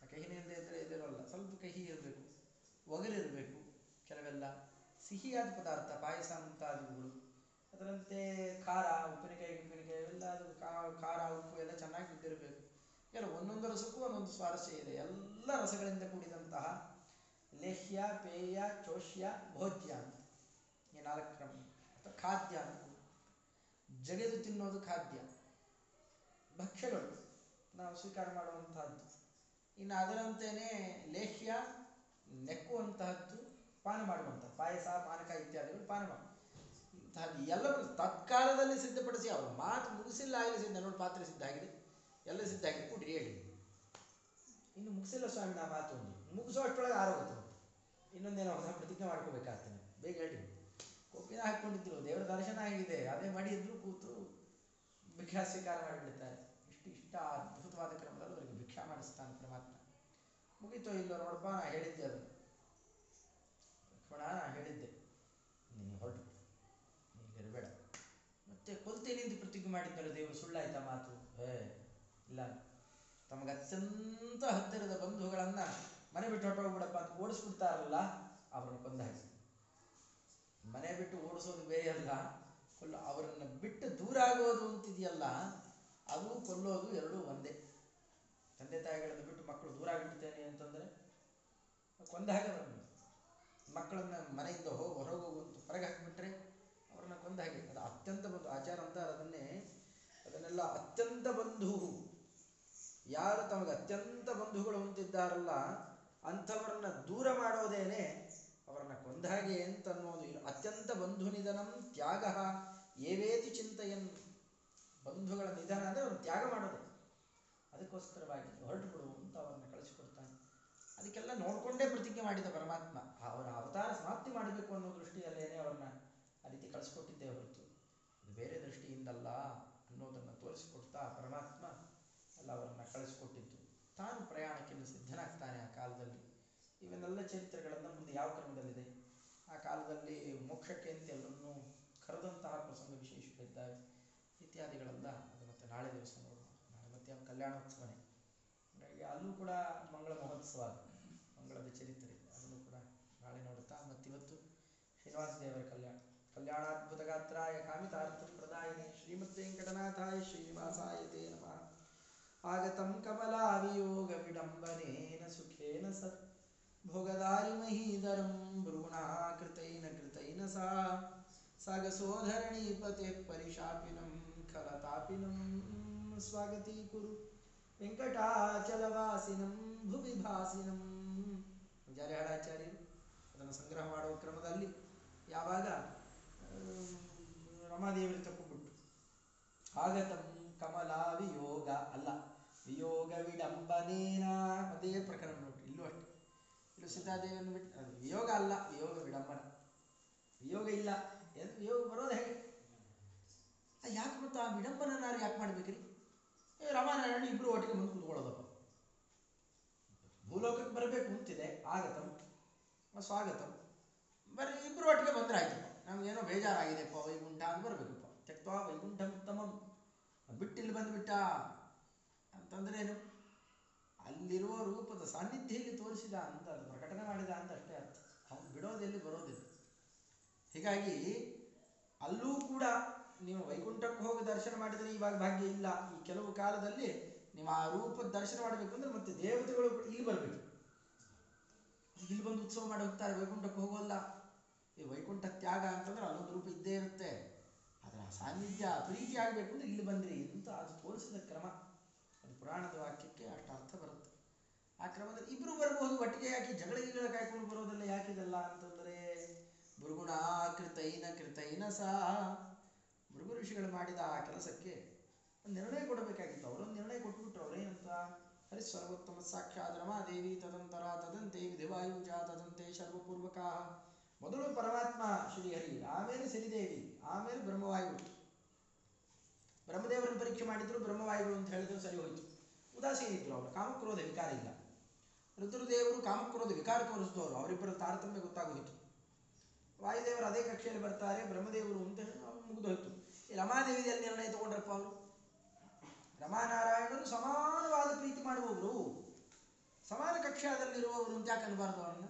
ಆ ಕಹಿನಿಂದ ಇದ್ದರೆ ಇದಿರೋಲ್ಲ ಸ್ವಲ್ಪ ಕಹಿ ಇರಬೇಕು. ಒಗರಿರಬೇಕು. ಕೆಲವೆಲ್ಲ ಸಿಹಿಯಾದ ಪದಾರ್ಥ, ಪಾಯಸ ಮುಂತಾದವುಗಳು. ಅದರಂತೆ ಖಾರ, ಉಪ್ಪಿನಕಾಯಿ ಉಪ್ಪಿನಕಾಯಿ ಎಲ್ಲ ಅದು ಖಾರ, ಉಪ್ಪು ಎಲ್ಲ ಚೆನ್ನಾಗಿ ಬಿದ್ದಿರಬೇಕು. ಎಲ್ಲ ಒಂದೊಂದು ರಸಕ್ಕೂ ಒಂದೊಂದು ಸ್ವಾರಸ್ಯ ಇದೆ. ಎಲ್ಲ ರಸಗಳಿಂದ ಕೂಡಿದಂತಹ ಲೇಹ್ಯ, ಪೇಯ, ಚೋಷ್ಯ, ಭೋಜ್ಯ ಅಂತ. ಈ ನಾಲ್ಕು ಕ್ರಮ. ಅಥವಾ ಖಾದ್ಯ ಅಂತ. ಜಗೆದು ತಿನ್ನೋದು ಖಾದ್ಯ. ಭಕ್ಷ್ಯಗಳು. ನಾವು ಸ್ವೀಕಾರ ಮಾಡುವಂತಹದ್ದು. ಇನ್ನು ಅದರಂತೆಯೇ ಲೇಹ್ಯ, ನೆಕ್ಕುವಂತಹದ್ದು, ಪಾನ ಮಾಡುವಂಥ ಪಾಯಸ, ಪಾನಕ ಇತ್ಯಾದಿಗಳು ಪಾನ ಮಾಡು. ಎಲ್ಲವನ್ನು ತತ್ಕಾಲದಲ್ಲಿ ಸಿದ್ಧಪಡಿಸಿ ಅವರು ಮಾತು ಮುಗಿಸಿಲ್ಲ ಆಗಲಿ ಸಿದ್ಧ. ನೋಡಿ, ಪಾತ್ರೆ ಸಿದ್ಧ ಆಗಿದೆ. ಎಲ್ಲ ಸಿದ್ಧ ಆಗಿದೆ. ಕೊಡ್ರಿ, ಹೇಳಿ. ಇನ್ನು ಮುಗಿಸಿಲ್ಲ ಸ್ವಾಮಿ, ನಾ ಮಾತು ಒಂದು. ಮುಗಿಸೋ ಅಷ್ಟೊಳಗೆ ಆರೋಗ್ಯ. ಇನ್ನೊಂದೇನೋ ಹೊಸ ಪ್ರತಿಜ್ಞೆ ಮಾಡ್ಕೋಬೇಕಾಗ್ತಾನೆ ಬೇಗ ಹೇಳಿ ಕೊಪ್ಪಿನ ಹಾಕ್ಕೊಂಡಿದ್ರು, ದೇವರ ದರ್ಶನ ಆಗಿದೆ. ಅದೇ ಮಾಡಿದ್ರು ಕೂತು ಭಿಕ್ಷಾ ಸ್ವೀಕಾರ ಮಾಡಿಬಿಡ್ತಾರೆ. ಇಷ್ಟು ಇಷ್ಟ ಅದ್ಭುತವಾದ ಕ್ರಮದಲ್ಲಿ ಅವರಿಗೆ ಭಿಕ್ಷಾ ಮಾಡಿಸ್ತಾನೆ ಪರಮಾತ್ಮ. ಮುಗೀತೋ ಇಲ್ಲೋ ನೋಡಪ್ಪ, ನಾ ಹೇಳಿದ್ದೆ ಅದು. ಲಕ್ಷ್ಮಣ ನಾ ಹೇಳಿದ್ದೆ ನೀನು ಹೊರಟು ನೀನು ಇರಬೇಡ ಮತ್ತೆ ನಿಂತು ಪ್ರತಿಜ್ಞೆ ಮಾಡಿದ್ದರು ದೇವರು, ಸುಳ್ಳಾಯ್ತ ಮಾತು? ಏ, ಇಲ್ಲ. ತಮಗೆ ಅತ್ಯಂತ ಹತ್ತಿರದ ಬಂಧುಗಳನ್ನ ಮನೆ ಬಿಟ್ಟು ಹೊಟ್ಟೋಗ್ಬಿಡಪ್ಪ ಅಂತ ಓಡಿಸ್ಬಿಡ್ತಾರಲ್ಲ ಅವ್ರನ್ನ ಕೊಂದ ಹಾಕಿ. ಮನೆ ಬಿಟ್ಟು ಓಡಿಸೋದು ಬೇರೆ ಅಲ್ಲ ಕೊಲ್ಲ ಅವರನ್ನು ಬಿಟ್ಟು ದೂರ ಆಗೋದು ಅಂತಿದೆಯಲ್ಲ, ಅದು ಕೊಲ್ಲೋದು ಎರಡೂ ಒಂದೇ. ತಂದೆ ತಾಯಿಗಳನ್ನು ಬಿಟ್ಟು ಮಕ್ಕಳು ದೂರ ಆಗಿಬಿಡ್ತೇನೆ ಅಂತಂದರೆ, ಕೊಂದ ಹಾಗೆ ಮಕ್ಕಳನ್ನ ಮನೆಯಿಂದ ಹೋಗಿ ಹೊರಗೆ ಹೋಗುವಂತ ಹೊರಗೆ ಹಾಕಿಬಿಟ್ರೆ ಅವ್ರನ್ನ ಕೊಂದ ಹಾಗೆ? ಅದು ಅತ್ಯಂತ ಬಂಧು ಆಚಾರ ಅಂತಾರೆ ಅದನ್ನೇ ಅದನ್ನೆಲ್ಲ ಅತ್ಯಂತ ಬಂಧು ಯಾರು ತಮಗೆ ಅತ್ಯಂತ ಬಂಧುಗಳು ಅಂತಿದ್ದಾರಲ್ಲ, ಅಂಥವರನ್ನ ದೂರ ಮಾಡೋದೇನೆ ಅವರನ್ನ ಕೊಂದ ಹಾಗೆ ಅಂತ ಅನ್ನೋದು ಅತ್ಯಂತ ಬಂಧು ನಿಧನಂ ತ್ಯಾಗ ಏವೇತಿ ಚಿಂತೆಯನ್. ಬಂಧುಗಳ ನಿಧನ ಅಂದರೆ ಅವ್ರನ್ನ ತ್ಯಾಗ ಮಾಡೋದು. ಅದಕ್ಕೋಸ್ಕರವಾಗಿ ಹೊರಟು ಬಿಡು ಅಂತ ಅವರನ್ನ ಕಳಿಸಿಕೊಡ್ತಾನೆ. ಅದಕ್ಕೆಲ್ಲ ನೋಡಿಕೊಂಡೇ ಪ್ರತಿಜ್ಞೆ ಮಾಡಿದ ಪರಮಾತ್ಮ. ಅವರ ಅವತಾರ ಸಮಾಪ್ತಿ ಮಾಡಬೇಕು ಅನ್ನೋ ದೃಷ್ಟಿಯಲ್ಲೇನೆ ಅವ್ರನ್ನ ಆ ರೀತಿ ಕಳಿಸ್ಕೊಟ್ಟಿದ್ದೇ ಹೊರತು ಇದು ಬೇರೆ ದೃಷ್ಟಿಯಿಂದಲ್ಲ ಅನ್ನೋದನ್ನು ತೋರಿಸಿಕೊಡ್ತಾ ಪರಮಾತ್ಮ ಅಲ್ಲ ಅವರನ್ನ ಕಳಿಸ್ಕೊಟ್ಟಿದ್ದು ತಾನು ಪ್ರಯಾಣಕ್ಕೆ ಸಿದ್ಧನಾಗ್ತಾನೆ ಆ ಕಾಲದಲ್ಲಿ ಇವನ್ನೆಲ್ಲ ಚರಿತ್ರೆಗಳನ್ನು ಮುಂದೆ ಯಾವ ಕ್ರಮದಲ್ಲಿದೆ? ಆ ಕಾಲದಲ್ಲಿ ಮೋಕ್ಷಕ್ಕೆ ಅಂತ ಎಲ್ಲರನ್ನೂ ಕರೆದಂತಹ ಪ್ರಸಂಗ ವಿಶೇಷಗಳಿದ್ದಾವೆ. ಇತ್ಯಾದಿಗಳೆಲ್ಲ ಅದು ಮತ್ತೆ ನಾಳೆ ದಿವಸ ನೋಡೋಣ. ನಾಳೆ ಮತ್ತೆ ಕಲ್ಯಾಣೋತ್ಸವನೇ. ಹಾಗಾಗಿ ಅಲ್ಲೂ ಕೂಡ ಮಂಗಳ ಮಹೋತ್ಸವ, ಮಂಗಳದ ಚರಿತ್ರೆ. ಅದನ್ನು ಕೂಡ ನಾಳೆ ನೋಡುತ್ತಾ ಮತ್ತಿವತ್ತು ಶ್ರೀನಿವಾಸ ದೇವರ ಕಲ್ಯಾಣ. ಕಲ್ಯಾಣಾದ್ಭುತ ಗಾತ್ರಾಯ ಕಾಮಿತಾರ್ಥ ಪ್ರದಾಯಿನಿ ಶ್ರೀಮದ್ ವೆಂಕಟನಾಥಾಯ ಶ್ರೀನಿವಾಸಾಯ ತೇ ನಮಃ ಆಗತಂ ಕಮಲಾವಿಯೋಗ ವಿಡಂಬನೇನ ಸುಖೇನ ಸತ್ ಭೋಗದಾರಿ ಮಹೀಧರಂ ಭ್ರೂಣಾಕೃತೈನ ಕೃತೈನ ಸಾ ಸಾಗಸೋಧರಣೀಪತೆ ಪರಿಶಾಪಿನಂ ಖಲತಾಪಿನಂ ಸ್ವಾಗತೀಕುರು ವೆಂಕಟಾಚಲವಾಸಿನಂ ಭುವಿ ಭಾಸಿನಂ ಜಾರಿಹಾಳಾಚಾರ್ಯರು ಅದನ್ನು ಸಂಗ್ರಹ ಮಾಡುವ ಕ್ರಮದಲ್ಲಿ ಯಾವಾಗ ರಮಾದೇವರು ತಪ್ಪುಬಿಟ್ಟು ಆಗತಂ ಕಮಲಾ ವಿಯೋಗ ಅಲ್ಲ. ವಿಯೋಗ ವಿಡಂಬನೇನ ಅದೇ ಪ್ರಕರಣ ನೋಡಿ ಇಲ್ಲೂ ಅಷ್ಟೇ ಇಲ್ಲೂ ಸೀತಾದೇವಿಯನ್ನು ಬಿಟ್ಟು, ಅದು ವಿಯೋಗ ಅಲ್ಲ, ವಿಯೋಗ ವಿಡಂಬನ ವಿಯೋಗ ಇಲ್ಲ ಏನು ವಿಯೋಗ ಬರೋದು ಹೇಗೆ? ಯಾಕೆ ಗೊತ್ತಾ? ಆ ವಿಡಂಬನನಾರು ಯಾಕೆ ಮಾಡ್ಬೇಕ್ರಿ? ಏ ಇಬ್ಬರು ಒಟ್ಟಿಗೆ ಬಂದು ಕುತ್ಕೊಳ್ಳೋದಪ್ಪ. ಭೂಲೋಕಕ್ಕೆ ಬರಬೇಕು ಅಂತಿದೆ ಆಗತಂ ಸ್ವಾಗತ. ಬರ್ರಿ ಇಬ್ರು ಒಟ್ಟಿಗೆ ಬಂದ್ರೆ ಆಯ್ತಪ್ಪ. ಬೇಜಾರಾಗಿದೆ ಬೇಜಾರಾಗಿದೆಪ್ಪ ವೈಕುಂಠ ಅಂತ ಬರಬೇಕಪ್ಪ. ತೆಕ್ವಾ ವೈಕುಂಠ ಉತ್ತಮಂ ಬಿಟ್ಟಿಲ್ಲಿ ಬಂದುಬಿಟ್ಟ? ಅಂತಂದ್ರೆ ಏನು? ಅಲ್ಲಿರುವ ರೂಪದ ಸಾನ್ನಿಧ್ಯ ಇಲ್ಲಿ ತೋರಿಸಿದ ಅಂತ ಅದು ಪ್ರಕಟಣೆ ಮಾಡಿದ ಅಂತ ಅಷ್ಟೇ ಅರ್ಥ. ಅವನು ಬಿಡೋದೆಲ್ಲಿ ಬರೋದಿಲ್ಲ. ಹೀಗಾಗಿ ಅಲ್ಲೂ ಕೂಡ ನೀವು ವೈಕುಂಠಕ್ಕೆ ಹೋಗಿ ದರ್ಶನ ಮಾಡಿದರೆ ಇವಾಗ ಭಾಗ್ಯ ಇಲ್ಲ. ಈ ಕೆಲವು ಕಾಲದಲ್ಲಿ ನೀವು ಆ ರೂಪದ ದರ್ಶನ ಮಾಡಬೇಕು ಅಂದ್ರೆ ಮತ್ತೆ ದೇವತೆಗಳು ಇಲ್ಲಿ ಬರಬೇಕು. ಇಲ್ಲಿ ಬಂದು ಉತ್ಸವ ಮಾಡಿ ಹೋಗ್ತಾರೆ, ವೈಕುಂಠಕ್ಕೆ ಹೋಗೋಲ್ಲ. ಈ ವೈಕುಂಠ ತ್ಯಾಗ ಅಂತಂದ್ರೆ ಅಲ್ಲೊಂದು ರೂಪ ಇದ್ದೇ ಇರುತ್ತೆ. ಅದರ ಸಾನ್ನಿಧ್ಯ ಪ್ರೀತಿ ಆಗಬೇಕು ಅಂದ್ರೆ ಇಲ್ಲಿ ಬಂದ್ರಿ ಅಂತ ಅದು ತೋರಿಸಿದ ಕ್ರಮ. ಅದು ಪುರಾಣದ ವಾಕ್ಯಕ್ಕೆ ಅಷ್ಟು ಅರ್ಥ ಬರುತ್ತೆ. ಆ ಕ್ರಮದಲ್ಲಿ ಇಬ್ರು ಬರಬಹುದು ಒಟ್ಟಿಗೆ ಯಾಕೆ ಜಗಳ ಗಿಗಳ ಕಾಯ್ಕೊಂಡು ಬರೋದೆಲ್ಲ ಯಾಕಿದಲ್ಲ ಅಂತಂದ್ರೆ ಭೃಗುಣ ಕೃತೈನ ಕೃತೈನ ಸಹ ಭೃಗು ಋಷಿಗಳು ಮಾಡಿದ ಆ ಕೆಲಸಕ್ಕೆ ಒಂದು ನಿರ್ಣಯ ಕೊಡಬೇಕಾಗಿತ್ತು. ಅವರೊಂದು ನಿರ್ಣಯ ಕೊಟ್ಬಿಟ್ರು ಹರಿ ಸರ್ವೋತ್ತಮ ಸಾಕ್ಷಾತ್ ರಮಾದೇವಿ ತದಂತರ ತದಂತೆ ವಿಧಿವಾಯುಜ ತದಂತೆ ಸರ್ವಪೂರ್ವಕ ಮೊದಲು ಪರಮಾತ್ಮ ಶ್ರೀಹರಿ ಆಮೇಲೆ ಸಿರಿದೇವಿ, ಆಮೇಲೆ ಬ್ರಹ್ಮವಾಯು. ಬ್ರಹ್ಮದೇವರನ್ನು ಪರೀಕ್ಷೆ ಮಾಡಿದ್ರು, ಬ್ರಹ್ಮವಾಯುಗಳು ಅಂತ ಹೇಳಿದ್ರು ಸರಿ ಹೋಯ್ತು. ಉದಾಸೀನ ಇದ್ರು ಅವರು, ಕಾಮಕ್ರೋಧ ವಿಕಾರ ಇಲ್ಲ. ರುದ್ರದೇವರು ಕಾಮಕ್ರೋಧ ವಿಕಾರ ತೋರಿಸಿದವರು ಅವರಿಬ್ಬರ ತಾರತಮ್ಯ ಗೊತ್ತಾಗೋಯ್ತು ವಾಯುದೇವರು ಅದೇ ಕಕ್ಷೆಯಲ್ಲಿ ಬರ್ತಾರೆ, ಬ್ರಹ್ಮದೇವರು ಅಂತ ಅವ್ರು ಮುಗಿದೋಯ್ತು. ಈ ರಮಾದೇವಿಯಲ್ಲಿ ನಿರ್ಣಯ ತಗೊಂಡ್ರಪ್ಪ ಅವರು? ರಮಾನಾರಾಯಣರು ಸಮಾನವಾದ ಪ್ರೀತಿ ಮಾಡುವವರು. ಸಮಾನ ಕಕ್ಷಾದಲ್ಲಿರುವವರು ಅಂತ ಯಾಕೆ ಅನ್ಬಾರ್ದು ಅವರನ್ನ?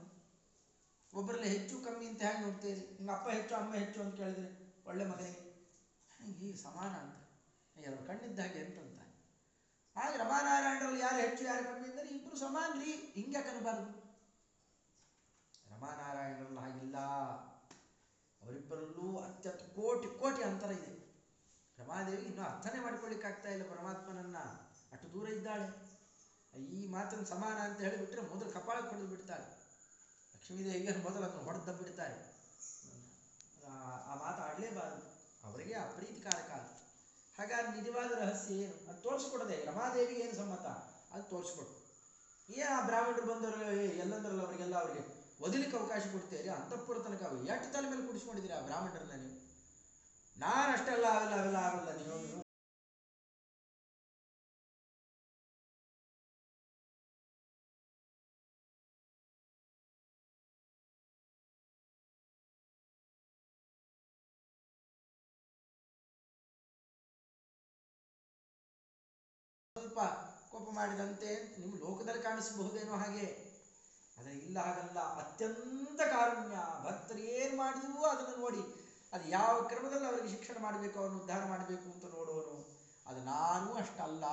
ಒಬ್ಬರಲ್ಲಿ ಹೆಚ್ಚು, ಕಮ್ಮಿ ಅಂತ ಹೇಗೆ ನೋಡ್ತೀರಿ? ನಿಮ್ಮ ಅಪ್ಪ ಹೆಚ್ಚು, ಅಮ್ಮ ಹೆಚ್ಚು ಅಂತ ಕೇಳಿದ್ರೆ ಒಳ್ಳೆ ಮಗನಿಗೆ. ಹೀಗೆ ಸಮಾನ ಅಂತ? ಎರಡು ಕಣ್ಣಿದ್ದ ಹಾಗೆ ಅಂತಂತ ಹಾಗೆ ರಮಾನಾರಾಯಣರಲ್ಲಿ ಯಾರು ಹೆಚ್ಚು ಯಾರು ಕಮ್ಮಿ ಅಂದರೆ ಇಬ್ಬರು ಸಮಾನ ರೀ ಹಿಂಗೆ ಕನಬಾರದು ರಮಾನಾರಾಯಣರಲ್ಲಿ ಹಾಗಿಲ್ಲ. ಅವರಿಬ್ಬರಲ್ಲೂ ಅತ್ಯಂತ ಕೋಟಿ ಕೋಟಿ ಅಂತರ ಇದೆ. ರಮಾದೇವಿ ಇನ್ನೂ ಅರ್ಥನೆ ಮಾಡ್ಕೊಳ್ಳಿಕ್ಕಾಗ್ತಾ ಇಲ್ಲ ಪರಮಾತ್ಮನನ್ನ. ಅಷ್ಟು ದೂರ ಇದ್ದಾಳೆ. ಈ ಮಾತನ್ನು ಸಮಾನ ಅಂತ ಹೇಳಿಬಿಟ್ರೆ ಮೊದಲು ಕಪಾಳಕ್ಕೆ ಹೊಡೆದು ಬಿಡ್ತಾಳೆ. ಲಕ್ಷ್ಮೀದೇವಿಗೆ ಮೊದಲು ಅದನ್ನು ಹೊಡೆದು ಬಿಡ್ತಾರೆ. ಆ- ಆ ಮಾತು ಆಡಲೇಬಾರದು. ಅವರಿಗೆ ಅಪ್ರೀತಿಕಾರಕ ಅದು ಹಾಗಾಗಿ ನಿಜವಾದ ರಹಸ್ಯ ಏನು? ಅದು ತೋರಿಸ್ಕೊಡದೆ, ರಮಾದೇವಿಗೆ ಏನು ಸಮ್ಮತ? ಅದು ತೋರಿಸ್ಕೊಡು. ಏ, ಆ ಬ್ರಾಹ್ಮಣರು ಬಂದವರು ಎಲ್ಲಂದ್ರಲ್ಲ ಅವರಿಗೆಲ್ಲ ಅವರಿಗೆ ಒದಲಿಕ್ಕೆ ಅವಕಾಶ ಕೊಡ್ತೀರಿ? ಅಂತಃಪುರ ತನಕ ಎಷ್ಟು ತಲೆ ಮೇಲೆ ಕುಡಿಸ್ಕೊಂಡಿದ್ದೀರಿ ಆ ಬ್ರಾಹ್ಮಣರನ್ನ ನೀವು? ನಾನು ಅಷ್ಟೆಲ್ಲ ಆಗಲ್ಲ ಅವೆಲ್ಲ ಆಗಲ್ಲ, ನೀವು. ಮಾಡಿದಂತೆ ನಿಮ್ಮ ಲೋಕದಲ್ಲಿ ಕಾಣಿಸಬಹುದೇನೋ ಹಾಗೆ. ಆದರೆ ಇಲ್ಲ ಹಾಗಲ್ಲ, ಅತ್ಯಂತ ಕಾರುಣ್ಯ. ಭಕ್ತರು ಏನು ಮಾಡಿದ್ರು ಅದನ್ನು ನೋಡಿ. ಅದು ಯಾವ ಕ್ರಮದಲ್ಲಿ ಅವರಿಗೆ ಶಿಕ್ಷಣ ಮಾಡಬೇಕು, ಅವರನ್ನು ಉದ್ಧಾರ ಮಾಡಬೇಕು ಅಂತ ನೋಡುವನು ಅದು ನಾನು ಅಷ್ಟಲ್ಲ.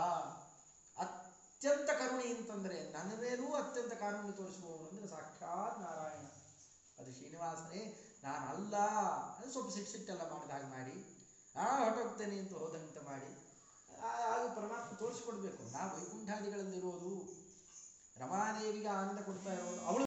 ಅತ್ಯಂತ ಕರುಣೆ ಅಂತಂದರೆ ನನ್ನ ಅತ್ಯಂತ ಕಾರುಣ್ಯ ತೋರಿಸುವವನು ಅಂದರೆ ಸಾಕ್ಷಾತ್ ನಾರಾಯಣ. ಅದು ಶ್ರೀನಿವಾಸನೇ, ನಾನಲ್ಲ. ಅದು ಸ್ವಲ್ಪ ಸಿಟ್ಟು ಸಿಟ್ಟೆಲ್ಲ ಮಾಡಿದ ಹಾಗೆ ಮಾಡಿ. ಆ ಹೊರಟೋಗ್ತೇನೆ ಅಂತ ಹೋದಂತೆ ಮಾಡಿ. ಆಗ ಪರಮಾತ್ಮ ತೋರಿಸಿಕೊಡ್ಬೇಕು. ನಾ ವೈಕುಂಠಾದಿಗಳಲ್ಲಿರೋದು, ರಮಾದೇವಿಗೆ ಆನಂದ ಕೊಡ್ತಾ ಇರೋದು, ಅವಳು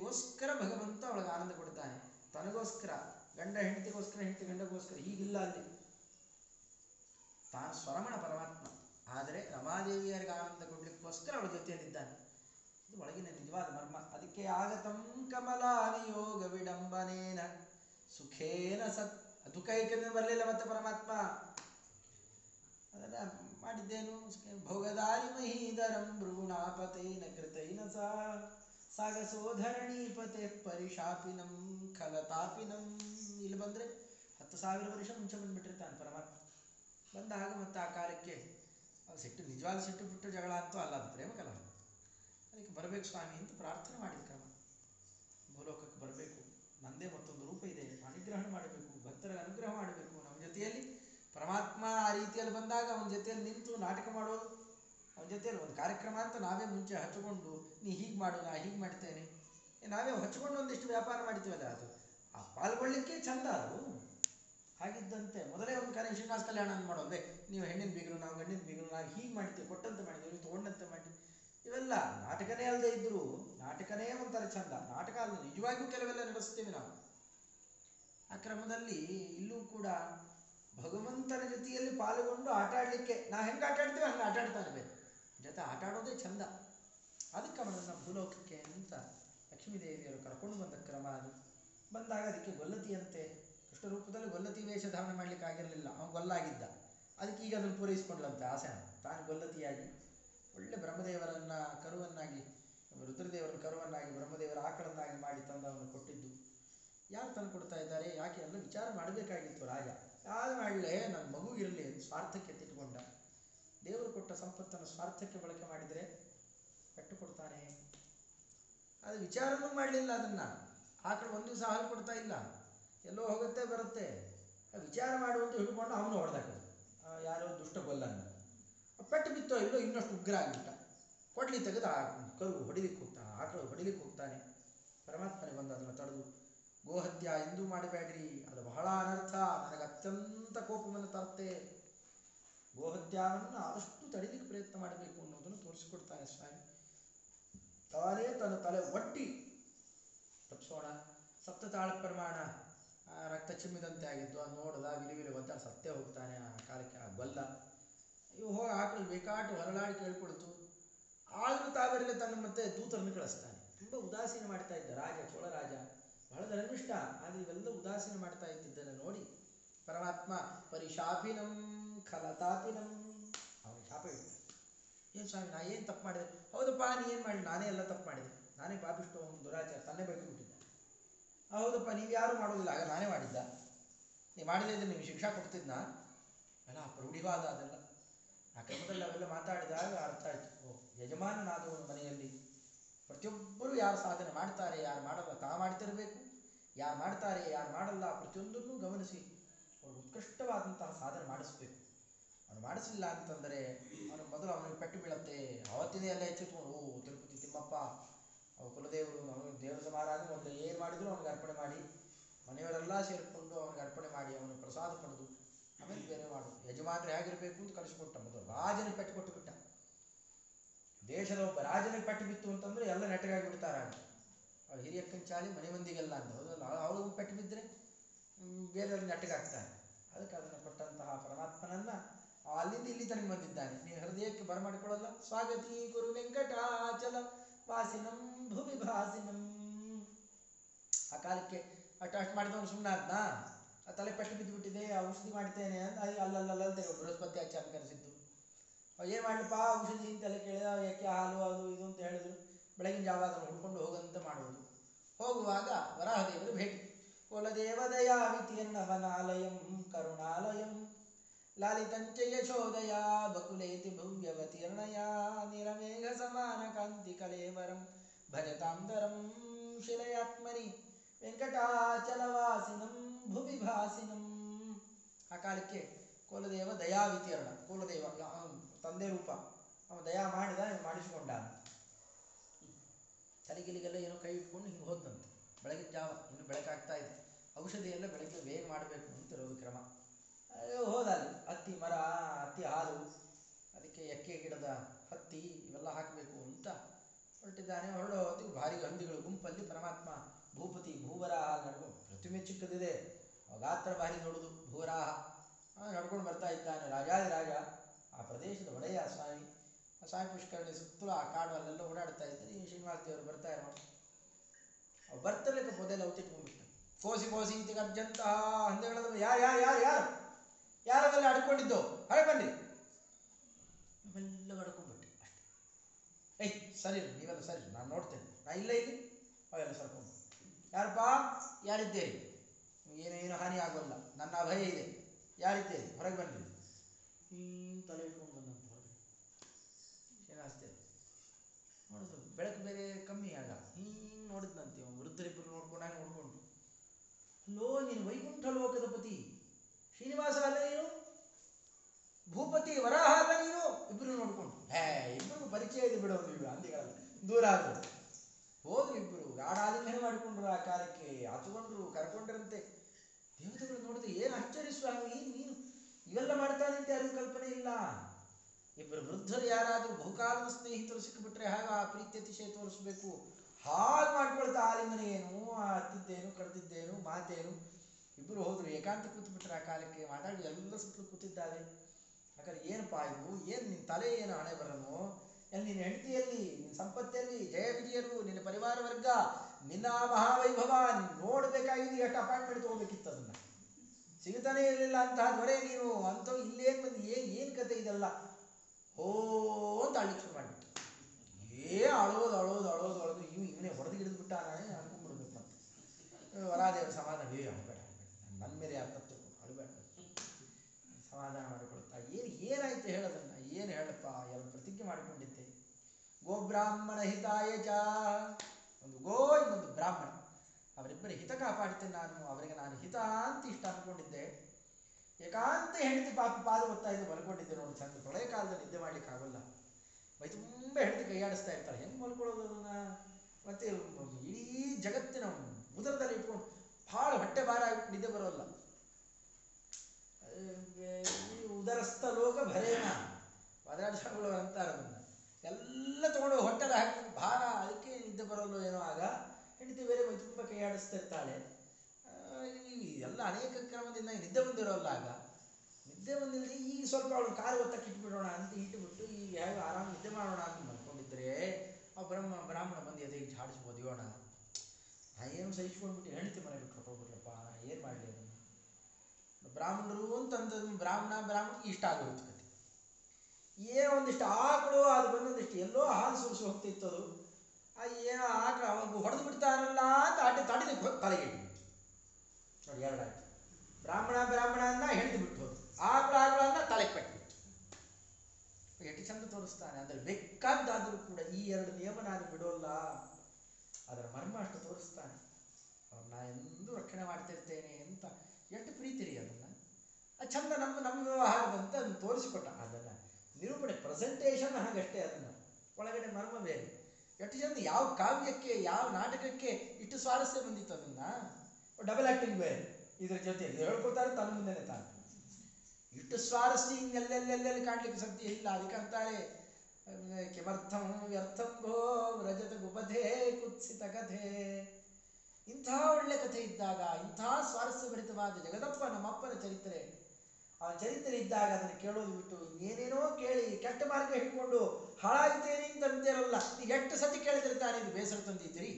ಗೋಸ್ಕರ ಭಗವಂತ ಅವಳಿಗೆ ಆನಂದ ಕೊಡ್ತಾನೆ. ತನಗೋಸ್ಕರ, ಗಂಡ ಹೆಂಡತಿಗೋಸ್ಕರ, ಹೆಂಡತಿ ಗಂಡಗೋಸ್ಕರ, ಹೀಗಿಲ್ಲ ಅಲ್ಲಿ. ತಾನು ಸ್ವರಮಣ ಪರಮಾತ್ಮ. ಆದರೆ ರಮಾದೇವಿಯರಿಗೆ ಆನಂದ ಕೊಡ್ಲಿಕ್ಕೋಸ್ಕರ ಅವಳ ಜೊತೆಯಲ್ಲಿದ್ದಾನೆ. ಇದು ಒಳಗಿನ ನಿಜವಾದ ಮರ್ಮ. ಅದಕ್ಕೆ ಆಗತಂ ಕಮಲಾನಿಯೋಗ ವಿಡಂಬನೇನ. ಸುಖೇನ ಸತ್ ದುಃಖ ಏಕೆಂದ್ರೆ ಬರಲಿಲ್ಲ ಮತ್ತೆ ಪರಮಾತ್ಮ. ಅದನ್ನ ಮಾಡಿದ್ದೇನು? ಭೋಗದಾರಿ ಮಹೀಧರಂ ಭ್ರೂಣಾಪತೇನ ಕೃತೈನ ಸಾ. ಸಾಗಸೋಧರಣೀಪತೆ ಪರಿಶಾಪಿನಂ, ಖಲತಾಪಿನಂ. ಇಲ್ಲಿ ಬಂದ್ರೆ ಹತ್ತು ಸಾವಿರ ವರ್ಷ ಮುಂಚೆ ಬಂದ್ಬಿಟ್ಟಿರ್ತಾನೆ ಪರಮಾತ್ಮ. ಬಂದಾಗ ಮತ್ತೆ ಆ ಕಾಲಕ್ಕೆ ಅದು ಸಿಟ್ಟು, ನಿಜವಾದ ಸಿಟ್ಟು ಬಿಟ್ಟು ಜಗಳ ಅಂತೂ ಅಲ್ಲ, ಅದು ಪ್ರೇಮ ಅದಕ್ಕೆ ಬರಬೇಕು ಸ್ವಾಮಿ ಅಂತ ಪ್ರಾರ್ಥನೆ ಮಾಡಿದ ಕ್ರಮ. ಭೂಲೋಕಕ್ಕೆ ಬರಬೇಕು, ನಂದೇ ಮತ್ತೊಂದು ರೂಪ ಇದೆ, ಅನುಗ್ರಹಣ ಮಾಡಬೇಕು, ಭಕ್ತರ ಅನುಗ್ರಹ ಮಾಡಬೇಕು. ನಮ್ಮ ಜೊತೆಯಲ್ಲಿ ಪರಮಾತ್ಮ ಆ ರೀತಿಯಲ್ಲಿ ಬಂದಾಗ ಅವನ ಜೊತೆಯಲ್ಲಿ ನಿಂತು ನಾಟಕ ಮಾಡೋದು ಅವನ ಜೊತೆಯಲ್ಲಿ ಒಂದು ಕಾರ್ಯಕ್ರಮ ಅಂತ ನಾವೇ ಮುಂಚೆ ಹಚ್ಚಿಕೊಂಡು, ನೀ ಹೀಗೆ ಮಾಡು, ನಾ ಹೀಗೆ ಮಾಡ್ತೇನೆ. ನಾವೇ ಹಚ್ಕೊಂಡು ಒಂದಿಷ್ಟು ವ್ಯಾಪಾರ ಮಾಡ್ತೀವಲ್ಲ ಅದು. ಆ ಪಾಲ್ಗೊಳ್ಳಿಕ್ಕೆ ಚಂದ ಅದು. ಹಾಗಿದ್ದಂತೆ ಮೊದಲೇ ಒಂದು ಕಾರ್ಯ ಶ್ರೀನಿವಾಸ ಕಲ್ಯಾಣ ಅಂತ ಮಾಡೋದೇ. ನೀವು ಹೆಣ್ಣಿನ ಬೀಗರು, ನಾವು ಗಂಡಿನ ಬೀಗರು, ನಾವು ಹೀಗೆ ಮಾಡ್ತೀವಿ ಕೊಟ್ಟಂತೆ ಮಾಡಿದ್ದೀವಿ ನೀವು ತೊಗೊಂಡಂತೆ ಮಾಡಿ ಇವೆಲ್ಲ ನಾಟಕನೇ ಅಲ್ಲದೆ ಇದ್ದರೂ, ನಾಟಕನೇ ಒಂಥರ ಚಂದ. ನಾಟಕ ಅಲ್ಲ, ನಿಜವಾಗಿಯೂ ಕೆಲವೆಲ್ಲ ನಡೆಸ್ತೀವಿ ನಾವು. ಆ ಕ್ರಮದಲ್ಲಿ ಇಲ್ಲೂ ಕೂಡ ಭಗವಂತನ ಜೊತೆಯಲ್ಲಿ ಪಾಲ್ಗೊಂಡು ಆಟ ಆಡಲಿಕ್ಕೆ, ನಾವು ಹೆಂಗೆ ಆಟ ಆಡ್ತೀವಿ ಹಂಗೆ ಆಟ ಆಡ್ತಾ ಜೊತೆ ಆಟ ಆಡೋದೇ ಚಂದ. ಅದಕ್ಕೆ ಅವನನ್ನು ಭೂಲೋಕಕ್ಕೆ ಅಂತ ಲಕ್ಷ್ಮೀದೇವಿಯರು ಕರ್ಕೊಂಡು ಬಂದ ಕ್ರಮ ಅದು. ಬಂದಾಗ ಅದಕ್ಕೆ ಗೊಲ್ಲತಿಯಂತೆ ಕೃಷ್ಣ ರೂಪದಲ್ಲಿ ಗೊಲ್ಲತಿ ವೇಷ ಧಾರಣೆ ಮಾಡಲಿಕ್ಕೆ ಆಗಿರಲಿಲ್ಲ. ಅವನು ಗೊಲ್ಲಾಗಿದ್ದ. ಅದಕ್ಕೆ ಈಗ ಅದನ್ನು ಪೂರೈಸಿಕೊಂಡ್ಲಂತೆ ಆಸೆನ. ತಾನು ಗೊಲ್ಲತಿಯಾಗಿ ಒಳ್ಳೆ ಬ್ರಹ್ಮದೇವರನ್ನ ಕರುವನ್ನಾಗಿ ರುದ್ರದೇವರನ್ನ ಕರುವನ್ನಾಗಿ, ಬ್ರಹ್ಮದೇವರ ಆಕಳನ್ನಾಗಿ ಮಾಡಿ ತಂದವನು ಕೊಟ್ಟಿದ್ದು. ಯಾರು ತಂದು ಕೊಡ್ತಾ ಇದ್ದಾರೆ? ಯಾಕೆ? ಎಲ್ಲ ವಿಚಾರ ಮಾಡಬೇಕಾಗಿತ್ತು ರಾಜ. ಯಾರು ಮಾಡಲೇ ನನ್ನ ಮಗು ಇರಲಿ ಅಂತ ಸ್ವಾರ್ಥಕ್ಕೆ ತಿಟ್ಕೊಂಡ ದೇವರು ಕೊಟ್ಟ ಸಂಪತ್ತನ್ನು ಸ್ವಾರ್ಥಕ್ಕೆ ಬಳಕೆ ಮಾಡಿದರೆ ಪೆಟ್ಟು ಕೊಡ್ತಾನೆ. ಅದು ವಿಚಾರನೂ ಮಾಡಲಿಲ್ಲ ಅದನ್ನು. ಆಕಳು ಒಂದು ದಿವಸ ಹಾಲು ಕೊಡ್ತಾ ಇಲ್ಲ. ಎಲ್ಲೋ ಹೋಗುತ್ತೆ ಬರುತ್ತೆ. ವಿಚಾರ ಮಾಡುವಂತ ಹಿಡ್ಕೊಂಡು ಅವನು ಹೊಡೆದಾಕ. ಯಾರೋ ದುಷ್ಟ ಗೊಲ್ಲನ್ನು ಪೆಟ್ಟು ಬಿತ್ತೋ ಇಲ್ಲೋ ಇನ್ನಷ್ಟು ಉಗ್ರ ಆಗಿಬಿಟ್ಟ. ಕೊಡ್ಲಿ ತೆಗೆದು ಆ ಕರು ಹೊಡಿಲಿಕ್ಕೆ ಹೋಗ್ತಾನೆ ಆಕಳು ಹೊಡಿಲಿಕ್ಕೆ ಹೋಗ್ತಾನೆ ಪರಮಾತ್ಮನೆ ಬಂದು ಅದನ್ನು ತಡೆದು ಗೋಹತ್ಯ ಎಂದೂ ಮಾಡಬೇಡ್ರಿ. ಅದು ಬಹಳ ಅನರ್ಥ. ನನಗೆ ಅತ್ಯಂತ ಕೋಪವನ್ನು ತರುತ್ತೆ. ಗೋಹತ್ಯವನ್ನು ಆದಷ್ಟು ತಡಿಲಿಕ್ಕೆ ಪ್ರಯತ್ನ ಮಾಡಬೇಕು ಅನ್ನೋದನ್ನು ತೋರಿಸಿಕೊಡ್ತಾನೆ ಸ್ವಾಮಿ. ತಾನೇ ತನ್ನ ತಲೆ ಒಟ್ಟಿ ತಪ್ಪಿಸೋಣ ಸಪ್ತತಾಳ ಪ್ರಮಾಣ. ರಕ್ತ ಚಿಮ್ಮಿದಂತೆ ಆಗಿತ್ತು ಅದು ನೋಡ್ದ ವಿಲಿ ಒತ್ತ ಸತ್ತೇ ಹೋಗ್ತಾನೆ ಆ ಕಾಲಕ್ಕೆ, ಆ ಬಲ್ಲ. ಇವು ಹೋಗಿ ಆಕಳು ಬೇಕಾಟು ಹೊರಳಾಡಿ ಕೇಳ್ಕೊಳ್ತು. ಆದರೂ ತಾವರೆಲ್ಲ ತನ್ನ ಮತ್ತೆ ದೂತರನ್ನು ಕಳಿಸ್ತಾನೆ. ತುಂಬ ಉದಾಸೀನ ಮಾಡ್ತಾ ಇದ್ದ ರಾಜ, ಚೋಳ ರಾಜ. ಬಹಳ ಧರ್ಮಿಷ್ಠ, ಆದರೆ ಇವೆಲ್ಲ ಉದಾಸೀನ ಮಾಡ್ತಾ ಇದ್ದಿದ್ದನ್ನು ನೋಡಿ. ಪರಮಾತ್ಮ ಪರಿಶಾಪಿನಂ ಖಲತಾಪಿನಂ. ಅವನು ಶಾಪ ಇಟ್ಟ ಏನು ಸ್ವಾಮಿ, ನಾ ಏನು ತಪ್ಪು ಮಾಡಿದೆ? ಹೌದಪ್ಪ, ನೀ ಏನು ಮಾಡಿ ನಾನೇ ಎಲ್ಲ ತಪ್ಪು ಮಾಡಿದೆ. ನಾನೇ ಪಾಪಿಷ್ಟು ಒಂದು ದುರಾಚಾರ, ತನ್ನೇ ಬಿಟ್ಟಿದ್ದ ಹೌದಪ್ಪ ನೀವು ಯಾರು ಮಾಡೋದಿಲ್ಲ ಆಗ ನಾನೇ ಮಾಡಿದ್ದ. ನೀವು ಮಾಡಿದ್ರೆ ಇದ್ರೆ ನಿಮಗೆ ಶಿಕ್ಷಾ ಕೊಡ್ತಿದ್ನಾ? ಅಲ್ಲ ಪ್ರೌಢಿವಾದ ಅದೆಲ್ಲ. ಆ ಕ್ರಮದಲ್ಲಿ ಅವೆಲ್ಲ ಮಾತಾಡಿದಾಗ ಅರ್ಥ ಆಯ್ತು. ಓ, ಯಜಮಾನನಾದವನು ಮನೆಯಲ್ಲಿ. ಪ್ರತಿಯೊಬ್ಬರು ಯಾರು ಸಾಧನೆ ಮಾಡ್ತಾರೆ, ಯಾರು ಮಾಡಲ್ಲ ತಾ ಮಾಡ್ತಿರಬೇಕು. ಯಾರು ಮಾಡ್ತಾರೆ, ಯಾರು ಮಾಡಲ್ಲ, ಪ್ರತಿಯೊಂದನ್ನು ಗಮನಿಸಿ. ಅವರು ಉತ್ಕೃಷ್ಟವಾದಂತಹ ಸಾಧನೆ ಮಾಡಿಸ್ಬೇಕು. ಅವನು ಮಾಡಿಸಿಲ್ಲ ಅಂತಂದರೆ ಅವನು ಮೊದಲು ಅವನಿಗೆ ಪೆಟ್ಟು ಬೀಳತ್ತೆ. ಅವತ್ತಿನ ಎಲ್ಲ ಎಚ್ಚೆತ್ಕೊಂಡು, ಓ, ತಿರುಪತಿ ತಿಮ್ಮಪ್ಪ, ಅವ ಕುಲದೇವರು ಅವನಿಗೆ ದೇವರ ಸಮಾರಾಧನೆ ಮೊದಲು ಏನು ಮಾಡಿದ್ರು ಅವನಿಗೆ ಅರ್ಪಣೆ ಮಾಡಿ, ಮನೆಯವರೆಲ್ಲ ಸೇರಿಕೊಂಡು ಅವನಿಗೆ ಅರ್ಪಣೆ ಮಾಡಿ, ಅವನು ಪ್ರಸಾದ ಪಡೆದು ಆಮೇಲೆ ಬೇರೆ ಮಾಡು ಯಜಮಾನರು ಹೇಗಿರಬೇಕು ಅಂತ ಕಲಿಸ್ಕೊಟ್ಟ ಮೊದಲು. ರಾಜನಿಗೆ ಪೆಟ್ಟು ಕೊಟ್ಟು ಬಿಟ್ಟ. ದೇಶದ ಒಬ್ಬ ರಾಜನಿಗೆ ಪೆಟ್ಟು ಬಿತ್ತು ಅಂತಂದ್ರೆ ಎಲ್ಲ ನೆಟ್ಟಗಾಗಿ ಬಿಡ್ತಾರೆ ಹಿರಿಯಕ್ಕನ ಚಾಲಿ ಮನೆ ಮಂದಿಗೆಲ್ಲ ಅಂತ ಹೌದಲ್ಲ ಪೆಟ್ಟು ಬಿದ್ದರೆ ಬೇರೆಯವ್ರಿಗೆ ನೆಟ್ಟಗಾಗ್ತಾರೆ. ಅದಕ್ಕೆ ಅದನ್ನು ಕೊಟ್ಟಂತಹ ಪರಮಾತ್ಮನನ್ನ ಅಲ್ಲಿಂದ ಇಲ್ಲಿ ತನಗೆ ಬಂದಿದ್ದಾನೆ. ನೀನು ಹೃದಯಕ್ಕೆ ಬರಮಾಡಿಕೊಳ್ಳಲ್ಲ. ಸ್ವಾಗತಿ ಗುರು ವೆಂಕಟಾಚಲ. ವಾಸಿನಂ ಭುವಿ ಭಾಸಿನಂ. ಆ ಕಾಲಕ್ಕೆ ಅಷ್ಟು ಮಾಡಿದವನು ಸುಮ್ಮನೆ ಆ ತಲೆ ಪೆಟ್ಟು ಬಿದ್ದು ಬಿಟ್ಟಿದೆ ಔಷಧಿ ಮಾಡ್ತೇನೆ ಅಂತ ಅಲ್ಲಿ ಅಲ್ಲಲ್ಲಲ್ಲಂತೆ ಬೃಹಸ್ಪತಿ ಆಚಾರ್ಯ ಕರೆಸಿದ್ದು. ಏನು ಮಾಡ್ಲಪ್ಪ ಔಷಧಿ ಅಂತೆಲ್ಲ ಕೇಳಿದ ಯಾಕೆ ಹಾಲು, ಅದು, ಇದು ಅಂತ ಹೇಳಿದ್ರು. ಬೆಳಗಿನ ಜಾವ ಅದನ್ನು ಹುಡ್ಕೊಂಡು ಹೋಗಂತ ಮಾಡುವುದು. ಹೋಗುವಾಗ ವರಾಹದೇವರು ಭೇಟಿ ಕುಲದೇವದಯಾ ವಿತೀರ್ಣವನಾಲಯಂ ಕರುಣಾಲಯಂ. ಲಾಲಿತಂಚ ಯಶೋದಯ ಬಕುಲೇತಿ ಭವ್ಯವತಿರ್ಣಯ ನಿರಮೇಘ ಸಮಾನ ಕಾಂತಿ ಕಲೇವರಂ ಭಜತಾಂತರಂ ಶಿಲಯಾತ್ಮನಿ ವೆಂಕಟಾಚಲವಾಸಿನಂ ಭುವಿ ಭಾಸಿನಂ ಆ ಕಾಲಕ್ಕೆ ಕುಲದೇವ ದಯಾ ವಿತೀರ್ಣ ಕುಲದೇವ ತಂದೆ ರೂಪ. ಅವ ದಯಾ ಮಾಡಿದ ಮಾಡಿಸಿಕೊಂಡ ತಲೆಗಿಲಿಗೆಲ್ಲ ಏನೋ ಕೈ ಇಟ್ಕೊಂಡು ಹಿಂಗೆ ಹೋದಂತೆ ಬೆಳಗಿನ ಜಾವ, ಇನ್ನು ಬೆಳಕಾಗ್ತಾ ಇದೆ. ಔಷಧಿಯೆಲ್ಲ ಬೆಳಗ್ಗೆ ಬೇಗ ಮಾಡಬೇಕು ಅಂತ ಕ್ರಮ. ಅಯ್ಯೋ ಹೋದ ಅಲ್ಲಿ ಹತ್ತಿ ಮರ, ಹತ್ತಿ ಹಾಲು, ಅದಕ್ಕೆ ಎಕ್ಕೆ ಗಿಡದ ಹತ್ತಿ ಇವೆಲ್ಲ ಹಾಕಬೇಕು ಅಂತ ಹೊರಟಿದ್ದಾನೆ. ಹೊರಡೋ ಹೊತ್ತಿಗೆ ಭಾರಿ ಹಂದಿಗಳು, ಗುಂಪಲ್ಲಿ ಪರಮಾತ್ಮ ಭೂಪತಿ ಭೂವರಾಹ ನಡ್ಕೊಂಡು ಪ್ರತಿಮೆ ಚಿಕ್ಕದಿದೆ. ಅವ ಗಾತ್ರ ಭಾರಿ ನೋಡುದು, ಭೂವರಾಹ. ನಡ್ಕೊಂಡು ಬರ್ತಾ ಇದ್ದಾನೆ ರಾಜಾದಿ ರಾಜ. ಆ ಪ್ರದೇಶದ ಒಡೆಯ ಸ್ವಾಮಿ. ಆ ಸ್ವಾಮಿ ಪುಷ್ಕರಣಿ ಸುತ್ತಲೂ ಆ ಕಾಡು ಅಲ್ಲೆಲ್ಲ ಓಡಾಡ್ತಾ ಇದ್ದಾರೆ. ಈ ಶ್ರೀನಿವಾಸ ದೇವರು ಬರ್ತಾ ಇರೋ ಅವ್ರು ಬರ್ತಲಿಕ್ಕೆ ಪೊದೆಲ್ಲ ಅವತಿಟ್ಕೊಂಡ್ಬಿಟ್ಟ ಕೋಸಿ ಕೋಸಿ ಇಂತಿಗೆ ಅರ್ಜಂತ ಹಂದೆಗಳದ ಯಾರು ಯಾರು ಯಾರು ಯಾರು? ಯಾರದೆಲ್ಲ ಅಡ್ಕೊಂಡಿದ್ದು ಹೊರಗೆ ಬನ್ನಿ. ನಾವೆಲ್ಲ ಅಡ್ಕೊಂಡ್ಬಿಟ್ಟು ಏಯ್, ಸರಿ ನೀವೆಲ್ಲ ಸರಿ ನಾನು ನೋಡ್ತೇನೆ. ನಾ ಇಲ್ಲ ಇಲ್ಲಿ ಅವೆಲ್ಲ ಸರ್ಕೊಂಡು ಯಾರಪ್ಪ? ಯಾರಿದ್ದೇರಿ? ಏನೇನು ಹಾನಿ ಆಗೋಲ್ಲ. ನನ್ನ ಅಭಯ ಇದೆ. ಯಾರಿದ್ದೇರಿ? ಹೊರಗೆ ಬನ್ನಿ. ಈ ತಲೆ ಇಟ್ಕೊಂಡು ಬಂದಂತ ಹೊರಗೆ. ನೋಡಿದ್ರು ಬೆಳಕು ಬೇರೆ ಕಮ್ಮಿ ಆಗ. ಹಿಂಗೆ ನೋಡಿದ್ನಂತೆ ವೃದ್ಧರಿಬ್ಬರು ನೋಡ್ಕೊಂಡಾಗ ನೋಡ್ಕೊಂಡು ಲೋ ನೀನು ವೈಕುಂಠ ಲೋಕದ ಪತಿ. ಶ್ರೀನಿವಾಸ ಅಲ್ಲ ನೀನು ಭೂಪತಿ ವರಾಹ ಅಲ್ಲ ನೀನು ಇಬ್ಬರು ನೋಡ್ಕೊಂಡು. ಹೇ ಇಬ್ಬರಿಗೂ ಪರಿಚಯ ಇದೆ ಬಿಡೋದು ಇವ್ರು ಹಂದಿಗಳಲ್ಲ. ದೂರ ಆದ್ರು. ಹೋದ್ರು ಇಬ್ಬರು ಗಾಢಾಲಿಂಗನೆ ಮಾಡಿಕೊಂಡ್ರು ಆ ಕಾಲಕ್ಕೆ, ಹತ್ಕೊಂಡ್ರು, ಕರ್ಕೊಂಡ್ರಂತೆ. ದೇವತೆಗಳು ನೋಡಿದ್ರೆ ಏನು ಆಶ್ಚರ್ಯ ಸ್ವಾಮಿ ನೀನು? ಇವೆಲ್ಲ ಮಾಡ್ತಾನಂತೆ ಅದು ಕಲ್ಪನೆ ಇಲ್ಲ. ಇಬ್ಬರು ವೃದ್ಧರು ಯಾರಾದರೂ ಬಹುಕಾಲದ ಸ್ನೇಹಿತರು ಸಿಕ್ಕಿಬಿಟ್ರೆ ಹಾಗ ಆ ಪ್ರೀತಿ ಅತಿಶಯ ತೋರಿಸ್ಬೇಕು? ಹಾಗೆ ಮಾಡ್ಕೊಳ್ತಾ ಆಲಿಂಗನ ಏನು? ಆ ಹತ್ತಿದ್ದೇನು ಕಳೆದಿದ್ದೇನು ಮಾತೇನು? ಇಬ್ಬರು ಹೋದ್ರು, ಏಕಾಂತ ಕೂತ್ಬಿಟ್ರೆ ಆ ಕಾಲಕ್ಕೆ ಮಾತಾಡಿ ಎಲ್ಲ ಸುತ್ತಲೂ ಕೂತಿದ್ದಾರೆ. ಹಾಗಾದ್ರೆ ಏನಪ್ಪಾ ಇದು? ಏನು ನಿನ್ನ ತಲೆ ಏನು ಹಣೆ ಬರನು? ಎಲ್ಲಿ ನಿನ್ನ ಹೆಂಡತಿಯಲ್ಲಿ, ನಿನ್ನ ಸಂಪತ್ತಿಯಲ್ಲಿ ಜಯ ವಿಜಯರು ನಿನ್ನ ಪರಿವಾರ ವರ್ಗ, ನಿನ್ನ ಮಹಾವೈಭವ, ನೀನು ನೋಡ್ಬೇಕಾಗಿದೆ ಎಷ್ಟು ಅಪಾಯಿಂಟ್ಮೆಂಟ್ ತಗೋಬೇಕಿತ್ತು ಅದನ್ನ. ಸಿಗುತ್ತಾನೆ ಇರಲಿಲ್ಲ ಅಂತಹ ದೊರೆ ನೀನು. ಅಂಥವು ಇಲ್ಲೇನು ಬಂದು ಏನು ಏನು ಕತೆ ಇದೆಲ್ಲ? ಹೋ ಅಂತ ಶುರು ಮಾಡಿಬಿಟ್ಟು ಏ ಅಳೋದು ಅಳೋದು ಅಳೋದು ಅಳೋದು. ಇವ್ ಇವನೇ ಹೊಡೆದು ಹಿಡಿದು ಬಿಟ್ಟ ನಾನೇ ಅನ್ಕೊಂಡ್ಬಿಡ್ಬೇಕು ಮತ್ತೆ. ವರಾದೇವ್ರ ಸಮಾಧಾನ. ಮೇಲೆ ಯಾರು ತಪ್ಪು ಅಳಬೇಡ ಸಮಾಧಾನ ಮಾಡಿಕೊಳ್ತಾ. ಏನು, ಏನಾಯ್ತು ಹೇಳೋದನ್ನ? ಏನು ಹೇಳಪ್ಪ? ಎಲ್ಲ ಪ್ರತಿಜ್ಞೆ ಮಾಡಿಕೊಂಡಿದ್ದೆ. ಗೋಬ್ರಾಹ್ಮಣ ಹಿತಾಯ ಚ. ಒಂದು ಗೋ, ಇನ್ನೊಂದು ಬ್ರಾಹ್ಮಣ. ಅವರಿಬ್ಬರ ಹಿತ ಕಾಪಾಡ್ತೇನೆ ನಾನು. ಅವರಿಗೆ ನಾನು ಹಿತ ಅಂತ ಇಷ್ಟ ಅನ್ಕೊಂಡಿದ್ದೆ ಏಕಾಂತ ಹೆಂಡತಿ ಪಾಪ ಪಾದ ಓದ್ತಾ ಇದ್ದು ಮಲ್ಕೊಂಡಿದ್ದೆ ನೋಡಿ ಚಂದ. ಪ್ರಳಯ ಕಾಲದಲ್ಲಿ ನಿದ್ದೆ ಮಾಡ್ಲಿಕ್ಕೆ ಆಗೋಲ್ಲ. ಮೈ ತುಂಬ ಹೆಂಡತಿ ಕೈಯಾಡಿಸ್ತಾ ಇರ್ತಾರೆ ಹೆಂಗೆ ಮಲ್ಕೊಳ್ಳೋದು ಅದನ್ನ? ಮತ್ತೆ ಇಡೀ ಜಗತ್ತಿನ ಉದರದಲ್ಲಿ ಇಟ್ಕೊಂಡು ಭಾಳ ಹೊಟ್ಟೆ ಭಾರ ನಿದ್ದೆ ಬರೋಲ್ಲ. ಉದರಸ್ಥ ಲೋಕ ಭರೇನ. ಪದಾರ್ಥಗಳು ಅಂತಾರೆ ಅದನ್ನ ಎಲ್ಲ ತಗೊಂಡು ಹೊಟ್ಟೆಲ್ಲ ಹಾಕಿ ಭಾರ, ಅದಕ್ಕೆ ನಿದ್ದೆ ಬರೋಲ್ಲ ಏನೋ ಆಗ ಹೆಂಡತಿ ಬೇರೆ ಮೈ ತುಂಬ ಕೈಯಾಡಿಸ್ತಿರ್ತಾಳೆ ಎಲ್ಲ ಅನೇಕ ಕ್ರಮದಿಂದ ನಿದ್ದೆ ಬಂದಿರೋಲ್ಲ ಆಗ. ನಿದ್ದೆ ಬಂದಿಲ್ಲದೆ ಈಗ ಸ್ವಲ್ಪ ಅವಳು ಕಾಲು ಒತ್ತಕ್ಕೆ ಇಟ್ಬಿಡೋಣ ಅಂತ ಇಟ್ಟುಬಿಟ್ಟು ಈಗ ಹೇಗೆ ಆರಾಮ ನಿದ್ದೆ ಮಾಡೋಣ ಅಂತ ಮಲ್ಕೊಂಡಿದ್ರೆ ಆ ಬ್ರಹ್ಮ, ಬ್ರಾಹ್ಮಣ ಬಂದು ಎದೆಗೆ ಝಾಡಿಸ್ಬೋದು ನಾ ಏನು ಸಹಿಸ್ಕೊಂಡ್ಬಿಟ್ಟು ಹೆಂಡತಿ ಮನೆ ಬಿಟ್ಟು ನಾ ಏನು ಮಾಡಲಿ ಬ್ರಾಹ್ಮಣರು ಅಂತಂದ ಬ್ರಾಹ್ಮಣ ಬ್ರಾಹ್ಮಣ ಇಷ್ಟ ಆಗೋಯ್ತು ಏನೋ ಒಂದಿಷ್ಟು ಆಕಳು ಅದು ಬಂದೊಂದಿಷ್ಟು ಎಲ್ಲೋ ಹಾಲು ಸುರಿಸಿ ಹೋಗ್ತಿತ್ತು ಅದು. ಆ ಏನೋ ಆಕಳು ಅವಾಗ ಹೊಡೆದು ಬಿಡ್ತಾರಲ್ಲ ಅಂತ ಅಡ್ಡಿ ತಡಿದಕ್ಕೆ ಹೋಗಿ ತಲೆಗೆ ನೋಡಿ, ಎರಡಾಯ್ತು. ಬ್ರಾಹ್ಮಣ ಬ್ರಾಹ್ಮಣ ಅನ್ನ ಹೆಂಡ್ತಿ ಬಿಟ್ಟು ಹೋದ್ರು. ಆಕಳು ಆಕಳು ಅನ್ನ ತಲೆ ಕಟ್ಟಿಬಿಟ್ಟು ಎಷ್ಟು ಚಂದ ತೋರಿಸ್ತಾನೆ, ಅಂದ್ರೆ ಬೇಕಾದ್ದಾದರೂ ಕೂಡ ಈ ಎರಡು ನಿಯಮ ನಾನು ಬಿಡೋಲ್ಲ. ಅದರ ಮರ್ಮ ಅಷ್ಟು ತೋರಿಸ್ತಾನೆ. ಅವ್ರನ್ನ ಎಂದೂ ರಕ್ಷಣೆ ಮಾಡ್ತಿರ್ತೇನೆ ಅಂತ. ಎಷ್ಟು ಪ್ರೀತಿ ರೀ ಅದನ್ನು. ಅದು ಚಂದ ನಮ್ಮ ನಮ್ಮ ವ್ಯವಹಾರದಂತೆ ಅದನ್ನು ತೋರಿಸಿಕೊಟ್ಟ. ಅದನ್ನ ನಿರೂಪಣೆ ಪ್ರೆಸೆಂಟೇಷನ್ ಹಾಗಷ್ಟೇ ಅದನ್ನು. ಒಳಗಡೆ ಮರ್ಮ ಬೇರೆ. ಎಷ್ಟು ಚಂದ ಯಾವ ಕಾವ್ಯಕ್ಕೆ, ಯಾವ ನಾಟಕಕ್ಕೆ ಇಷ್ಟು ಸ್ವಾರಸ್ಯ ಬಂದಿತ್ತು ಅದನ್ನ? ಡಬಲ್ ಆ್ಯಕ್ಟಿಂಗ್ ಬೇರೆ. ಇದರ ಜೊತೆ ಹೇಳ್ಕೊತಾರೆ ತನ್ನ ಮುಂದೆನೆ ತಾನು. ಇಷ್ಟು ಸ್ವಾರಸ್ಯ ಹಿಂಗೆಲ್ಲೆಲ್ಲೆಲ್ಲೆಲ್ಲಿ ಕಾಣಲಿಕ್ಕೆ ಸಾಧ್ಯ ಇಲ್ಲ. ಅದಕ್ಕೆ ಅಂತಾರೆ ಕಿಮರ್ಥಂ ವ್ಯರ್ಥಂ ವ್ರಜತ ಗುಪಥೆ ಕುತ್ಸಿತ ಕಥೆ. ಇಂಥ ಒಳ್ಳೆ ಕಥೆ ಇದ್ದಾಗ, ಇಂಥ ಸ್ವಾರಸ್ಯಭರಿತವಾದ ಜಗದಪ್ಪ ನಮ್ಮಪ್ಪನ ಚರಿತ್ರೆ. ಆ ಚರಿತ್ರೆ ಇದ್ದಾಗ ಅದನ್ನು ಕೇಳೋದು ಬಿಟ್ಟು ಏನೇನೋ ಕೇಳಿ ಕೆಟ್ಟ ಮಾರ್ಗ ಹಿಡ್ಕೊಂಡು ಹಾಳಾಗ್ತೇನೆ ಅಂತ ಈಗ ಎಷ್ಟು ಸತಿ ಕೇಳಿದಿರ್ತಾನೆ ಇದು ಬೇಸರ ತಂದಿದ್ದೀರಿ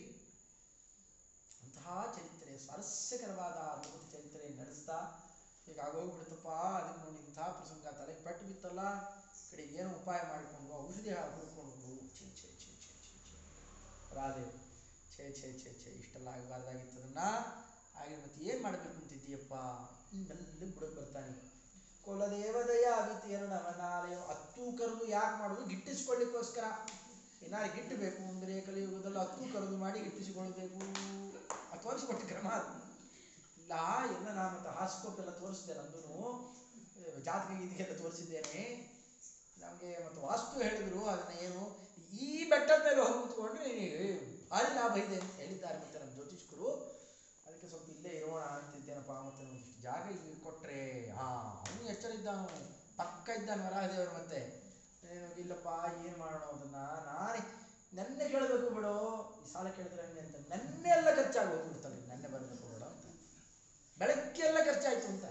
ಅಂತಹ ಚರಿತ್ರೆ, ಸ್ವಾರಸ್ಯಕರವಾದ ಅದ್ಭುತ ಚರಿತ್ರೆ ನಡೆಸ್ತಾ, ಈಗ ಆಗೋಗ್ಬಿಡ್ತಪ್ಪ ಅದಕ್ಕೆ ನೋಡಿ ಇಂಥ ಪ್ರಸಂಗ ತಲೆಗೆ ಪೆಟ್ಟು ಬಿತ್ತಲ್ಲ ಕಡೆ ಏನು ಉಪಾಯ ಮಾಡಿಕೊಂಡು ಔಷಧಿ ಹುಡ್ಕೊಂಡು ಛೇ ಛೇ ಛೇ ಛೇ ಛೇ ಛೇ ರಾಧೆ, ಛೇ ಛೇ ಛೇ ಛೇ, ಇಷ್ಟೆಲ್ಲ ಆಗಬಾರ್ದಾಗಿತ್ತು ಅದನ್ನ ಹಾಗೆ ಮತ್ತೆ ಏನು ಮಾಡಬೇಕು ಅಂತಿದ್ದೀಯಪ್ಪ? ಹಿಂಗೆಲ್ಲ ಬುಡಕ್ಕೆ ಬರ್ತಾನೆ. ಕುಲದೇವದಯ ನವನಾಲಯ ಹತ್ತು ಕರೆದು ಯಾಕೆ ಮಾಡೋದು? ಗಿಟ್ಟಿಸ್ಕೊಳ್ಳಿಕ್ಕೋಸ್ಕರ. ಏನಾರು ಗಿಟ್ಟಬೇಕು ಅಂದರೆ ಕಲಿಯುಗದಲ್ಲಿ ಹತ್ತು ಕರೆದು ಮಾಡಿ ಗಿಟ್ಟಿಸಿಕೊಳ್ಬೇಕು. ತೋರಿಸ್ಕೊಟ್ಟ ಕ್ರಮ ಇಲ್ಲ, ಎಲ್ಲ ನಾನು ಮತ್ತೆ ಹಾಸ್ಕೊಟ್ಟೆಲ್ಲ ತೋರಿಸಿದೆ ನಂದು ಜಾತಕ ಇದಕ್ಕೆಲ್ಲ ತೋರಿಸಿದ್ದೇನೆ. ನಮಗೆ ಮತ್ತು ವಾಸ್ತು ಹೇಳಿದ್ರು ಅದನ್ನ ಏನು ಈ ಬೆಟ್ಟದ ಮೇಲೆ ಹೋಗಿ ಕೂತ್ಕೊಂಡ್ರೆ ಭಾರಿ ಲಾಭ ಇದೆ ಅಂತ ಹೇಳಿದ್ದಾರೆ ಮತ್ತೆ ನಮ್ಮ ಜ್ಯೋತಿಷ್ಕರು. ಅದಕ್ಕೆ ಸ್ವಲ್ಪ ಇಲ್ಲೇ ಇರೋಣ ಅಂತಿದ್ದೇನಪ್ಪ ಮತ್ತೆ ಜಾಗ ಇಲ್ಲಿ ಕೊಟ್ರೆ, ಹಾ, ಅವನು ಎಚ್ಚರ ಅವನು, ಪಕ್ಕ ಇದ್ದಾನೆ ವರಾಹದೇವರು ಮತ್ತೆ. ಇಲ್ಲಪ್ಪ, ಏನು ಮಾಡೋಣ ಅದನ್ನ? ನಾನೇ ನೆನ್ನೆ ಕೇಳಬೇಕು ಬಿಡು. ಈ ಸಾಲ ಕೇಳಿದ್ರೆ ಅಂತ. ನೆನ್ನೆ ಎಲ್ಲ ಖರ್ಚಾಗಿ ಹೋಗ್ಬಿಡ್ತಾರೆ ನೆನ್ನೆ ಬರಬೇಕು ಬೇಡ ಅಂತ. ಬೆಳಗ್ಗೆ ಎಲ್ಲ ಖರ್ಚಾಯ್ತು ಅಂತ.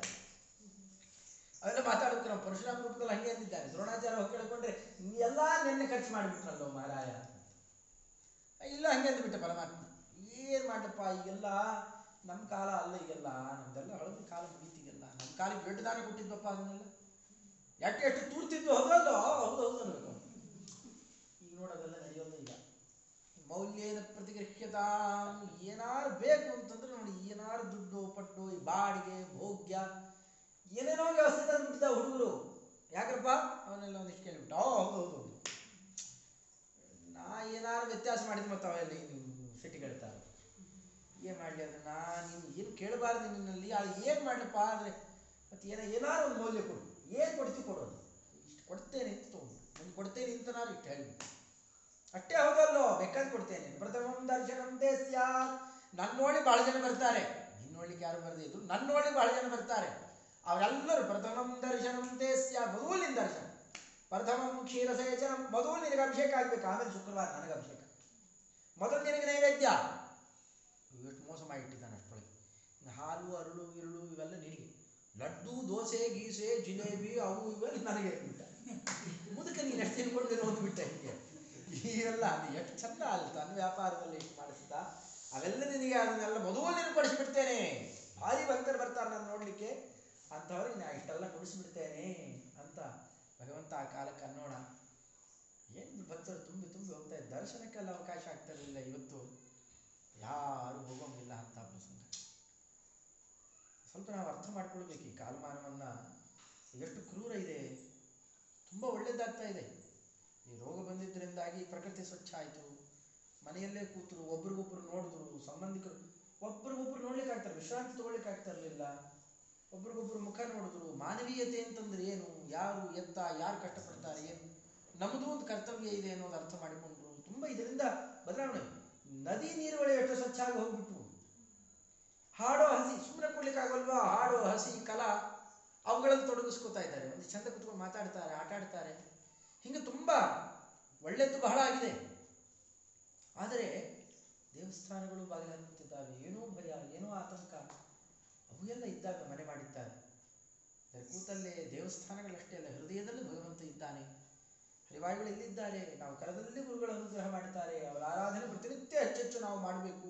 ಅವೆಲ್ಲ ಮಾತಾಡಬೇಕು ನಮ್ಮ ಪರಶುರಾಮ ರೂಪದಲ್ಲಿ ಹಂಗೆ ಅಂದಿದ್ದಾನೆ ದ್ರೋಣಾಚಾರ್ಯ ಹೋಗಿ ಕೇಳ್ಕೊಂಡ್ರೆ ಎಲ್ಲ ನೆನ್ನೆ ಖರ್ಚು ಮಾಡಿಬಿಟ್ರಲ್ಲೋ ಮಹಾರಾಯ ಇಲ್ಲ, ಹಂಗೆ ಅಂದ್ಬಿಟ್ಟೆ ಪರಮಾತ್ಮ. ಏನು ಮಾಡಪ್ಪ, ಈಗೆಲ್ಲ ನಮ್ಮ ಕಾಲ ಅಲ್ಲ ಈಗೆಲ್ಲ. ನಮ್ದೆಲ್ಲ ಹಳದಿ ಕಾಲ ಮುಗೀತಿಗೆಲ್ಲ ನಮ್ಮ ಕಾಲಿಗೆ ದೊಡ್ಡ ದಾನ ಕೊಟ್ಟಿದ್ವಪ್ಪ ಅದನ್ನೆಲ್ಲ. ಎಟ್ಟು ಎಷ್ಟು ತೂರ್ತಿದ್ದು ಹೌದಲ್ಲೋ ಹೌದು ಹೌದು ಅನ್ನಬೇಕು ಈಗ ನೋಡೋದೆಲ್ಲ ನಡೆಯೋದು ಈಗ ಮೌಲ್ಯದ ಪ್ರತಿಗೃಹ್ಯತ ಏನಾರು ಬೇಕು ಅಂತಂದ್ರೆ ನೋಡಿ, ಏನಾರು ದುಡ್ಡು, ಪಟ್ಟು, ಈ ಬಾಡಿಗೆ, ಭೋಗ್ಯ ಏನೇನೋ ವ್ಯವಸ್ಥೆ ತಂದ್ಬಿಟ್ಟಿದ್ದ ಹುಡುಗರು. ಯಾಕಪ್ಪ? ಅವನ್ನೆಲ್ಲ ಒಂದಿಷ್ಟು ಕೇಳಿಬಿಟ್ಟು ಹೌದು ಹೌದು ನಾ ಏನಾದ್ರು ವ್ಯತ್ಯಾಸ ಮಾಡಿದ್ ಮತ್ತೆ ಅವೆಲ್ಲ ಹೇಳ್ತಾರೆ ಏನು ಮಾಡಲಿ ಅದನ್ನ? ನೀನು ಏನು ಕೇಳಬಾರ್ದು ನಿನ್ನಲ್ಲಿ. ಅದು ಏನು ಮಾಡಲಪ್ಪ ಅಂದರೆ, ಮತ್ತೆ ಏನೋ ಏನಾದ್ರು ಒಂದು ಮೌಲ್ಯ ಕೊಡು. ಏನು ಕೊಡ್ತೀವಿ ಕೊಡೋದು ಇಷ್ಟು ಕೊಡ್ತೇನೆ ಅಂತ ತೊಗೊಂಡು. ನಾನು ಕೊಡ್ತೇನೆ ಅಂತ ನಾನು ಇಷ್ಟು ಹೇಳಿ ಅಷ್ಟೇ ಹೌದಲ್ಲೋ? ಬೇಕಾದ್ರೆ ಕೊಡ್ತೇನೆ. ಪ್ರಥಮ ದರ್ಶನ ಸ್ಯಾತ್ ನನ್ನ ನೋಡಿ ಬಹಳ ಜನ ಬರ್ತಾರೆ. ನಿನ್ನ ನೋಡ್ಲಿಕ್ಕೆ ಯಾರು ಬರದೇ ಇದ್ರು ನನ್ನ ನೋಡಿ ಬಹಳ ಜನ ಬರ್ತಾರೆ. ಅವರೆಲ್ಲರೂ ಪ್ರಥಮಂ ದರ್ಶನಂ ದೇಸ್ಯ ಮಧುವಿನ ದರ್ಶನ. ಪ್ರಥಮಂ ಕ್ಷೀರಸೇಚನಂ ಮೊದಲು ನಿನಗೆ ಅಭಿಷೇಕ ಆಗ್ಬೇಕು, ಆಮೇಲೆ ಶುಕ್ರವಾರ ನನಗೆ ಅಭಿಷೇಕ. ಮೊದಲು ನಿನಗೆ ನೈವೇದ್ಯ? ಎಷ್ಟು ಮೋಸ ಮಾಡಿಟ್ಟಿದ್ದಾನೆ ಅಷ್ಟೊಳಗೆ. ಹಾಲು, ಅರಳು ಇರುಳು ಇವೆಲ್ಲ ನಿನಗೆ. ಲಡ್ಡು, ದೋಸೆ, ಗೀಸೆ, ಜಿಲೇಬಿ, ಅವು ಇವೆಲ್ಲ ನನಗೆ. ಬಿಟ್ಟ ಮುದುಕ ನೀನು ಎಷ್ಟು ತಿನ್ಕೊಂಡಿರೋ ಅಂದ್ಬಿಟ್ಟೆ ಹೀಗೆ. ಇವೆಲ್ಲ ಎಷ್ಟು ಚಂದ ಅಲ್ಲ ತನ್ನ ವ್ಯಾಪಾರದಲ್ಲಿ ಎಷ್ಟು ಮಾಡಿಸ್ತಾ ಅವೆಲ್ಲ ನಿನಗೆ ಅದನ್ನೆಲ್ಲ ಮೊದಲು ಪಡಿಸಿಬಿಡ್ತೇನೆ ಭಾರಿ ಭಕ್ತರು ಬರ್ತಾರೆ ನಾನು ನೋಡಲಿಕ್ಕೆ. ಅಂಥವ್ರಿಗೆ ನಾ ಇಷ್ಟೆಲ್ಲ ಕೊಡಿಸ್ಬಿಡ್ತೇನೆ ಅಂತ ಭಗವಂತ ಆ ಕಾಲಕ್ಕೆ ಅನ್ನೋಣ ಏನು ಭಕ್ತರು ತುಂಬಿ ತುಂಬಿ ಹೋಗ್ತಾ ಇದ್ದ ದರ್ಶನಕ್ಕೆಲ್ಲ ಅವಕಾಶ ಆಗ್ತಾ ಇರಲಿಲ್ಲ ಇವತ್ತು. ಯಾರು ಹೋಗೋಂಗಿಲ್ಲ ಅಂತ ಪ್ರಸಂಗ ಸ್ವಲ್ಪ ನಾವು ಅರ್ಥ ಮಾಡ್ಕೊಳ್ಬೇಕು ಈ ಕಾಲಮಾನವನ್ನು. ಎಷ್ಟು ಕ್ರೂರ ಇದೆ. ತುಂಬ ಒಳ್ಳೇದಾಗ್ತಾ ಇದೆ. ಈ ರೋಗ ಬಂದಿದ್ದರಿಂದಾಗಿ ಪ್ರಕೃತಿ ಸ್ವಚ್ಛ ಆಯಿತು. ಮನೆಯಲ್ಲೇ ಕೂತರು, ಒಬ್ರಿಗೊಬ್ರು ನೋಡಿದ್ರು, ಸಂಬಂಧಿಕರು, ಒಬ್ರಿಗೊಬ್ರು ನೋಡ್ಲಿಕ್ಕೆ ಆಗ್ತಾರೆ ವಿಶ್ರಾಂತಿ ತಗೊಳ್ಲಿಕ್ಕೆ ಆಗ್ತಾ ಇರಲಿಲ್ಲ. ಒಬ್ರಿಗೊಬ್ರು ಮುಖ ನೋಡಿದ್ರು ಮಾನವೀಯತೆ ಅಂತಂದ್ರೆ ಏನು? ಯಾರು ಎತ್ತ, ಯಾರು ಕಷ್ಟಪಡ್ತಾರೆ ಏನು? ನಮ್ಮದು ಒಂದು ಕರ್ತವ್ಯ ಇದೆ ಅನ್ನೋದು ಅರ್ಥ ಮಾಡಿಕೊಂಡ್ರು. ತುಂಬ ಇದರಿಂದ ಬದಲಾವಣೆ. ನದಿ ನೀರುಗಳು ಎಷ್ಟು ಸ್ವಚ್ಛ ಆಗಿ ಹೋಗ್ಬಿಟ್ವು. ಹಾಡೋ ಹಸಿ ಸುಮ್ಮನೆ ಕೊಡ್ಲಿಕ್ಕೆ ಆಗೋಲ್ವಾ ಹಾಡೋ ಹಸಿ ಕಲಾ ಅವುಗಳನ್ನು ತೊಡಗಿಸ್ಕೊತಾ ಇದ್ದಾರೆ. ಒಂದು ಚಂದ ಕುತ್ಕೊಂಡು ಮಾತಾಡ್ತಾರೆ, ಆಟ ಆಡ್ತಾರೆ. ಹಿಂಗೆ ತುಂಬ ಒಳ್ಳೆಯದು ಬಹಳ ಆಗಿದೆ. ಆದರೆ ದೇವಸ್ಥಾನಗಳು ಬಾಗಿಲು ಹಾಕುತ್ತಿದ್ದಾವೆ ಏನೋ ಭಯ, ಏನೋ ಆತಂಕ. ಎಲ್ಲ ಇದ್ದಾಗ ಮನೆ ಮಾಡಿದ್ದಾರೆ. ಕೂತಲ್ಲೇ ದೇವಸ್ಥಾನಗಳಷ್ಟೇ ಅಲ್ಲ, ಹೃದಯದಲ್ಲೂ ಭಗವಂತ ಇದ್ದಾನೆ. ಹರಿವಾಯುಗಳು ಎಲ್ಲಿದ್ದಾರೆ? ನಾವು ಕರದಲ್ಲಿ ಗುರುಗಳ ಅನುಗ್ರಹ ಮಾಡುತ್ತಾರೆ. ಅವರ ಆರಾಧನೆ ಪ್ರತಿನಿತ್ಯ ಹೆಚ್ಚೆಚ್ಚು ನಾವು ಮಾಡಬೇಕು.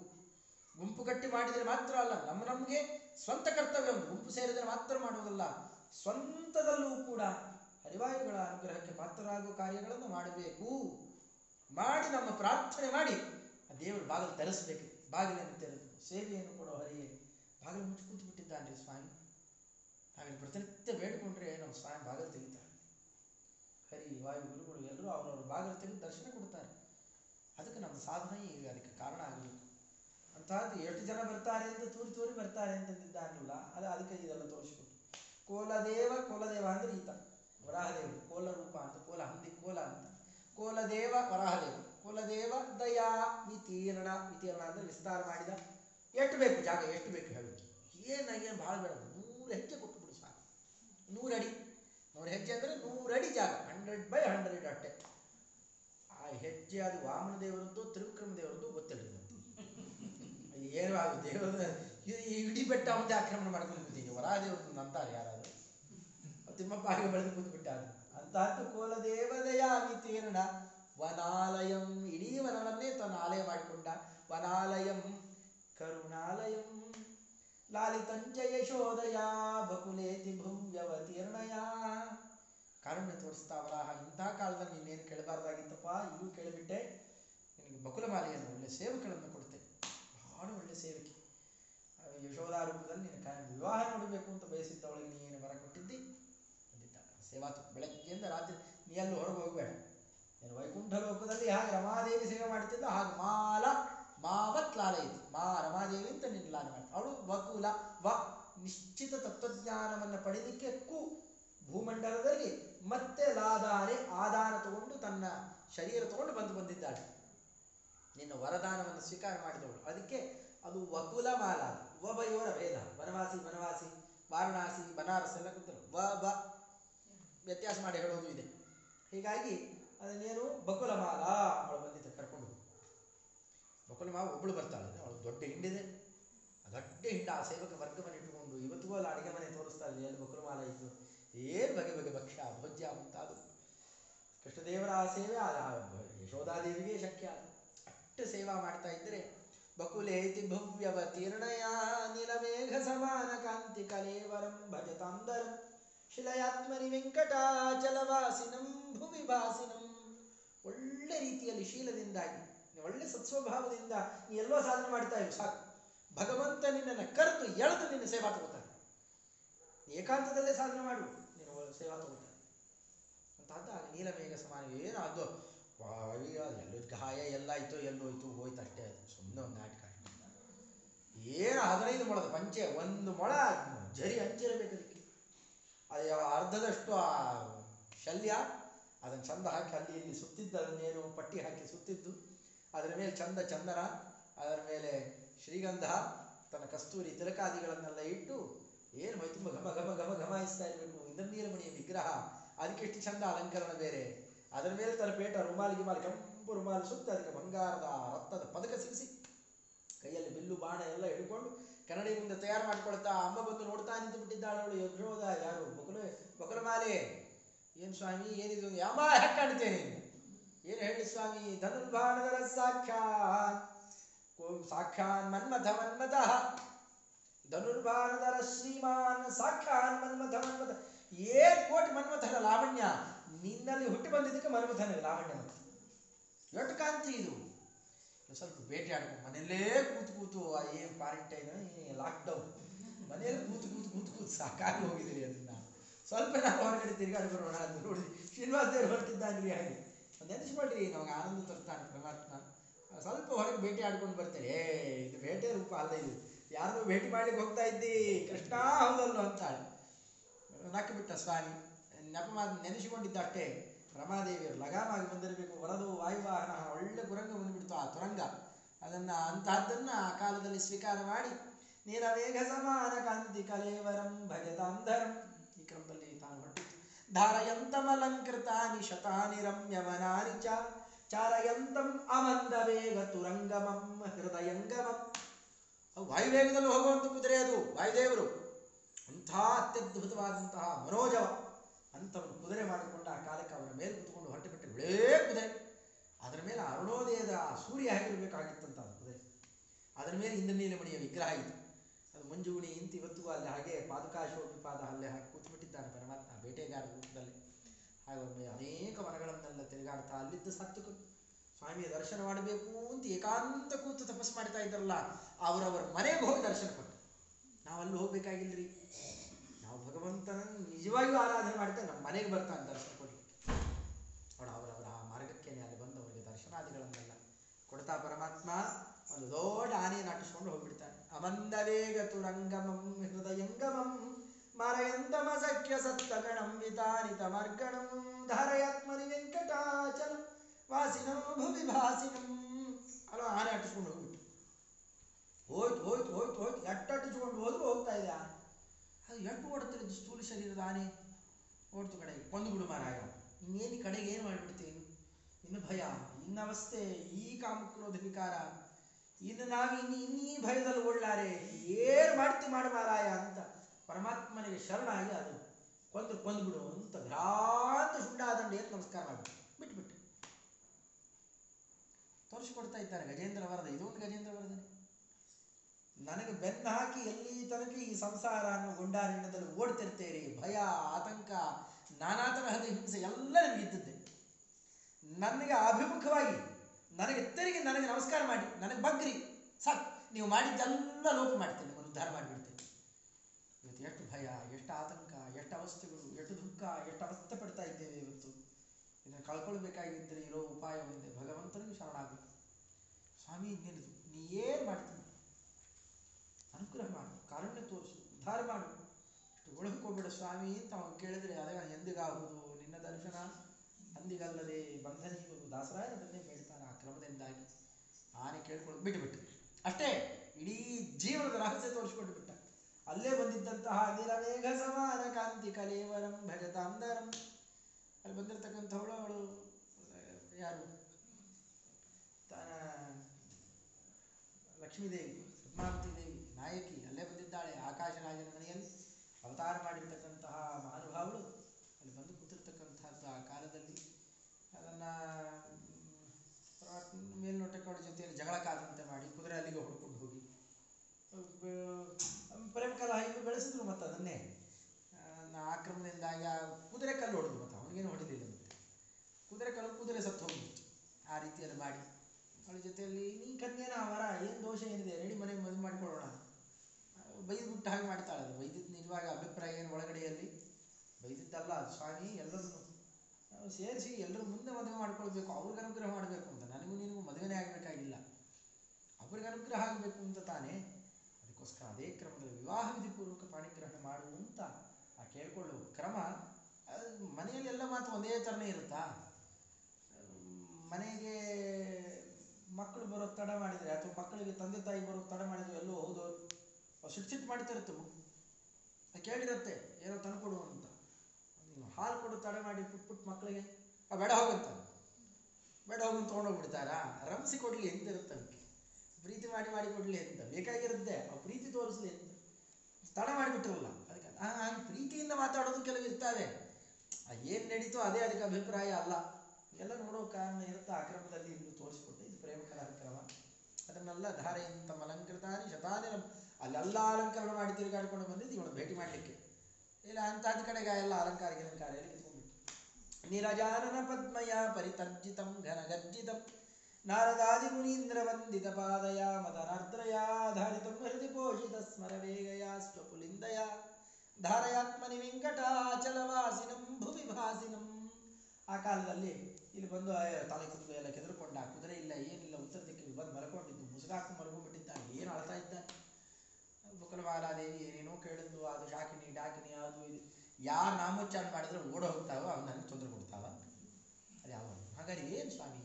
ಗುಂಪು ಕಟ್ಟಿ ಮಾಡಿದರೆ ಮಾತ್ರ ಅಲ್ಲ, ನಮ್ಮ ನಮಗೆ ಸ್ವಂತ ಕರ್ತವ್ಯ ಒಂದು. ಗುಂಪು ಸೇರಿದರೆ ಮಾತ್ರ ಮಾಡುವುದಲ್ಲ. ಸ್ವಂತದಲ್ಲೂ ಕೂಡ ಹರಿವಾಯುಗಳ ಅನುಗ್ರಹಕ್ಕೆ ಪಾತ್ರರಾಗುವ ಕಾರ್ಯಗಳನ್ನು ಮಾಡಬೇಕು. ಮಾಡಿ ನಮ್ಮ ಪ್ರಾರ್ಥನೆ ಮಾಡಿ. ಆ ದೇವರು ಬಾಗಿಲು ತೆರೆಸಬೇಕು. ಬಾಗಿಲನ್ನು ತೆರೆದು ಸೇವೆಯನ್ನು ಕೊಡೋ ಹರಿಯೇ, ಬಾಗಿಲು ಮುಚ್ಚಿ ಕೂತು ಬಿಟ್ಟಿದ್ದಾನೆ ಸ್ವಾಮಿ. ಹಾಗೆ ಪ್ರತಿನಿತ್ಯ ಬೇಡಿಕೊಂಡ್ರೆ ನಮ್ಮ ಸ್ವಾಮಿ ಬಾಗಿಲು ತೆಗಿತಾರೆ. ಹರಿ, ವಾಯು, ಗುರುಗಳು ಎಲ್ಲರೂ ಅವರವ್ರ ಬಾಗಿಲು ತೆಗೆದು ದರ್ಶನ ಕೊಡ್ತಾರೆ. ಅದಕ್ಕೆ ನಮ್ಮ ಸಾಧನೆ ಈಗ ಅದಕ್ಕೆ ಕಾರಣ ಆಗಬೇಕು. ಅಂತಹದ್ದು ಎಷ್ಟು ಜನ ಬರ್ತಾರೆ ಅಂತ ತೂರಿ ತೂರಿ ಬರ್ತಾರೆ ಅಂತಂದಿದ್ದಾನಲ್ಲ ಅದು ಅದಕ್ಕೆ ಇದೆಲ್ಲ ತೋರಿಸ್ಕೊಟ್ಟು ಕೋಲದೇವ ಕೋಲದೇವ ಅಂದ್ರೆ ಈತ. ವರಾಹದೇವರು, ಕೋಲ ರೂಪ ಅಂತ, ಕೋಲ ಹಂದಿ, ಕೋಲ ಅಂತ. ಕೋಲದೇವ ವರಾಹದೇವ ಕೋಲದೇವ, ದಯಾ ವಿತೀರ್ಣ ವಿತೀರ್ಣ ಅಂದ್ರೆ ವಿಸ್ತಾರ ಮಾಡಿದ. ಎಷ್ಟು ಬೇಕು ಜಾಗ, ಎಷ್ಟು ಬೇಕು ಹೇಳು. ಏನಾಗೇನು ಭಾಳ ಬೇಡ. ನೂರು ಹೆಜ್ಜೆ ಕೊಟ್ಬಿಡು ಸಾಕು. ನೂರು ಅಡಿ. ನೂರು ಹೆಜ್ಜೆ ಅಂದರೆ ನೂರು ಅಡಿ ಜಾಗ. ಹಂಡ್ರೆಡ್ ಬೈ ಹಂಡ್ರೆಡ್ ಅಟ್ಟೆ. ಆ ಹೆಜ್ಜೆ ಅದು ವಾಮನ ದೇವರದ್ದು, ತ್ರಿವಿಕ್ರಮ ದೇವರದ್ದು ಗೊತ್ತಿಲ್ಲ ಏನು ಅದು ದೇವರ ಇಡೀ ಬೆಟ್ಟ ಮುಂದೆ ಆಕ್ರಮಣ ಮಾಡ್ಕೊಂಡು ಕೂತೀನಿ ವರಾದೇವ್ರದ್ದು ಅಂತಾರೆ ಯಾರಾದರೂ ತಿಮ್ಮಪ್ಪ ಹಾಗೆ ಬೆಳೆದು ಕೂತ್ಬಿಟ್ಟ ಅಂತಹದ್ದು ಕೋಲ ದೇವದಯ ವನಾಲಯಂ, ಇಡೀ ವನವನ್ನೇ ತನ್ನ ಆಲಯ ಮಾಡಿಕೊಂಡ. ವನಾಲಯಂ, ಕರುಣಾಲಯಂ ಲಾಲಿತಂಜಯಶೋದಯ ಬಕುಲೇತಿ ಭವ್ಯವತೀರ್ಣಯ ಕಾರಣ್ಯ ತೋರಿಸ್ತಾ ವರಾಹ ಇಂಥ ಕಾಲದಲ್ಲಿ ನೀನೇನು ಕೇಳಬಾರ್ದಾಗಿತ್ತಪ್ಪ? ಇವು ಕೇಳಿಬಿಟ್ಟೆ, ನಿನಗೆ ಬಕುಲಮಾಲೆಯನ್ನು ಒಳ್ಳೆ ಸೇವಕಗಳನ್ನು ಕೊಡ್ತೆ. ಬಹಳ ಒಳ್ಳೆ ಸೇವಕಿ. ಯಶೋಧ ರೂಪದಲ್ಲಿ ನೀನು ಕಾರಣ ವಿವಾಹ ನೋಡಬೇಕು ಅಂತ ಬಯಸಿದ್ದವಳಿಗೆ ನೀನು ವರ ಕೊಟ್ಟಿದ್ದಿ? ಸೇವಾ ಬೆಳಗ್ಗೆಯಿಂದ ರಾತ್ರಿ ನೀ ಎಲ್ಲೂ ಹೊರಗೆ ಹೋಗಬೇಡ. ನೀನು ವೈಕುಂಠ ಲೋಕದಲ್ಲಿ ಹಾಗೆ ರಮಾದೇವಿ ಸೇವೆ ಮಾಡ್ತಿದ್ದ ಹಾಗೆ ಮಾಲ ಮಾವತ್ ಲಾಲಯತಿ ಮಾ ರಮಾದೇವಿ ಅಂತ ನಿನ್ನ ಲಾಲ ಮಾಡಿ ಅವಳು ವಕುಲ, ವ, ನಿಶ್ಚಿತ ತತ್ವಜ್ಞಾನವನ್ನು ಪಡೆಯಲಿಕ್ಕೆ ಕು, ಭೂಮಂಡಲದಲ್ಲಿ ಮತ್ತೆ ಲಾದಾನೆ ಆದಾನ ತಗೊಂಡು ತನ್ನ ಶರೀರ ತಗೊಂಡು ಬಂದು ಬಂದಿದ್ದಾಳೆ. ನಿನ್ನ ವರದಾನವನ್ನು ಸ್ವೀಕಾರ ಮಾಡಿದವಳು. ಅದಕ್ಕೆ ಅದು ವಕುಲ ಮಾಲ. ವಬಯೋರ ಭೇದ. ವನವಾಸಿ ವನವಾಸಿ, ವಾರಣಾಸಿ, ಬನಾರಸ್ ಎಲ್ಲ ಕೂತರು. ವ, ಬ. ವ್ಯತ್ಯಾಸ ಮಾಡಿ ಹೇಳೋದು ಇದೆ. ಹೀಗಾಗಿ ಅದನ್ನೇನು? ಬಕುಲಮಾಲ ಅವಳು ಬಂದಿದ್ದ. ಬಕುಲಮಾವ ಒಬ್ಬಳು ಬರ್ತಾಳೆ. ಅವಳು ದೊಡ್ಡ ಹಿಂಡಿದೆ. ದೊಡ್ಡ ಹಿಂಡ. ಆ ಸೇವಕ ವರ್ಗವನ್ನು ಇಟ್ಟುಕೊಂಡು ಇವತ್ತಿಗೂ ಅಲ್ಲಿ ಅಡಿಗೆ ಮನೆ ತೋರಿಸ್ತಾ ಏನು ಎಲ್ಲಿ ಮಾಲ ಇತ್ತು ಏನು ಬಗೆ ಬಗೆ ಭಕ್ಷ್ಯ, ಭೋಜ್ಯ ಮುಂತಾದು ಕೃಷ್ಣದೇವರ ಆ ಸೇವೆ ಯಶೋಧಾದೇವಿಗೆ ಶಕ್ಯ ಅಷ್ಟು ಸೇವಾ ಮಾಡ್ತಾ ಇದ್ದರೆ ಬಕುಲೇತಿ ಭವ್ಯವತೀರ್ಣಯ ನಿಲಮೇಘ ಸಮಾನ ಕಾಂತಿ ಕಲೇವರಂ ಭಜತಾಂದರಂ ಶಿಲಯಾತ್ಮನಿ ವೆಂಕಟಾಚಲವಾಸಿನಂ ಭುವಿ ಭಾಸಿನಂ ಒಳ್ಳೆ ರೀತಿಯಲ್ಲಿ ಶೀಲದಿಂದಾಗಿ ಒಳ್ಳೆ ಸತ್ಸ್ವಭಾವದಿಂದ ನೀ ಎಲ್ಲೋ ಸಾಧನೆ ಮಾಡ್ತಾ ಸಾಕು. ಭಗವಂತ ನಿನ್ನನ್ನು ಕರೆದು ಎಳೆದು ನಿನ್ನ ಸೇವಾ ತಗೋತಾನೆ. ಏಕಾಂತದಲ್ಲೇ ಸಾಧನೆ ಮಾಡು ನೀನು ಸೇವಾ ತಗೋತಾನೆ. ಅಂತ ನೀಲ ನೀಲಮೇಘ ಸಮಾನ ಏನು ಅದು ಅಯ್ಯ, ಎಲ್ಲೋ ಗಾಯ ಎಲ್ಲ ಆಯಿತು ಎಲ್ಲೋಯ್ತು ಹೋಯ್ತು ಅಷ್ಟೇ ಸುಮ್ಮನೆ ಒಂದು ನಾಟಕ ಏನು ಹದಿನೈದು ಮೊಳದ ಪಂಚೆ ಒಂದು ಮೊಳ ಜರಿ ಹಂಚಿರಬೇಕು ಅದಕ್ಕೆ. ಅದು ಅರ್ಧದಷ್ಟು ಆ ಶಲ್ಯ ಅದನ್ನು ಚಂದ ಹಾಕಿ ಅಲ್ಲಿ ಇಲ್ಲಿ ಸುತ್ತಿದ್ದು ಅದನ್ನೇನು ಪಟ್ಟಿ ಹಾಕಿ ಸುತ್ತಿದ್ದು ಅದರ ಮೇಲೆ ಚಂದ ಚಂದನ, ಅದರ ಮೇಲೆ ಶ್ರೀಗಂಧ, ತನ್ನ ಕಸ್ತೂರಿ ತಿಲಕಾದಿಗಳನ್ನೆಲ್ಲ ಇಟ್ಟು ಏನು ಮೈ ತುಂಬ ಘಮ ಘಮ ಘಮ ಘಮಾಯಿಸ್ತಾ ಇರಬೇಕು. ಇಂದ್ರನೀರಮಣಿಯ ವಿಗ್ರಹ. ಅದಕ್ಕೆ ಎಷ್ಟು ಚಂದ ಅಲಂಕರಣ ಬೇರೆ. ಅದರ ಮೇಲೆ ತನ್ನ ಪೇಟ ರುಮಾಲ್ ಗಿಮಾಲ್, ಕೆಂಪು ರುಮಾಲ್ ಸುತ್ತ ಅದಕ್ಕೆ ಬಂಗಾರದ ರಕ್ತದ ಪದಕ ಸಿಗಿಸಿ ಕೈಯಲ್ಲಿ ಬಿಲ್ಲು, ಬಾಣ ಎಲ್ಲ ಹಿಡ್ಕೊಂಡು ಕನ್ನಡಿ ಮುಂದೆ ತಯಾರು ಮಾಡ್ಕೊಳ್ತಾ ಅಮ್ಮ ಬಂದು ನೋಡ್ತಾ ನಿಂತು ಬಿಟ್ಟಿದ್ದಾಳು ಯಾರು? ಬಕುಲ ಬಕುಲಮಾಲೆ. ಏನು ಸ್ವಾಮಿ? ಏನಿದು? ಯಾವ ಹೆಕ್ಕ ಕಾಣ್ತೇನೆ ಏನು ಹೇಳಿ ಸ್ವಾಮಿ? ಧನುರ್ಬಾಣದರ ಸಾಕ್ಷಾತ್. ಕೋ- ಸಾಕ್ಷಾನ್ ಮನ್ಮಥ ಮನ್ಮಥ. ಧನುರ್ಬಾಣದರ ಶ್ರೀಮಾನ್ ಸಾಕ್ಷಾನ್ ಮನ್ಮಥ ಮನ್ಮಥ. ಏನ್ ಕೋಟಿ ಮನ್ಮಥನ ಲಾವಣ್ಯ? ನಿನ್ನಲ್ಲಿ ಹುಟ್ಟಿ ಬಂದಿದ್ದಕ್ಕೆ ಮನ್ಮಥನ ಲಾವಣ್ಯ ಮತ್ತೆ ಎಷ್ಟು ಕಾಂತಿ ಇದು? ಸ್ವಲ್ಪ ಭೇಟಿ ಆಡ್ಕೊಂಡು ಮನೆಯಲ್ಲೇ ಕೂತು ಕೂತು ಏನು ಕ್ವಾರಂಟೈನ್ ಲಾಕ್ಡೌನ್ ಮನೆಯಲ್ಲಿ ಕೂತು ಕೂತು ಕೂತು ಕೂತು ಸಾಕಾಗಿ ಹೋಗಿದ್ದೀರಿ ಅದನ್ನ. ಸ್ವಲ್ಪ ನಾವು ಹೊರಗಡೆ ತಿರುಗಾಡಿ ಬರೋಣ ನೋಡಿ ಶ್ರೀನಿವಾಸ ದೇವರು ಹೊರಟಿದ್ದಾನ್ರಿ ಹಾಗೆ. ನೆನೆಸ್ಕೊಳ್ರಿ ನಮಗೆ ಆನಂದ ತರ್ತಾನೆ ಪರಮಾತ್ಮ ಸ್ವಲ್ಪ ಹೊರಗೆ ಭೇಟಿ ಆಡ್ಕೊಂಡು ಬರ್ತಾರೆ. ಏ, ಇದು ಬೇಟೆ ರೂಪ ಅಲ್ಲ ಇದು. ಯಾರನ್ನೂ ಭೇಟಿ ಮಾಡ್ಲಿಕ್ಕೆ ಹೋಗ್ತಾ ಇದ್ದಿ? ಕೃಷ್ಣ ಹೌದಲ್ಲ ಅಂತಾಳೆ. ನಕ್ಕ ಬಿಟ್ಟ ಸ್ವಾಮಿ. ನೆಪ ಮಾತು ನೆನೆಸಿಕೊಂಡಿದ್ದ ಅಷ್ಟೇ. ರಮಾದೇವಿಯರು ಲಗಾಮಾಗಿ ಬಂದಿರಬೇಕು. ಹೊರದು ವಾಯುವಾಹನ, ಒಳ್ಳೆ ಕುರಂಗ ಬಂದುಬಿಡ್ತು ಆ ತುರಂಗ. ಅದನ್ನು ಅಂತಹದ್ದನ್ನು ಆ ಕಾಲದಲ್ಲಿ ಸ್ವೀಕಾರ ಮಾಡಿ ನೀಲವೇಗ ಸಮಾನ ಕಾಂತಿ ಕಲೇವರಂ ಭಜತಾಂಧರಂ ಈ ಕ್ರಮದಲ್ಲಿ ತಾನು ಹೊರಟಿತ್ತು ಧಾರಯಂತಮಲಂಕೃತಾನಿ ಶತಾನಿ ರಮ್ಯವನಾನಿ ಚ ಚಾರಯಂತಂ ಅಮಂದ ವೇಗ ತುರಂಗಮಂ ಹೃದಯಂಗಮಂ ವಾಯುವೇಗದಲ್ಲಿ ಹೋಗುವಂಥ ಕುದುರೆ ಅದು, ವಾಯುದೇವರು. ಅಂಥ ಅತ್ಯದ್ಭುತವಾದಂತಹ ಮನೋಜವ ಅಂಥವನ್ನು ಕುದುರೆ ಮಾಡಿಕೊಂಡ ಆ ಕಾಲಕ್ಕೆ ಅವರ ಮೇಲೆ ಕುತ್ಕೊಂಡು ಹೊರಟು ಬಿಟ್ಟರೆ ಒಳ್ಳೆ ಕುದುರೆ. ಅದರ ಮೇಲೆ ಅರುಣೋದಯದ ಆ ಸೂರ್ಯ ಹೇಗಿರಬೇಕಾಗಿತ್ತಂತ ಅದು ಕುದುರೆ. ಅದರ ಮೇಲೆ ಇಂದ್ರನೀಲಮಣಿಯ ವಿಗ್ರಹ ಇತ್ತು ಅದು ಮಂಜುಗುಣಿ, ಇಂತ ಇವತ್ತಿಗೂ ಅಲ್ಲಿ ಹಾಗೆ ಪಾದುಕಾಶೋಪಿಪಾದ ಅಲ್ಲೇ ಹಾಕಿ ಕೂತ್ಬಿಟ್ಟಿದ್ದಾನೆ ಪರಮಾತ್ಮ ಬೇಟೆಗಾರರು. ಹಾಗೆ ಅನೇಕ ವನಗಳನ್ನೆಲ್ಲ ತಿರುಗಾಡ್ತಾ ಅಲ್ಲಿದ್ದ ಸತ್ತುಕು ಸ್ವಾಮಿಯ ದರ್ಶನ ಮಾಡಬೇಕು ಅಂತ ಏಕಾಂತ ಕೂತು ತಪಸ್ಸು ಮಾಡ್ತಾ ಇದ್ದಾರಲ್ಲ, ಅವರವರ ಮನೆಗೆ ಹೋಗಿ ದರ್ಶನ ಕೊಟ್ಟು ನಾವಲ್ಲಿ ಹೋಗ್ಬೇಕಾಗಿಲ್ರಿ? ನಾವು ಭಗವಂತನ ನಿಜವಾಗಿಯೂ ಆರಾಧನೆ ಮಾಡ್ತೇವೆ ನಮ್ಮ ಮನೆಗೆ ಬರ್ತಾನೆ ದರ್ಶನ ಕೊಡ್ಲಿಕ್ಕೆ. ಅವರ ಅವರವರ ಆ ಮಾರ್ಗಕ್ಕೇನೆ ಅಲ್ಲಿ ಬಂದು ಅವರಿಗೆ ದರ್ಶನಾದಿಗಳನ್ನೆಲ್ಲ ಕೊಡ್ತಾ ಪರಮಾತ್ಮ ಒಂದು ದೊಡ್ಡ ಆನೆಯನ್ನು ಆಟಿಸ್ಕೊಂಡು ಹೋಗ್ಬಿಡ್ತಾನೆ. ಅಮಂದವೇಗ ತುರಂಗಮಂ ಹೃದಯಂಗಮಂ ಸತ್ತಗಣಂ ವಿತಾನಿತ ಮರ್ಗಣಂ ಧಾರಯಾತ್ಮನಿ ವೆಂಕಟಾಚಲ ವಾಸಿನಂ ಭುವಿ ಭಾಸಿನಂ ಅಲ್ಲ ಆನೆ ಅಟ್ಟಿಸ್ಕೊಂಡು ಹೋಗ್ಬಿಟ್ಟು. ಹೋಯ್ತು ಹೋಯ್ತು ಹೋಯ್ತು ಹೋಯ್ತು. ಎಟ್ಟಟ್ಟಿಸ್ಕೊಂಡು ಹೋದ್ರು ಹೋಗ್ತಾ ಇದೆ ಅದು ಎಂಟು ಓಡುತ್ತಿಲ್ಲ ಇದು ಸ್ಥೂಲ ಶರೀರದ ಆನೆ? ಓಡ್ತು ಕಡೆಗೆ. ಕೊಂದು ಬಿಡು ಮಾರಾಯ. ಇನ್ನೇನು ಕಡೆಗೆ ಏನು ಮಾಡಿಬಿಡ್ತೀನಿ ಇನ್ನು ಭಯ, ಇನ್ನು ಅವಸ್ಥೆ, ಈ ಕಾಮಕ್ರೋಧ ವಿಕಾರ. ಇನ್ನು ನಾವು ಇನ್ನು ಇನ್ನೀ ಭಯದಲ್ಲಿ ಓಡಲಾರೆ. ಏನು ಮಾಡ್ತಿ ಮಾಡು ಮಾರಾಯ ಅಂತ. ಪರಮಾತ್ಮನಿಗೆ ಶರಣಾಗಿ ಅದು ಕೊಂದು ಕೊಂದು ಬಿಡು ಅಂತ ಭ್ರಾಂತ ಶುಂಡಾದಂಡ ಏನು ನಮಸ್ಕಾರ ಮಾಡಿ ಬಿಟ್ಬಿಟ್ಟು. ತೋರಿಸ್ಕೊಡ್ತಾ ಇದ್ದಾರೆ ಗಜೇಂದ್ರ ವರದ. ಇದೊಂದು ಗಜೇಂದ್ರ ವರದನೆ ನನಗೆ ಬೆನ್ನು ಹಾಕಿ ಎಲ್ಲಿ ತನಕ ಈ ಸಂಸಾರ ಅನ್ನೋ ಗುಂಡಾರಣ್ಯದಲ್ಲಿ ಓಡ್ತಿರ್ತೇರಿ? ಭಯ, ಆತಂಕ, ನಾನಾ ತರಹದ ಹಿಂಸೆ ಎಲ್ಲ ನನಗಿದ್ದದ್ದೆ ನನಗೆ ಅಭಿಮುಖವಾಗಿ ನನಗೆ ತೆರಿಗೆ ನನಗೆ ನಮಸ್ಕಾರ ಮಾಡಿ, ನನಗೆ ಬಗ್ರಿ ಸಾಕು. ನೀವು ಮಾಡಿದ್ದೆಲ್ಲ ಲೋಪ ಮಾಡ್ತೀನಿ, ನಿಮ್ಮನ್ನು ಉದ್ಧಾರ ಮಾಡಿಬಿಡ್ತೇನೆ ಇವತ್ತು ಎಷ್ಟು ಭಯ ಎಷ್ಟು ಆತಂಕ ಎಷ್ಟು ಅವಸ್ಥೆಗಳು ಎಷ್ಟು ದುಃಖ ಎಷ್ಟು ಪಡ್ತಾ ಇದ್ದೇವೆ ಇವತ್ತು. ಇದನ್ನು ಕಳ್ಕೊಳ್ಬೇಕಾಗಿದ್ದರೆ ಇರೋ ಉಪಾಯ ಒಂದೇ, ಭಗವಂತನಿಗೆ ಶರಣಾಗಬೇಕು ಸ್ವಾಮಿ ನಿನ್ನದು ನೀ ಏನು ಮಾಡ್ತೀನಿ ಅನುಗ್ರಹ ಮಾಡು, ಕಾರುಣ್ಯ ತೋರಿಸು, ಉದ್ಧಾರ ಮಾಡು. ಇಷ್ಟು ಒಳಕೋಬೇಡ ಸ್ವಾಮಿ ಅಂತ ಅವನು ಕೇಳಿದ್ರೆ ಅದಾಗ ಎಂದಿಗಾಗುವುದು? ನಿನ್ನ ದರ್ಶನ? ಅಂದಿಗಲ್ಲದೆ ಬಂಧನೀಗುವುದು ದಾಸರಾಯರದನ್ನೇ ಬೇಡ್ತಾನೆ ಆ ಕ್ರಮದಿಂದಾಗಿ ಆನೆ ಕೇಳ್ಕೊಂಡು ಬಿಟ್ಟುಬಿಟ್ಟು ಅಷ್ಟೇ, ಇಡೀ ಜೀವನದ ರಹಸ್ಯ ತೋರಿಸ್ಕೊಂಡು ಬಿಟ್ಟ. ಅಲ್ಲೇ ಬಂದಿದ್ದಂತಹ ನಿರವೇಘ ಸಮಾನ ಕಾಂತಿ ಕಲೇವರಂ ಭಜತಾಂಧರಂ. ಅಲ್ಲಿ ಬಂದಿರತಕ್ಕಂಥವಳು ಅವಳು ಯಾರು? ತಾನ ಲಕ್ಷ್ಮೀದೇವಿ, ಪದ್ಮಾವತಿ ದೇವಿ, ನಾಯಕಿ, ಅಲ್ಲೇ ಬಂದಿದ್ದಾಳೆ, ಆಕಾಶ ರಾಜನ ಮನೆಯಲ್ಲಿ ಅವತಾರ ಮಾಡಿರ್ತಕ್ಕಂತಹ ಮಹಾನುಭಾವಳು. ಅಲ್ಲಿ ಬಂದು ಕೂತಿರ್ತಕ್ಕಂಥದ್ದು ಆ ಕಾಲದಲ್ಲಿ. ಅದನ್ನು ಮೇಲ್ನೋಟಕ್ಕೆ ಅವಳ ಜೊತೆಯಲ್ಲಿ ಜಗಳ ಕಾದಂತೆ ಮಾಡಿ ಕುದುರೆ ಅಲ್ಲಿಗೆ ಹೊಡ್ಕೊಂಡು ಹೋಗಿ. ಕಲಹ ಇನ್ನು ಬೆಳೆಸಿದ್ರು ಮತ್ತು ಅದನ್ನೇ. ಆಕ್ರಮಣದಿಂದಾಗಿ ಆ ಕುದುರೆ ಕಲ್ಲು ಹೊಡೆದು ಮತ್ತು ಅವನಿಗೇನು ಹೊಡಿಲಿಲ್ಲ ಮತ್ತೆ. ಕುದುರೆ ಕಲ್ಲು ಕುದುರೆ ಸತ್ತು ಹೋಗ್ಬಿಟ್ಟು ಆ ರೀತಿಯಲ್ಲಿ ಮಾಡಿ. ಅವಳ ಜೊತೆಯಲ್ಲಿ, ನೀ ಕನ್ಯೇನ ವರ, ಏನು ದೋಷ ಏನಿದೆ? ರೆಡಿ ಮನೆ ಮದುವೆ ಮಾಡಿಕೊಳ್ಳೋಣ. ಬೈದು ಬಿಟ್ಟು ಹಾಗೆ ಮಾಡ್ತಾಳೆ ಅದು. ಬೈದಿದ್ದು ನಿಜವಾಗ ಅಭಿಪ್ರಾಯ ಏನು ಒಳಗಡೆಯಲ್ಲಿ? ಬೈದಿದ್ದಲ್ಲ ಸ್ವಾಮಿ, ಎಲ್ಲರನ್ನು ಸೇರಿಸಿ ಎಲ್ಲರೂ ಮುಂದೆ ಮದುವೆ ಮಾಡ್ಕೊಳ್ಬೇಕು. ಅವ್ರಿಗೆ ಅನುಗ್ರಹ ಮಾಡಬೇಕು ಅಂತ. ನನಗೂ ನಿನಗೂ ಮದುವೆನೇ ಆಗಬೇಕಾಗಿಲ್ಲ. ಅವ್ರಿಗೆ ಅನುಗ್ರಹ ಆಗಬೇಕು ಅಂತ ತಾನೇ. ಅದಕ್ಕೋಸ್ಕರ ಅದೇ ಕ್ರಮದಲ್ಲಿ ವಿವಾಹ ವಿಧಿಪೂರ್ವಕ ಪಾಣಿಗ್ರಹಣ ಮಾಡು ಅಂತ ಆ ಕೇಳಿಕೊಳ್ಳುವ ಕ್ರಮ ಮನೆಯಲ್ಲೆಲ್ಲ ಮನೆಯಲ್ಲಿ ಎಲ್ಲ ಮಾತು ಒಂದೇ ಥರನೇ ಇರುತ್ತಾ? ಮನೆಗೆ ಮಕ್ಕಳು ಬರೋ ತಡ ಮಾಡಿದರೆ ಅಥವಾ ಮಕ್ಕಳಿಗೆ ತಂದೆ ತಾಯಿ ಬರೋ ತಡ ಮಾಡಿದ್ರೆ ಎಲ್ಲೋ ಹೌದು ಸಿಟ್ಟು ಸಿಟ್ಟು ಮಾಡ್ತಿರುತ್ತೆ ಕೇಳಿರುತ್ತೆ, ಏನೋ ತಂದ್ಕೊಡು ಅಂತ. ನೀವು ಹಾಲು ಕೊಡು, ತಡ ಮಾಡಿ, ಪುಟ್ ಪುಟ್ ಮಕ್ಕಳಿಗೆ. ಆ, ಬೇಡ ಹೋಗಂತ ಬೇಡ ಹೋಗಂತ ತೊಗೊಂಡೋಗ್ಬಿಡ್ತಾರಾ ರಮಿಸಿ ಕೊಡಲಿ ಅದಕ್ಕೆ. ಪ್ರೀತಿ ಮಾಡಿ ಮಾಡಿ ಕೊಡಲಿ ಅಂತ ಬೇಕಾಗಿರುತ್ತೆ ಆ ಪ್ರೀತಿ ತೋರಿಸ್ಲಿ ಅಂತ ತಡ ಮಾಡಿಬಿಟ್ರಲ್ಲ, ಅದಕ್ಕೆ ಹಾಗೆ ಪ್ರೀತಿಯಿಂದ ಮಾತಾಡೋದು ಕೆಲವು ಇರ್ತಾವೆ ಏನು ನಡೀತೋ ಅದೇ ಅದಕ್ಕೆ ಅಭಿಪ್ರಾಯ ಅಲ್ಲ. ಎಲ್ಲ ನೋಡೋ ಕಾರಣ ಇರುತ್ತೆ ಅಕ್ರಮದಲ್ಲಿ ಕ್ರಮದಲ್ಲಿ ಇನ್ನು ತೋರಿಸ್ಕೊಟ್ಟೆ ಇದು ಪ್ರೇಮಕರ ಅಕ್ರಮ ಕ್ರಮ ಅದನ್ನೆಲ್ಲ ಧಾರೆಯಿಂದ ಅಲಂಕೃತಾನಿ ಶತಾನಿ ಅಲ್ಲೆಲ್ಲ ಅಲಂಕಾರ ಮಾಡಿ ತಿರುಗಾಡಿಕೊಂಡು ಬಂದಿದ್ದು ಇವಳು ಭೇಟಿ ಮಾಡಲಿಕ್ಕೆ. ಇಲ್ಲ ಅಂಥದ್ದು ಕಡೆಗೆ ಎಲ್ಲ ಅಲಂಕಾರ ಗಿಲಂಕಾರ ಕಿತ್ಕೊಂಡ್ಬಿಟ್ಟು ನಿರಜಾನನ ಪದ್ಮಯ ಪರಿತರ್ಜಿತಂ ಘನಗರ್ಜಿತಂ. ಪಾದಯ ಮದನಾರ್ದ್ರಯಾಧಾರಿತಂ ಹೃದಯ ಪೋಷಿತ ಸ್ಮರ ವೇಗಯ ಸ್ವಪುಲಿಂದಯ ಧಾರಯಾತ್ಮನಿ ವೆಂಕಟಾಚಲವಾಸಿನಂ ಭುವಿ ಭಾಸಿನಂ ಆ ಕಾಲದಲ್ಲಿ ಇಲ್ಲಿ ಬಂದು ತಲೆ ಕುದುರೆ ಎಲ್ಲ ಕೆದರ್ಕೊಂಡ, ಕುದುರೆ ಇಲ್ಲ, ಏನಿಲ್ಲ, ಉತ್ತರ ದಿಕ್ಕಿಗೆ ಬಂದು ಮಲ್ಕೊಂಡಿದ್ದು ಮುಸುಗಾಕು ಮಲ್ಕೊಂಡ್ಬಿಟ್ಟಿದ್ದಾನೆ ಏನು ಅಳ್ತಾ ಇದ್ದ ಬುಕಲವಾರಾದೇವಿ ಏನೇನೋ ಕೇಳಿದ್ದು ಅದು ಶಾಕಿನಿ ಡಾಕಿನಿ ಅದು ಇದು. ಯಾರು ನಾಮೋಚ್ಚಾರ ಮಾಡಿದ್ರೆ ಓಡೋಗ್ತಾವೋ ಹೋಗ್ತಾವೋ ನನಗೆ ತೊಂದರೆ ಕೊಡ್ತಾವ. ಅದು ಯಾವ ಹಾಗಾದ್ರೆ ಏನು ಸ್ವಾಮಿ?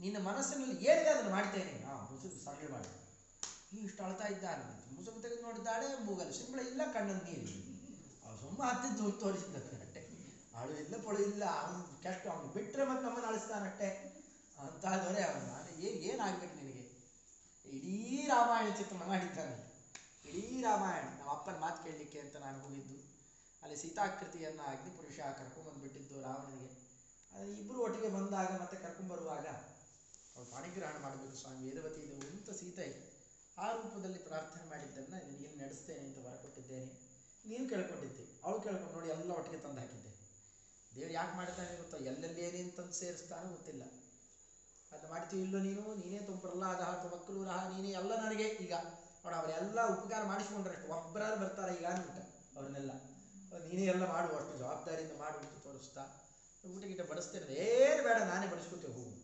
ನಿನ್ನ ಮನಸ್ಸಿನಲ್ಲಿ ಏನಿದೆ ಅದನ್ನು ಮಾಡ್ತೇನೆ. ಹಾಂ ಮುಸುಕು ಸರಳ ಮಾಡಿ. ಇಷ್ಟು ಅಳ್ತಾ ಇದ್ದಾನೆ. ಮುಸುಕು ತೆಗೆದು ನೋಡಿದ್ದಾಳೆ, ಮೂಗಲ್ಲಿ ಸಿಂಬಳ ಇಲ್ಲ, ಕಣ್ಣಲ್ಲಿ ನೀರು ಅವ್ರು ಸುಮ್ಮ ಹತ್ತಿದ್ದು ತೋರಿಸಿದ್ದ ಅಟ್ಟೆ ಅಳು ಇಲ್ಲ, ಪೊಳು ಇಲ್ಲ. ಅವನು ಕೆಟ್ಟ, ಅವನು ಬಿಟ್ಟರೆ ಮತ್ತೆ ನಮ್ಮನ್ನು ಅಳಿಸ್ತಾನಟ್ಟೆ ಅಂತ ದೊರೆ ಅವನು. ಏನು ಏನಾಗಬೇಕು ನಿನಗೆ? ಇಡೀ ರಾಮಾಯಣ ಚಿತ್ರಣ ಮಾಡಿದ್ದಾನೆ. ಇಡೀ ರಾಮಾಯಣ. ನಮ್ಮ ಅಪ್ಪನ ಮಾತು ಕೇಳಲಿಕ್ಕೆ ಅಂತ ನಾನು ಹೋಗಿದ್ದು. ಅಲ್ಲಿ ಸೀತಾಕೃತಿಯನ್ನು ಅಗ್ನಿಪುರುಷ ಕರ್ಕೊಂಬಂದ್ಬಿಟ್ಟಿದ್ದು ರಾವಣನಿಗೆ. ಅದು ಇಬ್ಬರು ಒಟ್ಟಿಗೆ ಬಂದಾಗ ಮತ್ತೆ ಕರ್ಕೊಂಬರುವಾಗ ಅವಳು ಪಾಣಿಗ್ರಹಣ ಮಾಡಬೇಕು ಸ್ವಾಮಿ. ವೇದವತಿ ಇದು ಅಂತ ಸೀತೆ. ಆ ರೂಪದಲ್ಲಿ ಪ್ರಾರ್ಥನೆ ಮಾಡಿದ್ದನ್ನು ನಿನಗೆ ನಡೆಸ್ತೇನೆ ಅಂತ ವರ ಕೊಟ್ಟಿದ್ದೇನೆ ನೀನು ಕೇಳ್ಕೊಂಡಿದ್ದೆ. ಅವಳು ಕೇಳ್ಕೊಂಡು ನೋಡಿ ಎಲ್ಲ ಒಟ್ಟಿಗೆ ತಂದು ಹಾಕಿದ್ದೆ. ದೇವ್ರು ಯಾಕೆ ಮಾಡ್ತಾನೆ ಗೊತ್ತಾ? ಎಲ್ಲೆಲ್ಲಿ ಏನೇನು ತಂದು ಸೇರಿಸ್ತಾನೋ ಗೊತ್ತಿಲ್ಲ. ಅದು ಮಾಡ್ತೀವಿ ಇಲ್ಲೋ ನೀನು? ನೀನೇ ತುಂಬ ಪ್ರಹ್ಲಾದ ಮಕ್ಕಳು ನೀನೇ ಎಲ್ಲ ನನಗೆ. ಈಗ ನೋಡ ಅವರೆಲ್ಲ ಉಪಕಾರ ಮಾಡಿಸ್ಕೊಂಡ್ರೆ ಅಷ್ಟು. ಒಬ್ಬರಾರು ಬರ್ತಾರೆ ಈಗ ಅಂತ ಅವ್ರನ್ನೆಲ್ಲ. ನೀನೇ ಎಲ್ಲ ಮಾಡು ಅಷ್ಟು ಜವಾಬ್ದಾರಿಯಿಂದ ಮಾಡು ತೋರಿಸ್ತಾ. ಊಟ ಗೀಟ ಬಡಿಸ್ತೇನೆ. ಏನು ಬೇಡ, ನಾನೇ ಬಡಿಸ್ಕೊತೀವಿ ಹೋಗು.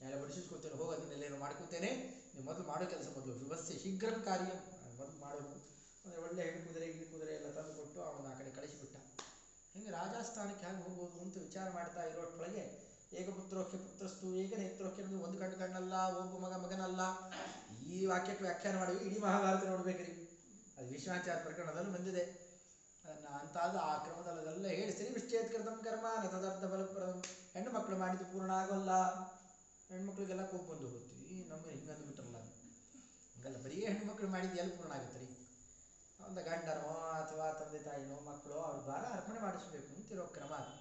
ನಾಳೆ ಬಡಿಸ್ಕೊತೇನೆ ಅದನ್ನೆಲ್ಲ ಏನು ಮಾಡ್ಕೊತೇನೆ. ನೀವು ಮೊದಲು ಮಾಡೋ ಕೆಲಸ ಮೊದಲು, ವ್ಯವಸ್ಥೆ ಶೀಘ್ರ ಕಾರ್ಯ. ಮೊದಲು ಮಾಡೋದು ಅಂದರೆ ಒಳ್ಳೆ ಹೆಣ್ಣು ಕುದುರೆ, ಗಿಣ್ಣು ಕುದುರೆ ಎಲ್ಲ ತಂದು ಕೊಟ್ಟು ಅವನ ಆ ಕಡೆ ಕಳಿಸಿಬಿಟ್ಟ. ಹಿಂಗೆ ರಾಜಸ್ಥಾನಕ್ಕೆ ಹೇಗೆ ಹೋಗ್ಬೋದು ಅಂತ ವಿಚಾರ ಮಾಡ್ತಾ ಇರೋಷ್ಟೊಳಗೆ ಏಕಪುತ್ರೋಖ್ಯ ಪುತ್ರಸ್ತು ಏಕ ನೇತ್ರೋಖ್ಯ ಅಂದ್ರೆ ಒಂದು ಕಣ್ಣು ಕಣ್ಣಲ್ಲ ಒಬ್ಬ ಮಗ ಮಗನಲ್ಲ. ಈ ವಾಕ್ಯಕ್ಕೆ ವ್ಯಾಖ್ಯಾನ ಮಾಡಿ ಇಡೀ ಮಹಾಭಾರತ ನೋಡ್ಬೇಕ್ರಿ ಅದು ವಿಶ್ವಾಚಾರ ಪ್ರಕರಣದಲ್ಲಿ ಬಂದಿದೆ. ಅದನ್ನು ಅಂತಾದ ಆ ಕ್ರಮದಲ್ಲಿ ಅದೆಲ್ಲ ಹೇಳಿ ಸ್ತ್ರೀ ವಿಶ್ಚೇತ್ಕೃತಂ ಕರ್ಮ ನ ತದರ್ಥ ಬಲಪುರ ಹೆಣ್ಣು ಮಕ್ಕಳು ಮಾಡಿದ್ದು ಪೂರ್ಣ ಆಗೋಲ್ಲ. ಹೆಣ್ಮಕ್ಳಿಗೆಲ್ಲ ಕೋಪ ಬಂದು ಹೋಗುತ್ತೆ. ಈ ನಮಗೆ ಹಿಂಗೆ ಅಂದ್ಬಿಟ್ರಲ್ಲ ಹಂಗಲ್ಲ, ಬರೀ ಹೆಣ್ಮಕ್ಳು ಮಾಡಿದ್ದು ಎಲ್ಲಿ ಪೂರ್ಣ ಆಗುತ್ತೆ ರೀ. ಒಂದು ಗಂಡನೋ ಅಥವಾ ತಂದೆ ತಾಯಿನೋ ಮಕ್ಕಳು ಅವ್ರ ದ್ವಾರ ಅರ್ಪಣೆ ಮಾಡಿಸ್ಬೇಕು ಅಂತಿರೋ ಕ್ರಮ ಅದು.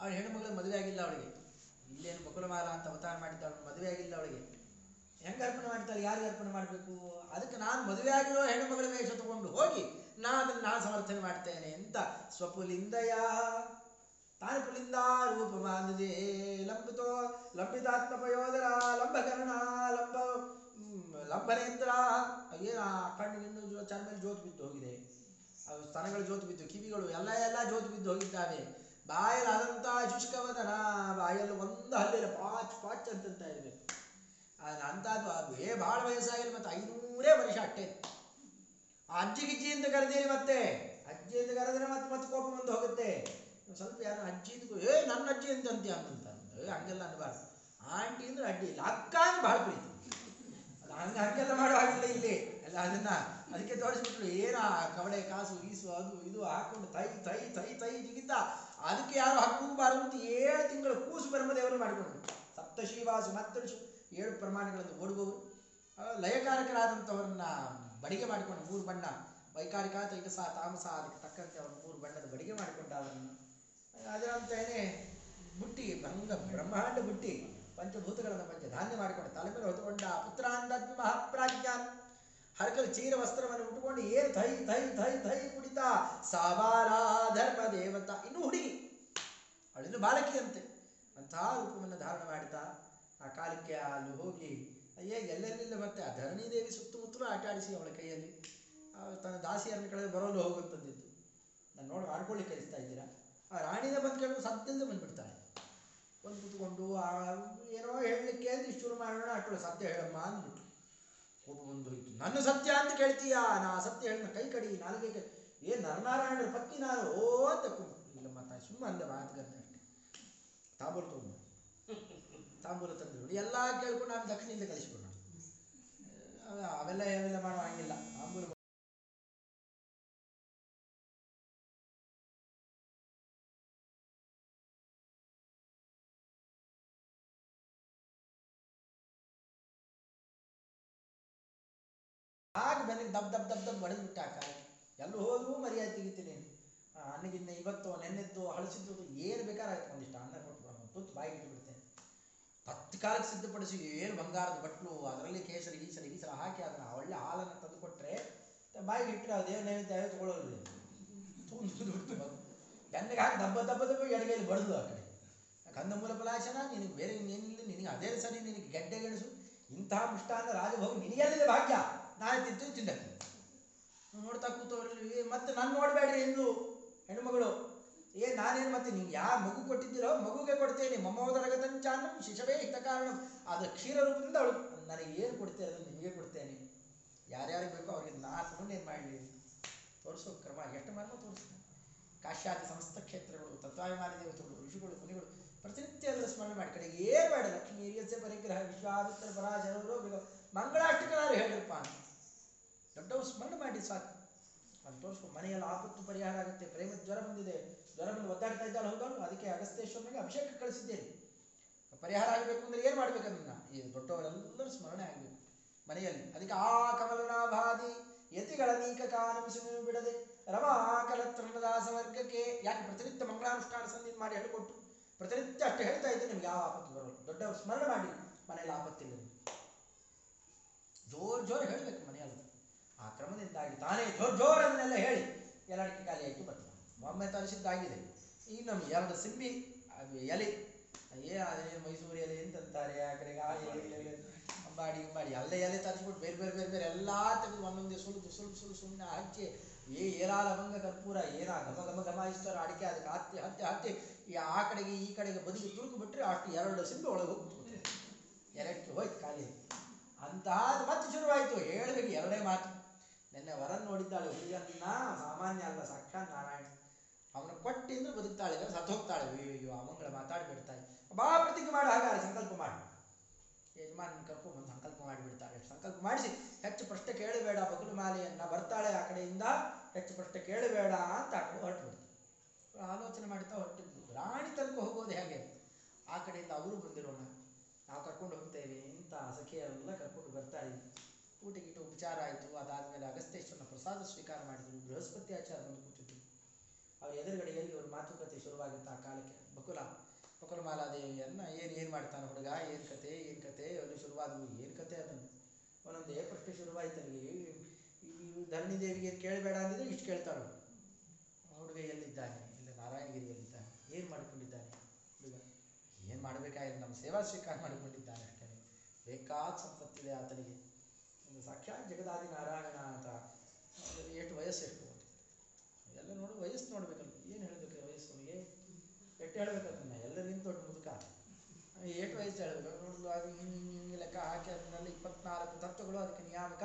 ಅವಳು ಹೆಣ್ಣು ಮದುವೆ ಆಗಿಲ್ಲ ಅವಳಿಗೆ. ಇಲ್ಲೇನು ಬಕುಲಮಾಲ ಅಂತ ಅವತಾರ ಮಾಡಿದ್ದಾಳು ಮದುವೆ ಆಗಿಲ್ಲ ಅವಳಿಗೆ. ಹೆಂಗೆ ಅರ್ಪಣೆ ಮಾಡ್ತಾಳೆ ಯಾರಿಗೆ ಅರ್ಪಣೆ ಮಾಡಬೇಕು? ಅದಕ್ಕೆ ನಾನು ಮದುವೆ ಆಗಿರೋ ಹೆಣ್ಣು ವೇಷ ತಗೊಂಡು ಹೋಗಿ ನಾನು ಅದನ್ನು ನಾನು ಸಮರ್ಥನೆ ಮಾಡ್ತೇನೆ ಅಂತ ಸ್ವಪುಲಿಂದಯ ತಾನು ಪುಲಿಂದ ರೂಪ ಮಾಂದಿದೆ ಲಂಬಿತೋ ಲಂಬಿತಾತ್ಮಪಯೋದರ ಲಂಬಕರ್ಣ, ಲಂಬ ಲಂಬನೇಂದ್ರ ಏನ ಕಣ್ಣಿಗಿನ್ನು ಜೋ, ಚರ್ಮ ಮೇಲೆ ಜೋತು ಬಿದ್ದು ಹೋಗಿದೆ. ಅದು ಸ್ತನಗಳು ಜೋತು ಬಿದ್ದು, ಕಿವಿಗಳು ಎಲ್ಲ ಎಲ್ಲ ಜೋತು ಬಿದ್ದು ಹೋಗಿದ್ದಾವೆ. ಬಾಯಲ್ಲಿ ಆದಂಥ ಶುಷ್ಕವದನ, ಬಾಯಲ್ಲಿ ಒಂದು ಹಲ್ಲಿಲ್ಲ ಪಾಚ್ ಪಾಚ್ ಅಂತಂತ ಇರಬೇಕು ಅಂಥದ್ದು ಏ ಭಾಳ ವಯಸ್ಸಾಗಿಲ್ಲ ಮತ್ತೆ ಐನೂರೇ ವರ್ಷ ಅಷ್ಟೇ. ಆ ಅಜ್ಜಿ ಗಿಜ್ಜಿ ಅಂತ ಕರೆದೀರಿ ಮತ್ತೆ. ಅಜ್ಜಿ ಅಂತ ಕರೆದ್ರೆ ಮತ್ತೆ ಮತ್ತೆ ಕೋಪ ಮುಂದೆ ಹೋಗುತ್ತೆ. ಸ್ವಲ್ಪ ಯಾರು ಅಜ್ಜಿ ಅಂತ ಏ, ನನ್ನ ಅಜ್ಜಿ ಅಂತ ಅಂತ ಏ ಹಂಗೆಲ್ಲ ಅನ್ಬಾರ್ದು ಆಂಟಿ ಅಂದ್ರೆ ಅಡ್ಡಿ ಇಲ್ಲ, ಅಕ್ಕ ಅಂದ್ರೆ ಬಹಳ ಪ್ರೀತಿ. ಅದು ಹಂಗೆ, ಹಂಗೆಲ್ಲ ಮಾಡೋ ಹಾಗಿಲ್ಲ ಇಲ್ಲಿ. ಅಲ್ಲ ಅದನ್ನ ಅದಕ್ಕೆ ತೋರಿಸ್ಬಿಟ್ರು, ಏನ, ಕವಡೆ, ಕಾಸು ಗೀಸು ಅದು, ಇದು ಹಾಕೊಂಡು ತೈ ತೈ ತೈ ತೈ ಜಿಗಿತ, ಅದಕ್ಕೆ ಯಾರು ಹಾಕಬಾರದು ಅಂತ ಏಳು ತಿಂಗಳು ಕೂಸು ಬ್ರಹ್ಮದೇವರು ಸಪ್ತ ಶ್ರೀವಾಸು ಮತ್ತು ಏಳು ಪ್ರಮಾಣಗಳನ್ನು ಓಡುವವರು ಲಯಕಾರಕರಾದಂಥವ್ರನ್ನ ಬಡಿಗೆ ಮಾಡಿಕೊಂಡು ಮೂರು ಬಣ್ಣ, ವೈಕಾರಿಕ ತೈಕಸ ತಾಮಸ, ಅದಕ್ಕೆ ತಕ್ಕಂತೆ ಅವರು ಮೂರು ಬಣ್ಣದ ಬಡಿಗೆ ಮಾಡಿಕೊಂಡ ಅವರನ್ನು ಅದರಂತೆಯೇ ಬುಟ್ಟಿ, ಭಂಗ, ಬ್ರಹ್ಮಾಂಡ ಬುಟ್ಟಿ, ಪಂಚಭೂತಗಳನ್ನು ಪಂಚಧಾನ್ಯ ಮಾಡಿಕೊಂಡು ತಲೆ ಮೇಲೆ ಹೊತ್ತುಕೊಂಡ ಪುತ್ರಾಂದಾತ್ಮ ಮಹಾಪ್ರಾಜ್ಞಾನ್. ಹರಕಲು ಚೀರ ವಸ್ತ್ರವನ್ನು ಉಟ್ಟುಕೊಂಡು ಏನು ಥೈ ಥೈ ಥೈ ಥೈ ಕುಡಿತಾ ಸಾಬಾರ ಧರ್ಮ ದೇವತ, ಇನ್ನು ಹುಡುಗಿ ಅವಳಿನ್ನು ಬಾಲಕಿಯಂತೆ. ಅಂತಹ ರೂಪವನ್ನು ಧಾರಣ ಮಾಡಿತ ಆ ಕಾಲಕ್ಕೆ ಅಲ್ಲಿ ಹೋಗಿ, ಅಯ್ಯೇ ಎಲ್ಲೆಲ್ಲಿಲ್ಲ ಮತ್ತೆ ಆ ಧರಣಿ ದೇವಿ ಸುತ್ತಮುತ್ತಲೂ ಆಟ ಆಡಿಸಿ ಅವಳ ಕೈಯಲ್ಲಿ. ತನ್ನ ದಾಸಿಯರನ್ನು ಕಳೆದು ಬರೋಲು ಹೋಗುತ್ತಂದಿದ್ದು ನಾನು ನೋಡಿ ಆಡ್ಕೊಳ್ಳಿ ಕಲಿಸ್ತಾ ಇದ್ದೀರಾ? ಆ ರಾಣಿನ ಬಂದು ಕೇಳಿದ್ರು ಸದ್ಯದಿಂದ ಬಂದ್ಬಿಡ್ತಾಳೆ ಬಂದು ಕೂತ್ಕೊಂಡು ಏನೋ ಹೇಳಲಿಕ್ಕೆ ಇಷ್ಟು ಶುರು ಮಾಡೋಣ ಅಷ್ಟೊಳಗೆ ಸತ್ಯ ಹೇಳಮ್ಮ ಅಂದ್ಬಿಟ್ಟು ಕೋಪ ಬಂದು ನನ್ನ ಸತ್ಯ ಅಂತ ಕೇಳ್ತೀಯಾ? ನಾ ಸತ್ಯ ಹೇಳಿದ ಕೈ ಕಡಿ, ನಾಲ್ಗೆ ಏ ನರನಾರಾಯಣರ ಪತ್ನಿ ನಾನು? ಓ, ಅಂತ ಇಲ್ಲಮ್ಮ ತಾಯಿ, ಸುಮ್ಮ ಅಂದ ಅಷ್ಟೇ. ತಾಂಬೂಲ ತಗೊಂಡು ತಾಂಬೂಲ ತಂದ್ರು ಎಲ್ಲ ಕೇಳ್ಕೊಂಡು ನಾನು ದಕ್ಷಿಣದಿಂದ ಕಳಿಸ್ಬಿಡೋಣ. ಅವೆಲ್ಲ ಏನೆಲ್ಲ ಮಾಡೋ ಹಂಗಿಲ್ಲ. ಬೆನ್ನಿಗೆ ದಬ್ ದಬ್ ದಬ್ ದಬ್ ಹೊಡೆದು ಬಿಟ್ಟ ಕಾಯಿ ಎಲ್ಲೂ ಹೋದ್ರೂ ಮರ್ಯಾದೆ ತೆಗಿತೀನಿ ಅನ್ನಗಿನ್ನ ಇವತ್ತು ನೆನ್ನೆದ್ದು ಹಳಸಿದ್ದು ಏನು ಬೇಕಾರಾಯ್ತು ಒಂದಿಷ್ಟು ಅನ್ನ ಕೊಟ್ಟು ತುತ್ತು ಬಾಯಿ ಇಟ್ಬಿಡ್ತೇನೆ ಹತ್ತು ಕಾಲಕ್ಕೆ ಸಿದ್ಧಪಡಿಸಿ ಏನು ಬಂಗಾರದ ಬಟ್ಲು, ಅದರಲ್ಲಿ ಕೇಸರಿ ಈಸರಿ ಗೀಸರ ಹಾಕಿ ಅದನ್ನ ಒಳ್ಳೆ ಹಾಲನ್ನು ತಂದು ಕೊಟ್ಟರೆ ಬಾಯಿಗೆ ಇಟ್ಟರೆ ಅದೇ ನೈವೇದ್ಯ ತಗೊಳ್ಳೋದು ತುಂಬಿಟ್ಟು ಬೆನ್ನಿಗೆ ಹಾಕಿ ದಬ್ಬ ದಬ್ಬ ದಬ್ಬ ಎಡಗೈಲಿ ಬಡಿದು ಆ ಕಡೆ. ಕಂದಮೂಲ ಪಲಾಶನ ನಿನಗೆ ಬೇರೆ ಇನ್ನೇನಿಲ್ಲ, ನಿನಗೆ ಅದೇ ಸರಿ, ನಿನಗೆ ಗೆಡ್ಡೆ ಗೆಣಸು, ಇಂತಹ ಮೃಷ್ಟಾನ್ನ ರಾಜಭೋಗ ನಿನಗೆಲ್ಲಿದೆ ಭಾಗ್ಯ? ನಾಳೆ ತಿಂತು ತಿಂದಕ್ಕೆ ನೋಡ್ತಾ ಕೂತವ್ರಲ್ಲಿ ಮತ್ತೆ ನಾನು ನೋಡಬೇಡ್ರಿ ಎಂದು ಹೆಣ್ಮಗಳು, ಏ, ನಾನೇನು ಮತ್ತೆ ನೀವು ಯಾವ ಮಗು ಕೊಟ್ಟಿದ್ದೀರೋ? ಮಗುಗೆ ಕೊಡ್ತೇನೆ. ಮಮೋದರಗತಂಚಾನ ಶಿಶವೇ ಹಿತ ಕಾರಣ. ಅದು ಕ್ಷೀರ ರೂಪದಿಂದ ಅವಳು ನನಗೆ ಏನು ಕೊಡ್ತೇನೆ ಅದನ್ನು ನಿಮಗೆ ಕೊಡ್ತೇನೆ? ಯಾರ್ಯಾರಿಗೆ ಬೇಕೋ ಅವ್ರಿಗೆ ನಾ ತಗೊಂಡು ಏನು ಮಾಡಲಿ? ತೋರಿಸೋ ಕ್ರಮ, ಎಷ್ಟು ಮಾರ್ಗ ತೋರಿಸ್ತೀನಿ ಕಾಶ್ಯಾದಿ ಸಮಸ್ತ ಕ್ಷೇತ್ರಗಳು, ತತ್ವಾಭಿಮಾನಿ ದೇವತೆಗಳು, ಋಷಿಗಳು, ಮುನಿಗಳು ಪ್ರತಿನಿತ್ಯ ಅದರ ಸ್ಮರಣೆ ಮಾಡಿ, ಕಡೆಗೆ ಏನು ಬೇಡ ಲಕ್ಷ್ಮೀ ಪರಿಗ್ರಹ ವಿಶ್ವಾಮಿತ್ರ ಪರಾಶರರು ಮಂಗಳಾಷ್ಟಕರಾರು ಹೇಳಿರಪ್ಪ ಅಂತ. ದೊಡ್ಡವರು ಸ್ಮರಣೆ ಮಾಡಿ ಸಾಕು. ತೋರಿಸ್ಕೊಂಡು ಮನೆಯಲ್ಲಿ ಆಪತ್ತು ಪರಿಹಾರ ಆಗುತ್ತೆ ಪ್ರೇಮ ಜ್ವರ ಬಂದಿದೆ, ಜ್ವರವನ್ನು ಒದ್ದಾಡ್ತಾ ಇದ್ದಾಳೆ ಹೌದೌದು ಅದಕ್ಕೆ ಅಗಸ್ತೇಶ್ವರನಿಗೆ ಅಭಿಷೇಕ ಕಳಿಸಿದ್ದೇನೆ. ಪರಿಹಾರ ಆಗಬೇಕು ಅಂದ್ರೆ ಏನು ಮಾಡ್ಬೇಕು ಅದನ್ನ ಈ ದೊಡ್ಡವರೆಲ್ಲರೂ ಸ್ಮರಣೆ ಆಗಬೇಕು. ಮನೆಯಲ್ಲಿ, ಅದಕ್ಕೆ ಆ ಕಮಲನಾಭಾದಿ ಯತಿಗಳ ನೀಕ ಕಾನಮಿಸುವ ಬಿಡದೆ, ರಮಾ ಕಲತ್ರದಾಸ ವರ್ಗಕ್ಕೆ ಯಾಕೆ ಪ್ರತಿನಿತ್ಯ ಮಂಗಳಾನುಷ್ಠಾನ ಸಂಧಿ ಮಾಡಿ ಹೇಳಿಕೊಟ್ಟು ಪ್ರತಿನಿತ್ಯ ಅಷ್ಟು ಹೇಳ್ತಾ ಇದ್ದೆ, ನಿಮ್ಗೆ ಯಾವ ಆಪತ್ತು ಬರೋದು ದೊಡ್ಡವರು ಸ್ಮರಣೆ ಮಾಡಿ, ಮನೆಯಲ್ಲಿ ಆಪತ್ತಿಲ್ಲ ಜೋರ್ ಜೋರ್ ಹೇಳಬೇಕು ಮನೆಯಲ್ಲಿ. ಆ ಕ್ರಮದಿಂದಾಗಿ ತಾನೇ ಜೋರ್ ಜೋರ್ ಅದನ್ನೆಲ್ಲ ಹೇಳಿ ಎಲ್ಲಡಿಕೆ ಖಾಲಿಯಾಗಿ ಬರ್ತಾನೆ ಒಮ್ಮೆ ತರಿಸಿದ್ದಾಗಿದೆ ಈಗ ನಮ್ಗೆ ಎರಡು ಸಿಂಬಿ ಎಲೆ. ಏ ಮೈಸೂರು ಎಲೆ ಅಂತಂತಾರೆ ಆ ಕಡೆಗೆ ಆ ಎಲೆ ಅಂಬಾಡಿ ಅಂಬಾಡಿ ಎಲ್ಲ ಎಲೆ ತರಿಸ್ಬಿಟ್ಟು ಬೇರೆ ಬೇರೆ ಬೇರೆ ಬೇರೆ ಎಲ್ಲ ತೆಗೆದು ಒಂದೊಂದೇ ಸುಲಿದು ಸುಲಿದು ಸುಲಿದು ಸುಮ್ಮನೆ ಹಚ್ಚಿ ಏ ಏಲಾಲ ಲವಂಗ ಕರ್ಪೂರ, ಏನ ನಮ್ಮ ಗಮ ಘಮಾಯಿಸ್ತಾರೆ ಅಡಿಕೆ, ಅದಕ್ಕೆ ಹತ್ತಿ ಹತ್ತಿ ಹತ್ತಿ, ಈ ಆ ಕಡೆಗೆ, ಈ ಕಡೆಗೆ ಬದಿಗೆ ತುರುಕು ಬಿಟ್ಟರೆ ಅಷ್ಟು ಎರಡು ಸಿಂಬಿ ಒಳಗೆ ಹೋಗ್ಬಿಟ್ಟು ಎರಡಕ್ಕೆ ಹೋಯ್ತು ಖಾಲಿ. ಅಂತಹದ್ದು ಮತ್ತೆ ಶುರುವಾಯಿತು. ಹೇಳಬೇಕು ಎರಡೇ ಮಾತು. ನಿನ್ನೆ ವರನ್ ನೋಡಿದ್ದಾಳೆ ಹುಡುಗನ್ನ ಸಾಮಾನ್ಯ ಅಲ್ಲ ಸಾಕ್ಷಾತ್ ನಾರಾಯಣ. ಅವನು ಕೊಟ್ಟಿಂದ್ರೆ ಬದುಕ್ತಾಳೆ ಸತ್ತೋಗ್ತಾಳೆ ಅಯ್ಯೋ ಅಮಂಗಳ ಮಾತಾಡ್ಬಿಡ್ತಾಳೆ ಬಾ, ಪ್ರತಿಜ್ಞೆ ಮಾಡಿ. ಹಾಗಾದ್ರೆ ಸಂಕಲ್ಪ ಮಾಡಿ. ಯಜಮಾನ್ ಕರ್ಕೊಂಡ್ಬಂದು ಸಂಕಲ್ಪ ಮಾಡಿಬಿಡ್ತಾಳೆ ಸಂಕಲ್ಪ ಮಾಡಿಸಿ, ಹೆಚ್ಚು ಪ್ರಶ್ನೆ ಕೇಳಬೇಡ ಬಗಲು ಮಾಲೆಯನ್ನ ಬರ್ತಾಳೆ ಆ ಕಡೆಯಿಂದ. ಹೆಚ್ಚು ಪ್ರಶ್ನೆ ಕೇಳಬೇಡ ಅಂತ ಆ ಕಡೆ ಆಲೋಚನೆ ಮಾಡ್ತಾ ಹೊರಟಿದ್ದು. ರಾಣಿ ತನಕ ಹೋಗೋದು ಹೇಗೆ? ಆ ಕಡೆಯಿಂದ ಅವರು ಬಂದಿರೋಣ. ನಾವು ಕರ್ಕೊಂಡು ಹೋಗ್ತೇವೆ ಇಂಥ ಸಖಿಯರೆಲ್ಲ ಕರ್ಕೊಂಡು ಬರ್ತಾ ಊಟ ಗೀಟ ಉಪಚಾರ ಆಯಿತು. ಅದಾದಮೇಲೆ ಅಗಸ್ತ್ಯೇಶ್ವರನ ಪ್ರಸಾದ ಸ್ವೀಕಾರ ಮಾಡಿದರು. ಬೃಹಸ್ಪತಿ ಆಚಾರ ಬಂದು ಕೂತಿದ್ರು. ಅವ್ರ ಎದುರುಗಡೆಯಲ್ಲಿ ಒಂದು ಮಾತುಕತೆ ಶುರುವಾಗಿತ್ತು ಆ ಕಾಲಕ್ಕೆ. ಬಕುಲ, ಬಕುಲಮಾಲಾದೇವಿಯನ್ನು ಏನು ಏನು ಮಾಡ್ತಾನೆ ಹುಡುಗ? ಏನು ಕತೆ? ಏನು ಕತೆ? ಅವನು ಶುರುವಾದವು ಏನು ಕತೆ ಅದನ್ನು? ಒಂದೊಂದೇ ಪ್ರಶ್ನೆ ಶುರುವಾಯ್ತು ಅಲ್ಲಿ ಧರಣಿ ದೇವಿಗೆ ಏನು ಕೇಳಬೇಡ ಅಂದಿದ್ರೆ ಇಷ್ಟು ಕೇಳ್ತಾಳು ಹುಡುಗ ಎಲ್ಲಿದ್ದಾನೆ? ಇಲ್ಲ, ನಾರಾಯಣಗಿರಿಯಲ್ಲಿದ್ದಾನೆ. ಏನು ನಮ್ಮ ಸೇವಾ ಸ್ವೀಕಾರ ಮಾಡಿಕೊಂಡಿದ್ದಾನೆ ಅಷ್ಟೇ ಬೇಕಾದ ಸಂಪತ್ತಿದೆ ಆತನಿಗೆ. ಸಾಕ್ಷಾತ್ ಜಗದಾದಿ ನಾರಾಯಣ ಅಂತ. ಎಷ್ಟು ವಯಸ್ಸು ಎಷ್ಟು ಎಲ್ಲ ನೋಡಿ ವಯಸ್ಸು ನೋಡ್ಬೇಕಲ್ಲ ಏನು ಹೇಳ್ಬೇಕು ವಯಸ್ಸು ಅವನಿಗೆ ಎಷ್ಟು ಹೇಳ್ಬೇಕಲ್ಲ ನಿಂತು ದೊಡ್ಡ ಮುದುಕ. ಎಷ್ಟು ವಯಸ್ಸು ಹೇಳ್ಬೇಕು? ನೋಡಲು, ಅದು ಹಿಂಗೆ ಲೆಕ್ಕ ಹಾಕಿ ಅದನ್ನೆಲ್ಲ ಇಪ್ಪತ್ನಾಲ್ಕು ತತ್ವಗಳು, ಅದಕ್ಕೆ ನಿಯಾಮಕ.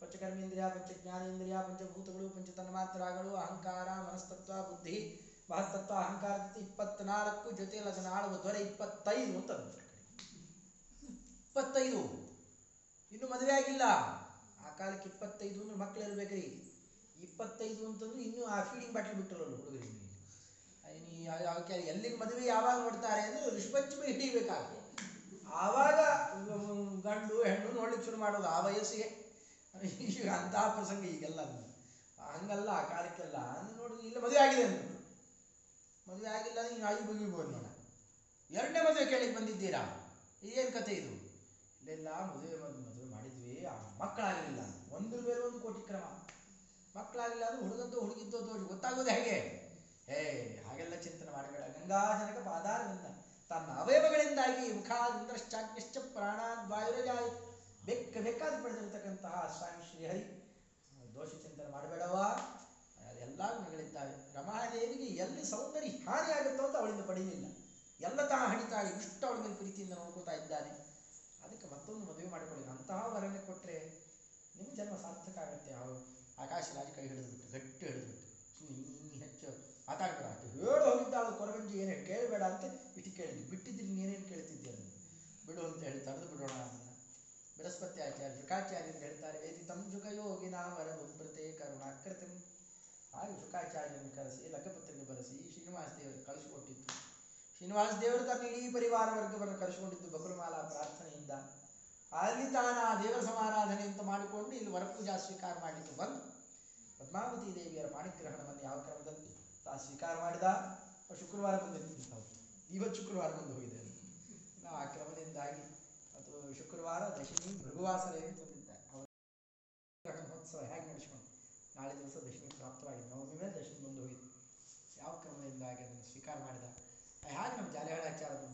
ಪಂಚಕರ್ಮೇಂದ್ರಿಯ ಪಂಚ ಜ್ಞಾನೇಂದ್ರಿಯ ಪಂಚಭೂತಗಳು ಪಂಚ ತನ್ಮಾತ್ರಗಳು ಅಹಂಕಾರ, ಮನಸ್ತತ್ವ, ಬುದ್ಧಿ, ಮಹತ್ತತ್ವ, ಅಹಂಕಾರ ಇಪ್ಪತ್ನಾಲ್ಕು ಜೊತೆಯಲ್ಲಿ ಅದನ್ನು ಆಳುವ ದೊರೆ ಇಪ್ಪತ್ತೈದು ಅಂತ. ಇಪ್ಪತ್ತೈದು. ಇನ್ನು ಮದುವೆ ಆಗಿಲ್ಲ. ಆ ಕಾಲಕ್ಕೆ ಇಪ್ಪತ್ತೈದು ಅಂದ್ರೆ ಮಕ್ಕಳು ಇರ್ಬೇಕ್ರಿ ಇಪ್ಪತ್ತೈದು ಅಂತಂದ್ರೆ ಇನ್ನೂ ಆ ಫೀಡಿಂಗ್ ಬಾಟ್ಲಿ ಬಿಟ್ಟರಲ್ಲ ಹುಡುಗರಿಗೆ ಎಲ್ಲಿಗೆ ಮದುವೆ ಯಾವಾಗ ನೋಡ್ತಾರೆ ಅಂದ್ರೆ ಋಷಿಪಂಚಮಿ ಹಿಡಿಬೇಕಾಗ್ತದೆ ಆವಾಗ ಗಂಡು ಹೆಣ್ಣು ನೋಡ್ಲಿಕ್ಕೆ ಶುರು ಮಾಡೋದು ಆ ವಯಸ್ಸಿಗೆ. ಈಗ ಅಂತಹ ಪ್ರಸಂಗ ಈಗೆಲ್ಲ ಹಂಗಲ್ಲ ಆ ಕಾಲಕ್ಕೆಲ್ಲ. ನೋಡಿದ್ರೆ ಇಲ್ಲ ಮದುವೆ ಆಗಿದೆ ಅಂದ್ರು ಮದುವೆ ಆಗಿಲ್ಲ ಇನ್ನು ಐದು ಬಗಿಬೋದು ನೋಡ. ಎರಡನೇ ಮದುವೆ ಕೇಳಿಗೆ ಬಂದಿದ್ದೀರಾ? ಏನು ಕತೆ ಇದು? ಇಲ್ಲೆಲ್ಲ ಮದುವೆ ಮದ್- ಮದುವೆ ಆ ಮಕ್ಕಳಾಗಲಿಲ್ಲ. ಒಂದ್ರ ಮೇಲೆ ಒಂದು ಕೋಟಿ ಕ್ರಮ. ಮಕ್ಕಳಾಗಲಿಲ್ಲ ಅದು ಹುಡುಗದ್ದು ಹುಡುಗಿದ್ದು ದೋಷ. ಗೊತ್ತಾಗೋದು ಹೇಗೆ? ಹೇ, ಹಾಗೆಲ್ಲ ಚಿಂತನೆ ಮಾಡಬೇಡ. ಗಂಗಾಜನಕ ಪಾದಾರವಿಂದ ತನ್ನ ಅವಯವಗಳಿಂದಾಗಿ ಮುಖಾದಿಂದ್ರಶ್ಚಾಗ್ನಿಶ್ಚ ಪ್ರಾಣಾದ್ವಾಯುರಜಾಯಿ ಬೆಕ್ಕ ಬೆಕ್ಕಾದ ಪಡೆದಿರತಕ್ಕಂತಹ ಸ್ವಾಮಿ ಶ್ರೀಹರಿ ದೋಷ ಚಿಂತನೆ ಮಾಡಬೇಡವಾ ಎಲ್ಲ ಗುಣಗಳಿದ್ದಾವೆ. ರಮಾದೇವಿಗೆ ಎಲ್ಲಿ ಸೌಂದರ್ಯ ಹಾನಿಯಾಗುತ್ತೋ ಅಂತ ಅವಳಿಂದ ಪಡೆಯಲಿಲ್ಲ. ಎಲ್ಲ ತಾ ಹಣಿತಾಳೆ ಇಷ್ಟು ಅವಳ ಮೇಲೆ ಪ್ರೀತಿಯಿಂದ ನೋಡ್ಕೊತಾ ಇದ್ದಾನೆ. ಅದಕ್ಕೆ ಮತ್ತೊಂದು ಮದುವೆ ಮಾಡಿಕೊಳ್ಳಿ ಅಂತಹ ವರನೆ ಕೊಟ್ಟರೆ ನಿಮ್ಮ ಜನ್ಮ ಸಾರ್ಥಕ ಆಗುತ್ತೆ. ಅವರು ಆಕಾಶ ರಾಜ ಕೈ ಹಿಡಿದ್ಬಿಟ್ಟು ಗಟ್ಟಿ ಹಿಡಿದ್ಬಿಟ್ಟು ಸುಮ್ಮನೆ ಇನ್ನು ಹೆಚ್ಚು ಮಾತಾಡ್ಬೇಡ ಅಂತ ಹೇಳು ಹೋಗಿದ್ದಾಳು ಕೊರಗಂಜಿ. ಏನೇ ಕೇಳಬೇಡ ಅಂತ ಇಟ್ಟು ಕೇಳಿದ್ವಿ ಬಿಟ್ಟಿದ್ರೆ ನೀನೇನು ಕೇಳ್ತಿದ್ದೆ ಅದನ್ನು ಬಿಡು ಅಂತ ಹೇಳಿ ತಡೆದು ಬಿಡೋಣ ಅದನ್ನು. ಬೃಹಸ್ಪತಿ ಆಚಾರ್ಯ ಅಂತ ಹೇಳ್ತಾರೆ ವೇದಿತಂ ಶುಕಯೋಗಿನ ಕರುಣ ಅಕೃತಿ ಹಾಗೆ ಶುಕಾಚಾರ್ಯರನ್ನು ಕರೆಸಿ ಲಕ್ಕಪತ್ರಿಕೆ ಬರೆಸಿ, ಶ್ರೀನಿವಾಸ ದೇವರು ಕಳಿಸಿಕೊಟ್ಟಿತ್ತು. ಶ್ರೀನಿವಾಸ ದೇವರು ತನ್ನ ಇಡೀ ಪರಿವಾರ ವರ್ಗವನ್ನು ಕಳಿಸಿಕೊಂಡಿದ್ದು ಬಕುಲಮಾಲಾ ಪ್ರಾರ್ಥನೆಯಿಂದ. ಅಲ್ಲಿ ತಾನು ಆ ದೇವರ ಸಮಾರಾಧನೆ ಅಂತ ಮಾಡಿಕೊಂಡು ಇಲ್ಲಿ ವರಪೂಜಾ ಸ್ವೀಕಾರ ಮಾಡಲಿಕ್ಕೆ ಬಂದು ಪದ್ಮಾವತಿ ದೇವಿಯರ ಪಾಣಿಗ್ರಹಣವನ್ನು ಯಾವ ಕ್ರಮದಲ್ಲಿ ತಾ ಸ್ವೀಕಾರ ಮಾಡಿದ? ಶುಕ್ರವಾರ ಬಂದಿರ್ತಿತ್ತು ಇವತ್ತು ಶುಕ್ರವಾರ ಬಂದು ಹೋಗಿದೆ. ನಾವು ಆ ಕ್ರಮದಿಂದಾಗಿ ಅದು ಶುಕ್ರವಾರ ದಶಮಿ ಮೃಗುವಾಸರ ಅಂತ ಮಹೋತ್ಸವ ಹೇಗೆ ನಡೆಸ್ಕೊಂಡು ನಾಳೆ ದಿವಸ ದಶಮಿ ಪ್ರಾಪ್ತವಾಗಿದೆ. ನವಮಿ ಮೇಲೆ ದಶಮಿ ಬಂದು ಹೋಗಿದೆ. ಯಾವ ಕ್ರಮದಿಂದಾಗಿ ಅದನ್ನು ಸ್ವೀಕಾರ ಮಾಡಿದ? ಹೇಗೆ ನಮ್ಮ ಜಾಲಿಹಾಳಾಚಾರ್ಯರು